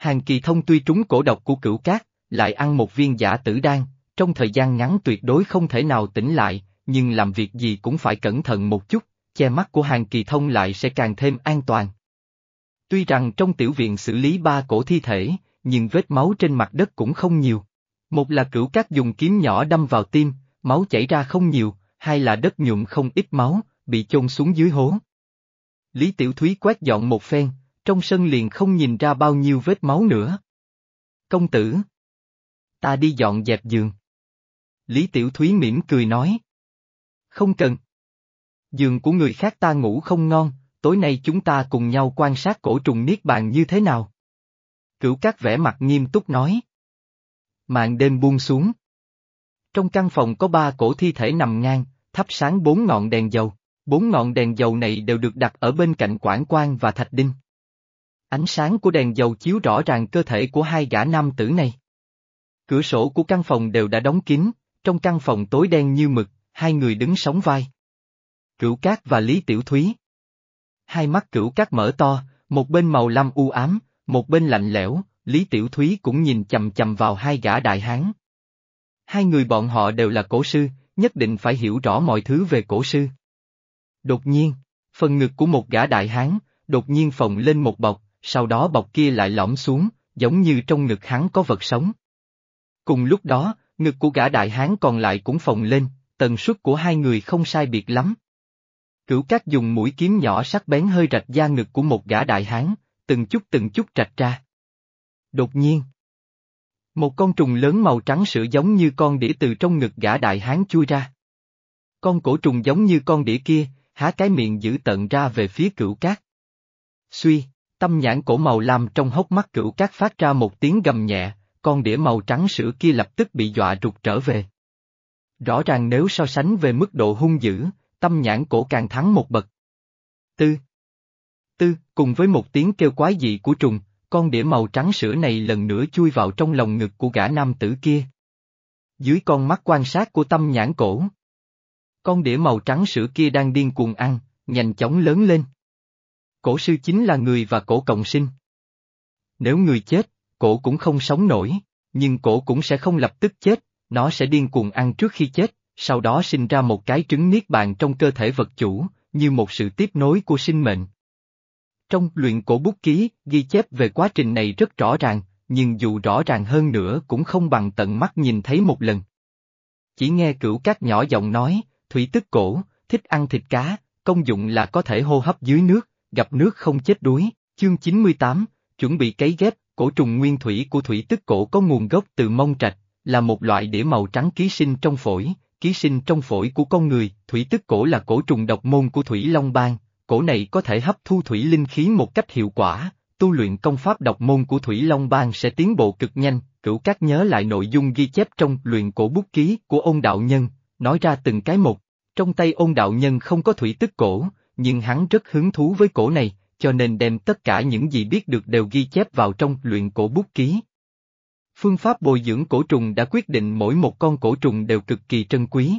Hàng Kỳ Thông tuy trúng cổ độc của cửu cát, lại ăn một viên giả tử đan, trong thời gian ngắn tuyệt đối không thể nào tỉnh lại, nhưng làm việc gì cũng phải cẩn thận một chút, che mắt của Hàng Kỳ Thông lại sẽ càng thêm an toàn. Tuy rằng trong tiểu viện xử lý ba cổ thi thể, nhưng vết máu trên mặt đất cũng không nhiều. Một là cửu cát dùng kiếm nhỏ đâm vào tim, máu chảy ra không nhiều, hai là đất nhuộm không ít máu, bị chôn xuống dưới hố. Lý Tiểu Thúy quét dọn một phen, trong sân liền không nhìn ra bao nhiêu vết máu nữa. Công tử! Ta đi dọn dẹp giường. Lý Tiểu Thúy mỉm cười nói. Không cần. Giường của người khác ta ngủ không ngon, tối nay chúng ta cùng nhau quan sát cổ trùng niết bàn như thế nào. Cửu các vẻ mặt nghiêm túc nói. Mạng đêm buông xuống. Trong căn phòng có ba cổ thi thể nằm ngang, thắp sáng bốn ngọn đèn dầu. Bốn ngọn đèn dầu này đều được đặt ở bên cạnh quảng quan và thạch đinh. Ánh sáng của đèn dầu chiếu rõ ràng cơ thể của hai gã nam tử này. Cửa sổ của căn phòng đều đã đóng kín, trong căn phòng tối đen như mực, hai người đứng sóng vai. Cửu Cát và Lý Tiểu Thúy. Hai mắt Cửu Cát mở to, một bên màu lam u ám, một bên lạnh lẽo, Lý Tiểu Thúy cũng nhìn chầm chầm vào hai gã đại hán. Hai người bọn họ đều là cổ sư, nhất định phải hiểu rõ mọi thứ về cổ sư. Đột nhiên, phần ngực của một gã đại hán, đột nhiên phồng lên một bọc, sau đó bọc kia lại lõm xuống, giống như trong ngực hắn có vật sống. Cùng lúc đó, ngực của gã đại hán còn lại cũng phồng lên, tần suất của hai người không sai biệt lắm. Cửu Cát dùng mũi kiếm nhỏ sắc bén hơi rạch da ngực của một gã đại hán, từng chút từng chút rạch ra. Đột nhiên, một con trùng lớn màu trắng sữa giống như con đĩa từ trong ngực gã đại hán chui ra. Con cổ trùng giống như con đĩa kia, há cái miệng giữ tận ra về phía cửu cát. Suy, tâm nhãn cổ màu lam trong hốc mắt cửu cát phát ra một tiếng gầm nhẹ, con đĩa màu trắng sữa kia lập tức bị dọa rụt trở về. Rõ ràng nếu so sánh về mức độ hung dữ, tâm nhãn cổ càng thắng một bậc. Tư. Tư, cùng với một tiếng kêu quái dị của trùng, con đĩa màu trắng sữa này lần nữa chui vào trong lòng ngực của gã nam tử kia. Dưới con mắt quan sát của tâm nhãn cổ. Con đĩa màu trắng sữa kia đang điên cuồng ăn, nhanh chóng lớn lên. Cổ sư chính là người và cổ cộng sinh. Nếu người chết, cổ cũng không sống nổi, nhưng cổ cũng sẽ không lập tức chết, nó sẽ điên cuồng ăn trước khi chết, sau đó sinh ra một cái trứng niết bàn trong cơ thể vật chủ, như một sự tiếp nối của sinh mệnh. Trong luyện cổ bút ký, ghi chép về quá trình này rất rõ ràng, nhưng dù rõ ràng hơn nữa cũng không bằng tận mắt nhìn thấy một lần. Chỉ nghe cửu các nhỏ giọng nói, thủy tức cổ, thích ăn thịt cá, công dụng là có thể hô hấp dưới nước, gặp nước không chết đuối, chương 98, chuẩn bị cấy ghép, cổ trùng nguyên thủy của thủy tức cổ có nguồn gốc từ mông trạch, là một loại đĩa màu trắng ký sinh trong phổi, ký sinh trong phổi của con người, thủy tức cổ là cổ trùng độc môn của thủy long bang, cổ này có thể hấp thu thủy linh khí một cách hiệu quả, tu luyện công pháp độc môn của thủy long bang sẽ tiến bộ cực nhanh, cửu các nhớ lại nội dung ghi chép trong luyện cổ bút ký của ôn đạo nhân, nói ra từng cái một. Trong tay ôn đạo nhân không có thủy tức cổ, nhưng hắn rất hứng thú với cổ này, cho nên đem tất cả những gì biết được đều ghi chép vào trong luyện cổ bút ký. Phương pháp bồi dưỡng cổ trùng đã quyết định mỗi một con cổ trùng đều cực kỳ trân quý.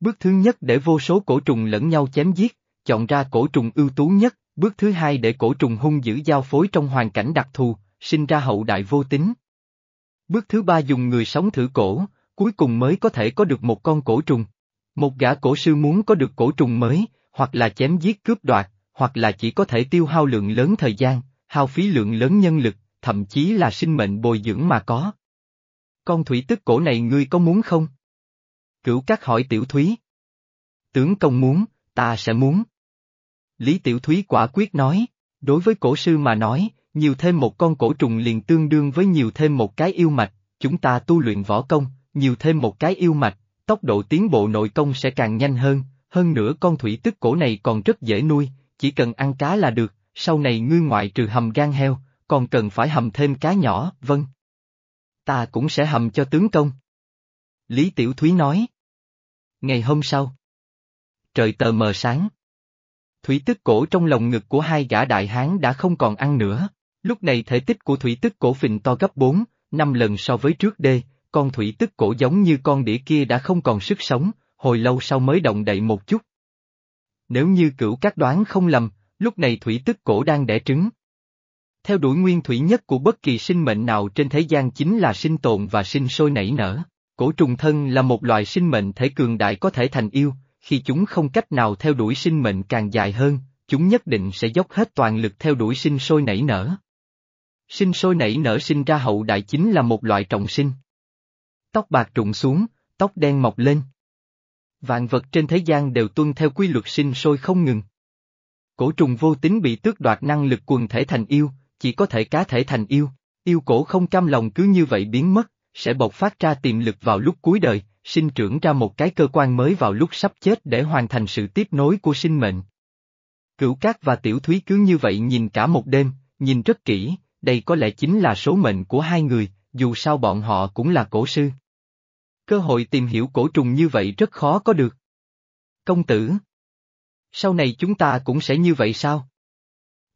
Bước thứ nhất để vô số cổ trùng lẫn nhau chém giết, chọn ra cổ trùng ưu tú nhất, bước thứ hai để cổ trùng hung dữ giao phối trong hoàn cảnh đặc thù, sinh ra hậu đại vô tính. Bước thứ ba dùng người sống thử cổ, cuối cùng mới có thể có được một con cổ trùng. Một gã cổ sư muốn có được cổ trùng mới, hoặc là chém giết cướp đoạt, hoặc là chỉ có thể tiêu hao lượng lớn thời gian, hao phí lượng lớn nhân lực, thậm chí là sinh mệnh bồi dưỡng mà có. Con thủy tức cổ này ngươi có muốn không? Cửu các hỏi tiểu thúy. Tướng công muốn, ta sẽ muốn. Lý tiểu thúy quả quyết nói, đối với cổ sư mà nói, nhiều thêm một con cổ trùng liền tương đương với nhiều thêm một cái yêu mạch, chúng ta tu luyện võ công, nhiều thêm một cái yêu mạch, tốc độ tiến bộ nội công sẽ càng nhanh hơn, hơn nữa con thủy tức cổ này còn rất dễ nuôi, chỉ cần ăn cá là được, sau này ngươi ngoại trừ hầm gan heo, còn cần phải hầm thêm cá nhỏ, vâng. Ta cũng sẽ hầm cho tướng công. Lý Tiểu Thúy nói. Ngày hôm sau. Trời tờ mờ sáng. Thủy tức cổ trong lồng ngực của hai gã đại hán đã không còn ăn nữa. Lúc này thể tích của thủy tức cổ phình to gấp 4, 5 lần so với trước đê, con thủy tức cổ giống như con đĩa kia đã không còn sức sống, hồi lâu sau mới động đậy một chút. Nếu như cửu các đoán không lầm, lúc này thủy tức cổ đang đẻ trứng. Theo đuổi nguyên thủy nhất của bất kỳ sinh mệnh nào trên thế gian chính là sinh tồn và sinh sôi nảy nở. Cổ trùng thân là một loài sinh mệnh thể cường đại có thể thành yêu, khi chúng không cách nào theo đuổi sinh mệnh càng dài hơn, chúng nhất định sẽ dốc hết toàn lực theo đuổi sinh sôi nảy nở. Sinh sôi nảy nở sinh ra hậu đại chính là một loại trọng sinh. Tóc bạc trụng xuống, tóc đen mọc lên. Vạn vật trên thế gian đều tuân theo quy luật sinh sôi không ngừng. Cổ trùng vô tính bị tước đoạt năng lực quần thể thành yêu, chỉ có thể cá thể thành yêu. Yêu cổ không cam lòng cứ như vậy biến mất, sẽ bộc phát ra tiềm lực vào lúc cuối đời, sinh trưởng ra một cái cơ quan mới vào lúc sắp chết để hoàn thành sự tiếp nối của sinh mệnh. Cửu Cát và Tiểu Thúy cứ như vậy nhìn cả một đêm, nhìn rất kỹ, đây có lẽ chính là số mệnh của hai người, dù sao bọn họ cũng là cổ sư. Cơ hội tìm hiểu cổ trùng như vậy rất khó có được. Công tử. Sau này chúng ta cũng sẽ như vậy sao?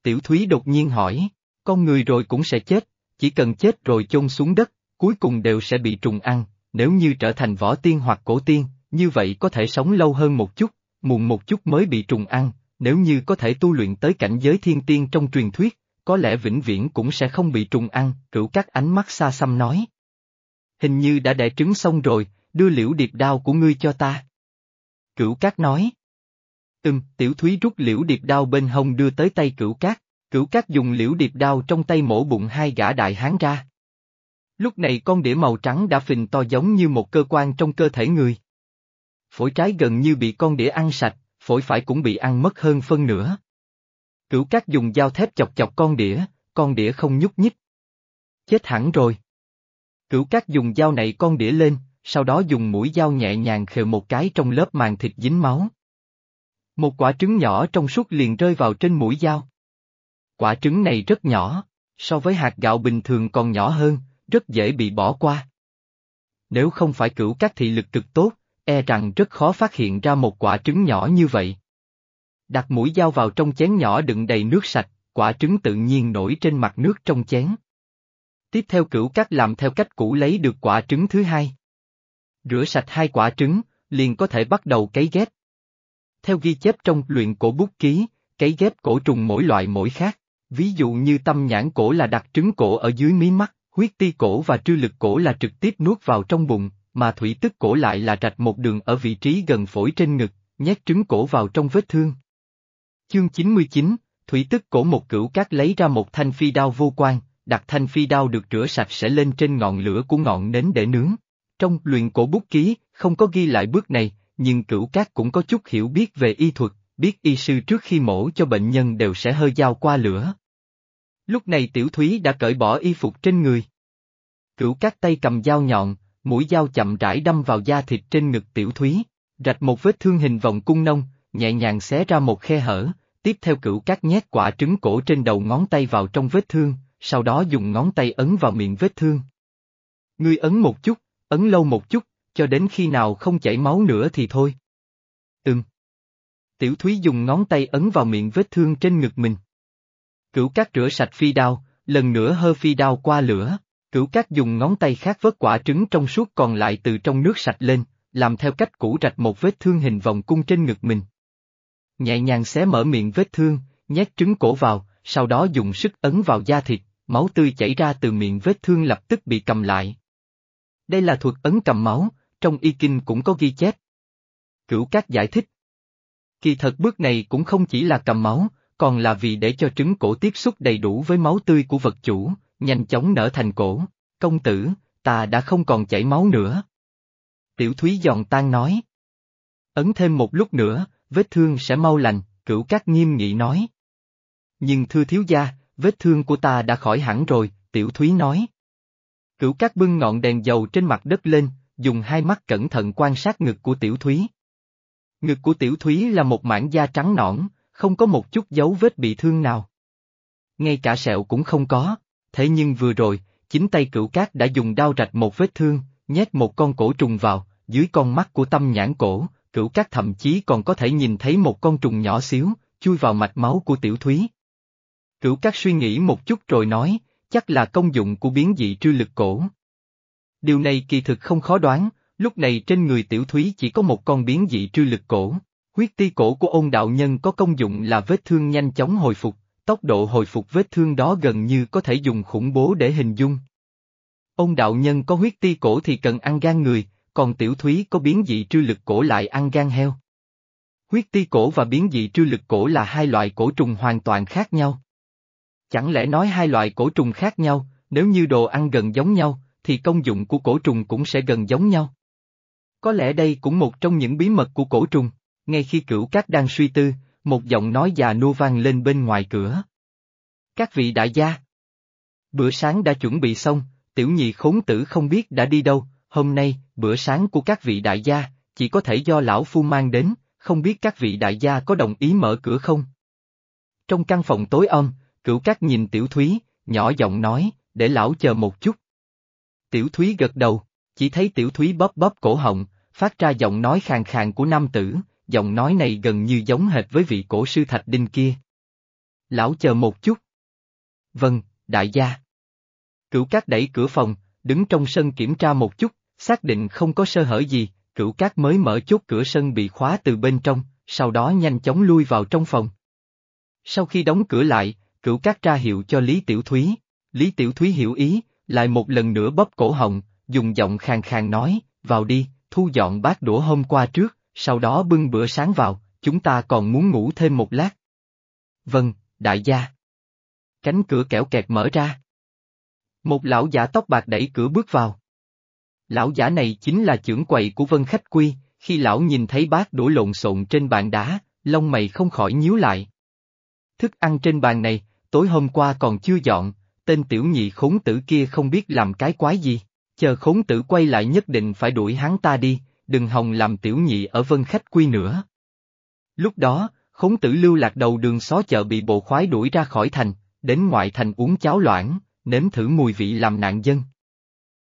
Tiểu Thúy đột nhiên hỏi, con người rồi cũng sẽ chết, chỉ cần chết rồi chôn xuống đất, cuối cùng đều sẽ bị trùng ăn, nếu như trở thành võ tiên hoặc cổ tiên, như vậy có thể sống lâu hơn một chút, muộn một chút mới bị trùng ăn, nếu như có thể tu luyện tới cảnh giới thiên tiên trong truyền thuyết, có lẽ vĩnh viễn cũng sẽ không bị trùng ăn, rượu các ánh mắt xa xăm nói. Hình như đã đẻ trứng xong rồi, đưa liễu điệp đao của ngươi cho ta. Cửu cát nói. Ừm, tiểu thúy rút liễu điệp đao bên hông đưa tới tay cửu cát, cửu cát dùng liễu điệp đao trong tay mổ bụng hai gã đại hán ra. Lúc này con đĩa màu trắng đã phình to giống như một cơ quan trong cơ thể người. Phổi trái gần như bị con đĩa ăn sạch, phổi phải cũng bị ăn mất hơn phân nửa. Cửu cát dùng dao thép chọc chọc con đĩa, con đĩa không nhúc nhích. Chết hẳn rồi. Cửu cát dùng dao này con đĩa lên, sau đó dùng mũi dao nhẹ nhàng khều một cái trong lớp màng thịt dính máu. Một quả trứng nhỏ trong suốt liền rơi vào trên mũi dao. Quả trứng này rất nhỏ, so với hạt gạo bình thường còn nhỏ hơn, rất dễ bị bỏ qua. Nếu không phải cửu các thị lực cực tốt, e rằng rất khó phát hiện ra một quả trứng nhỏ như vậy. Đặt mũi dao vào trong chén nhỏ đựng đầy nước sạch, quả trứng tự nhiên nổi trên mặt nước trong chén. Tiếp theo cửu cát làm theo cách cũ lấy được quả trứng thứ hai. Rửa sạch hai quả trứng, liền có thể bắt đầu cấy ghép. Theo ghi chép trong luyện cổ bút ký, cấy ghép cổ trùng mỗi loại mỗi khác, ví dụ như tâm nhãn cổ là đặt trứng cổ ở dưới mí mắt, huyết ti cổ và trư lực cổ là trực tiếp nuốt vào trong bụng, mà thủy tức cổ lại là rạch một đường ở vị trí gần phổi trên ngực, nhét trứng cổ vào trong vết thương. Chương 99, Thủy tức cổ một cửu cát lấy ra một thanh phi đao vô quan, đặt thanh phi đao được rửa sạch sẽ lên trên ngọn lửa của ngọn nến để nướng. Trong luyện cổ bút ký, không có ghi lại bước này, nhưng cửu cát cũng có chút hiểu biết về y thuật, biết y sư trước khi mổ cho bệnh nhân đều sẽ hơi dao qua lửa. Lúc này tiểu thúy đã cởi bỏ y phục trên người. Cửu cát tay cầm dao nhọn, mũi dao chậm rãi đâm vào da thịt trên ngực tiểu thúy, rạch một vết thương hình vòng cung nông, nhẹ nhàng xé ra một khe hở, tiếp theo cửu cát nhét quả trứng cổ trên đầu ngón tay vào trong vết thương, sau đó dùng ngón tay ấn vào miệng vết thương. Ngươi ấn một chút, ấn lâu một chút, cho đến khi nào không chảy máu nữa thì thôi. Ừm. Tiểu Thúy dùng ngón tay ấn vào miệng vết thương trên ngực mình. Cửu cát rửa sạch phi đao, lần nữa hơ phi đao qua lửa. Cửu cát dùng ngón tay khác vớt quả trứng trong suốt còn lại từ trong nước sạch lên, làm theo cách cũ rạch một vết thương hình vòng cung trên ngực mình. Nhẹ nhàng xé mở miệng vết thương, nhét trứng cổ vào, sau đó dùng sức ấn vào da thịt, máu tươi chảy ra từ miệng vết thương lập tức bị cầm lại. Đây là thuật ấn cầm máu, trong y kinh cũng có ghi chép. Cửu Cát giải thích. Kỳ thật bước này cũng không chỉ là cầm máu, còn là vì để cho trứng cổ tiếp xúc đầy đủ với máu tươi của vật chủ, nhanh chóng nở thành cổ. Công tử, ta đã không còn chảy máu nữa. Tiểu Thúy giòn tan nói. Ấn thêm một lúc nữa, vết thương sẽ mau lành, cửu Cát nghiêm nghị nói. Nhưng thưa thiếu gia, vết thương của ta đã khỏi hẳn rồi, Tiểu Thúy nói. Cửu Cát bưng ngọn đèn dầu trên mặt đất lên, dùng hai mắt cẩn thận quan sát ngực của Tiểu Thúy. Ngực của Tiểu Thúy là một mảng da trắng nõn, không có một chút dấu vết bị thương nào. Ngay cả sẹo cũng không có, thế nhưng vừa rồi, chính tay cửu cát đã dùng đao rạch một vết thương, nhét một con cổ trùng vào, dưới con mắt của tâm nhãn cổ, cửu cát thậm chí còn có thể nhìn thấy một con trùng nhỏ xíu, chui vào mạch máu của Tiểu Thúy. Cửu cát suy nghĩ một chút rồi nói, chắc là công dụng của biến dị trư lực cổ. Điều này kỳ thực không khó đoán, lúc này trên người tiểu thúy chỉ có một con biến dị trư lực cổ. Huyết ti cổ của ôn đạo nhân có công dụng là vết thương nhanh chóng hồi phục, tốc độ hồi phục vết thương đó gần như có thể dùng khủng bố để hình dung. Ôn đạo nhân có huyết ti cổ thì cần ăn gan người, còn tiểu thúy có biến dị trư lực cổ lại ăn gan heo. Huyết ti cổ và biến dị trư lực cổ là hai loại cổ trùng hoàn toàn khác nhau. Chẳng lẽ nói hai loại cổ trùng khác nhau, nếu như đồ ăn gần giống nhau, thì công dụng của cổ trùng cũng sẽ gần giống nhau. Có lẽ đây cũng một trong những bí mật của cổ trùng, ngay khi cửu cát đang suy tư, một giọng nói già nua vang lên bên ngoài cửa. Các vị đại gia. Bữa sáng đã chuẩn bị xong, tiểu nhị khốn tử không biết đã đi đâu, hôm nay, bữa sáng của các vị đại gia, chỉ có thể do lão phu mang đến, không biết các vị đại gia có đồng ý mở cửa không? Trong căn phòng tối om, cửu cát nhìn tiểu thúy, nhỏ giọng nói, để lão chờ một chút. Tiểu Thúy gật đầu, chỉ thấy Tiểu Thúy bóp bóp cổ họng, phát ra giọng nói khàn khàn của nam tử, giọng nói này gần như giống hệt với vị cổ sư Thạch Đinh kia. Lão chờ một chút. Vâng, đại gia. Cửu cát đẩy cửa phòng, đứng trong sân kiểm tra một chút, xác định không có sơ hở gì, cửu cát mới mở chốt cửa sân bị khóa từ bên trong, sau đó nhanh chóng lui vào trong phòng. Sau khi đóng cửa lại, cửu cát ra hiệu cho Lý Tiểu Thúy, Lý Tiểu Thúy hiểu ý, lại một lần nữa bóp cổ họng, dùng giọng khàn khàn nói, vào đi, thu dọn bát đũa hôm qua trước, sau đó bưng bữa sáng vào, chúng ta còn muốn ngủ thêm một lát. Vâng, đại gia. Cánh cửa kẻo kẹt mở ra. Một lão giả tóc bạc đẩy cửa bước vào. Lão giả này chính là trưởng quầy của Vân Khách Quy, khi lão nhìn thấy bát đũa lộn xộn trên bàn đá, lông mày không khỏi nhíu lại. Thức ăn trên bàn này, tối hôm qua còn chưa dọn, tên tiểu nhị khốn tử kia không biết làm cái quái gì, chờ khốn tử quay lại nhất định phải đuổi hắn ta đi, đừng hòng làm tiểu nhị ở vân khách quy nữa. Lúc đó, khốn tử lưu lạc đầu đường xó chợ bị bộ khoái đuổi ra khỏi thành, đến ngoại thành uống cháo loãng, nếm thử mùi vị làm nạn dân.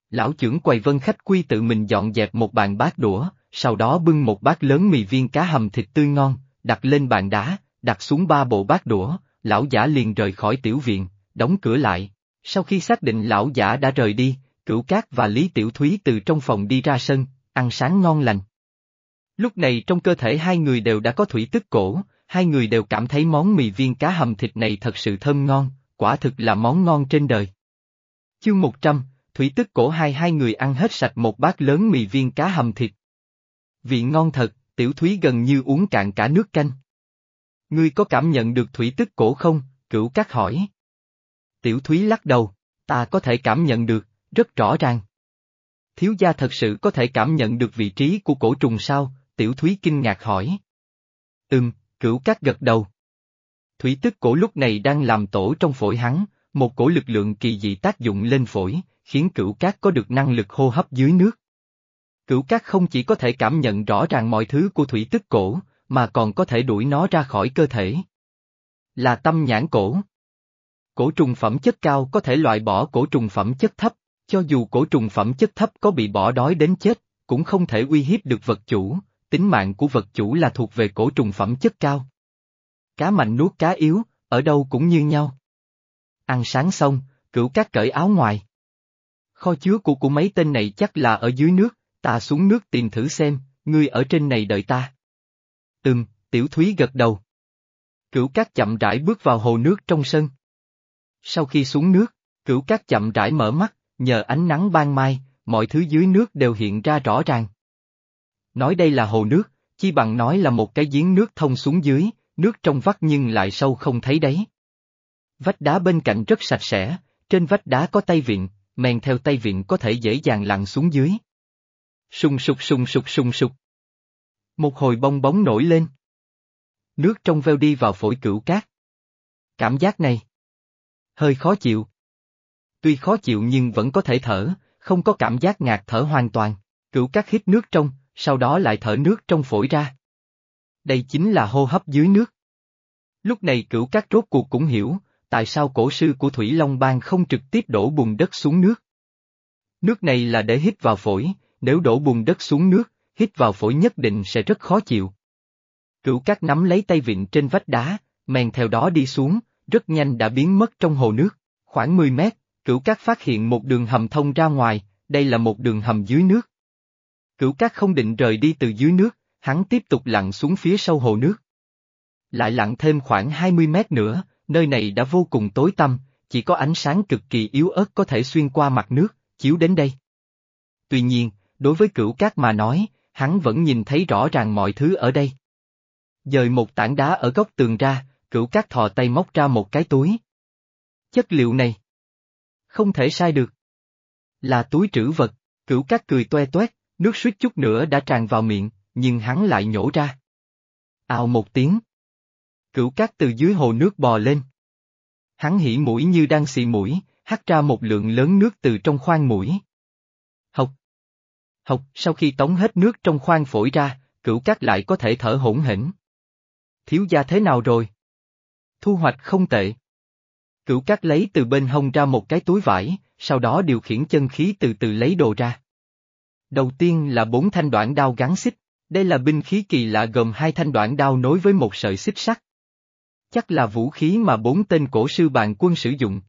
Lão trưởng quầy vân khách quy tự mình dọn dẹp một bàn bát đũa, sau đó bưng một bát lớn mì viên cá hầm thịt tươi ngon, đặt lên bàn đá, đặt xuống ba bộ bát đũa, lão giả liền rời khỏi tiểu viện, đóng cửa lại. Sau khi xác định lão giả đã rời đi, Cửu Cát và Lý Tiểu Thúy từ trong phòng đi ra sân, ăn sáng ngon lành. Lúc này trong cơ thể hai người đều đã có thủy tức cổ, hai người đều cảm thấy món mì viên cá hầm thịt này thật sự thơm ngon, quả thực là món ngon trên đời. Chương 100, thủy tức cổ hai hai người ăn hết sạch một bát lớn mì viên cá hầm thịt. Vị ngon thật, Tiểu Thúy gần như uống cạn cả nước canh. Ngươi có cảm nhận được thủy tức cổ không? Cửu Cát hỏi. Tiểu Thúy lắc đầu, ta có thể cảm nhận được, rất rõ ràng. Thiếu gia thật sự có thể cảm nhận được vị trí của cổ trùng sao, Tiểu Thúy kinh ngạc hỏi. Ừm, cửu cát gật đầu. Thủy tức cổ lúc này đang làm tổ trong phổi hắn, một cổ lực lượng kỳ dị tác dụng lên phổi, khiến cửu cát có được năng lực hô hấp dưới nước. Cửu cát không chỉ có thể cảm nhận rõ ràng mọi thứ của thủy tức cổ, mà còn có thể đuổi nó ra khỏi cơ thể. Là tâm nhãn cổ. Cổ trùng phẩm chất cao có thể loại bỏ cổ trùng phẩm chất thấp, Cho dù cổ trùng phẩm chất thấp có bị bỏ đói đến chết, cũng không thể uy hiếp được vật chủ, tính mạng của vật chủ là thuộc về cổ trùng phẩm chất cao. Cá mạnh nuốt cá yếu, ở đâu cũng như nhau. Ăn sáng xong, cửu cát cởi áo ngoài. Kho chứa của của mấy tên này chắc là ở dưới nước, ta xuống nước tìm thử xem, ngươi ở trên này đợi ta. Ừm, tiểu thúy gật đầu. Cửu cát chậm rãi bước vào hồ nước trong sân. Sau khi xuống nước, cửu cát chậm rãi mở mắt, nhờ ánh nắng ban mai, mọi thứ dưới nước đều hiện ra rõ ràng. Nói đây là hồ nước, chi bằng nói là một cái giếng nước thông xuống dưới, nước trong vắt nhưng lại sâu không thấy đấy. Vách đá bên cạnh rất sạch sẽ, trên vách đá có tay vịn, men theo tay vịn có thể dễ dàng lặn xuống dưới. Sùng sục sùng sục sùng sục. Một hồi bong bóng nổi lên. Nước trong veo đi vào phổi cửu cát. Cảm giác này. Hơi khó chịu. Tuy khó chịu nhưng vẫn có thể thở, không có cảm giác ngạt thở hoàn toàn. Cửu cát hít nước trong, sau đó lại thở nước trong phổi ra. Đây chính là hô hấp dưới nước. Lúc này cửu cát rốt cuộc cũng hiểu, tại sao cổ sư của Thủy Long Bang không trực tiếp đổ bùn đất xuống nước. Nước này là để hít vào phổi, nếu đổ bùn đất xuống nước, hít vào phổi nhất định sẽ rất khó chịu. Cửu cát nắm lấy tay vịn trên vách đá, men theo đó đi xuống, rất nhanh đã biến mất trong hồ nước. Khoảng 10 mét, cửu cát phát hiện một đường hầm thông ra ngoài, đây là một đường hầm dưới nước. Cửu cát không định rời đi từ dưới nước, hắn tiếp tục lặn xuống phía sâu hồ nước. Lại lặn thêm khoảng 20 mét nữa, nơi này đã vô cùng tối tăm, chỉ có ánh sáng cực kỳ yếu ớt có thể xuyên qua mặt nước, chiếu đến đây. Tuy nhiên, đối với cửu cát mà nói, hắn vẫn nhìn thấy rõ ràng mọi thứ ở đây. Dời một tảng đá ở góc tường ra, cửu cát thò tay móc ra một cái túi. Chất liệu này. Không thể sai được. Là túi trữ vật, cửu cát cười toe toét, nước suýt chút nữa đã tràn vào miệng, nhưng hắn lại nhổ ra. Ào một tiếng. Cửu cát từ dưới hồ nước bò lên. Hắn hỉ mũi như đang xì mũi, hắt ra một lượng lớn nước từ trong khoang mũi. Học. Sau khi tống hết nước trong khoang phổi ra, cửu cát lại có thể thở hỗn hển. Thiếu gia thế nào rồi? Thu hoạch không tệ. Cửu cát lấy từ bên hông ra một cái túi vải, sau đó điều khiển chân khí từ từ lấy đồ ra. Đầu tiên là bốn thanh đoạn đao gắn xích, đây là binh khí kỳ lạ gồm hai thanh đoạn đao nối với một sợi xích sắt. Chắc là vũ khí mà bốn tên cổ sư bàn quân sử dụng.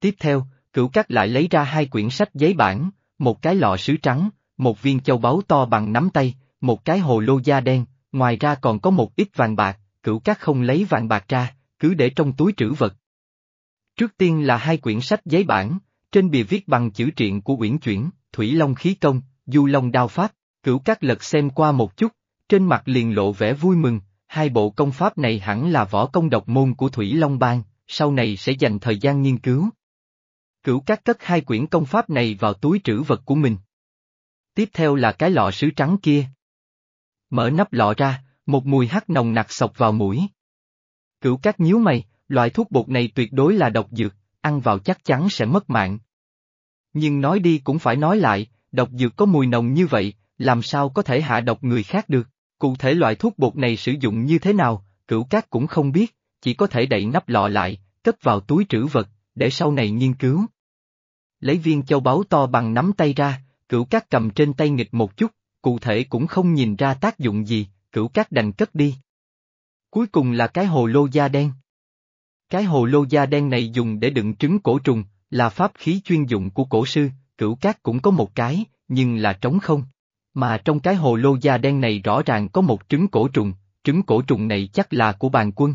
Tiếp theo, cửu cát lại lấy ra hai quyển sách giấy bản, một cái lọ sứ trắng, một viên châu báu to bằng nắm tay, một cái hồ lô da đen, ngoài ra còn có một ít vàng bạc, cửu cát không lấy vàng bạc ra, cứ để trong túi trữ vật. Trước tiên là hai quyển sách giấy bản, trên bìa viết bằng chữ truyện của Uyển Chuyển, Thủy Long Khí Công, Du Long Đao Pháp, cửu cát lật xem qua một chút, trên mặt liền lộ vẻ vui mừng, hai bộ công pháp này hẳn là võ công độc môn của Thủy Long Bang, sau này sẽ dành thời gian nghiên cứu. Cửu cát cất hai quyển công pháp này vào túi trữ vật của mình. Tiếp theo là cái lọ sứ trắng kia. Mở nắp lọ ra, một mùi hắc nồng nặc sọc vào mũi. Cửu cát nhíu mày, loại thuốc bột này tuyệt đối là độc dược, ăn vào chắc chắn sẽ mất mạng. Nhưng nói đi cũng phải nói lại, độc dược có mùi nồng như vậy, làm sao có thể hạ độc người khác được, cụ thể loại thuốc bột này sử dụng như thế nào, cửu cát cũng không biết, chỉ có thể đậy nắp lọ lại, cất vào túi trữ vật, để sau này nghiên cứu. Lấy viên châu báu to bằng nắm tay ra, cửu cát cầm trên tay nghịch một chút, cụ thể cũng không nhìn ra tác dụng gì, cửu cát đành cất đi. Cuối cùng là cái hồ lô da đen. Cái hồ lô da đen này dùng để đựng trứng cổ trùng, là pháp khí chuyên dụng của cổ sư, cửu cát cũng có một cái, nhưng là trống không. Mà trong cái hồ lô da đen này rõ ràng có một trứng cổ trùng, trứng cổ trùng này chắc là của bàn quân.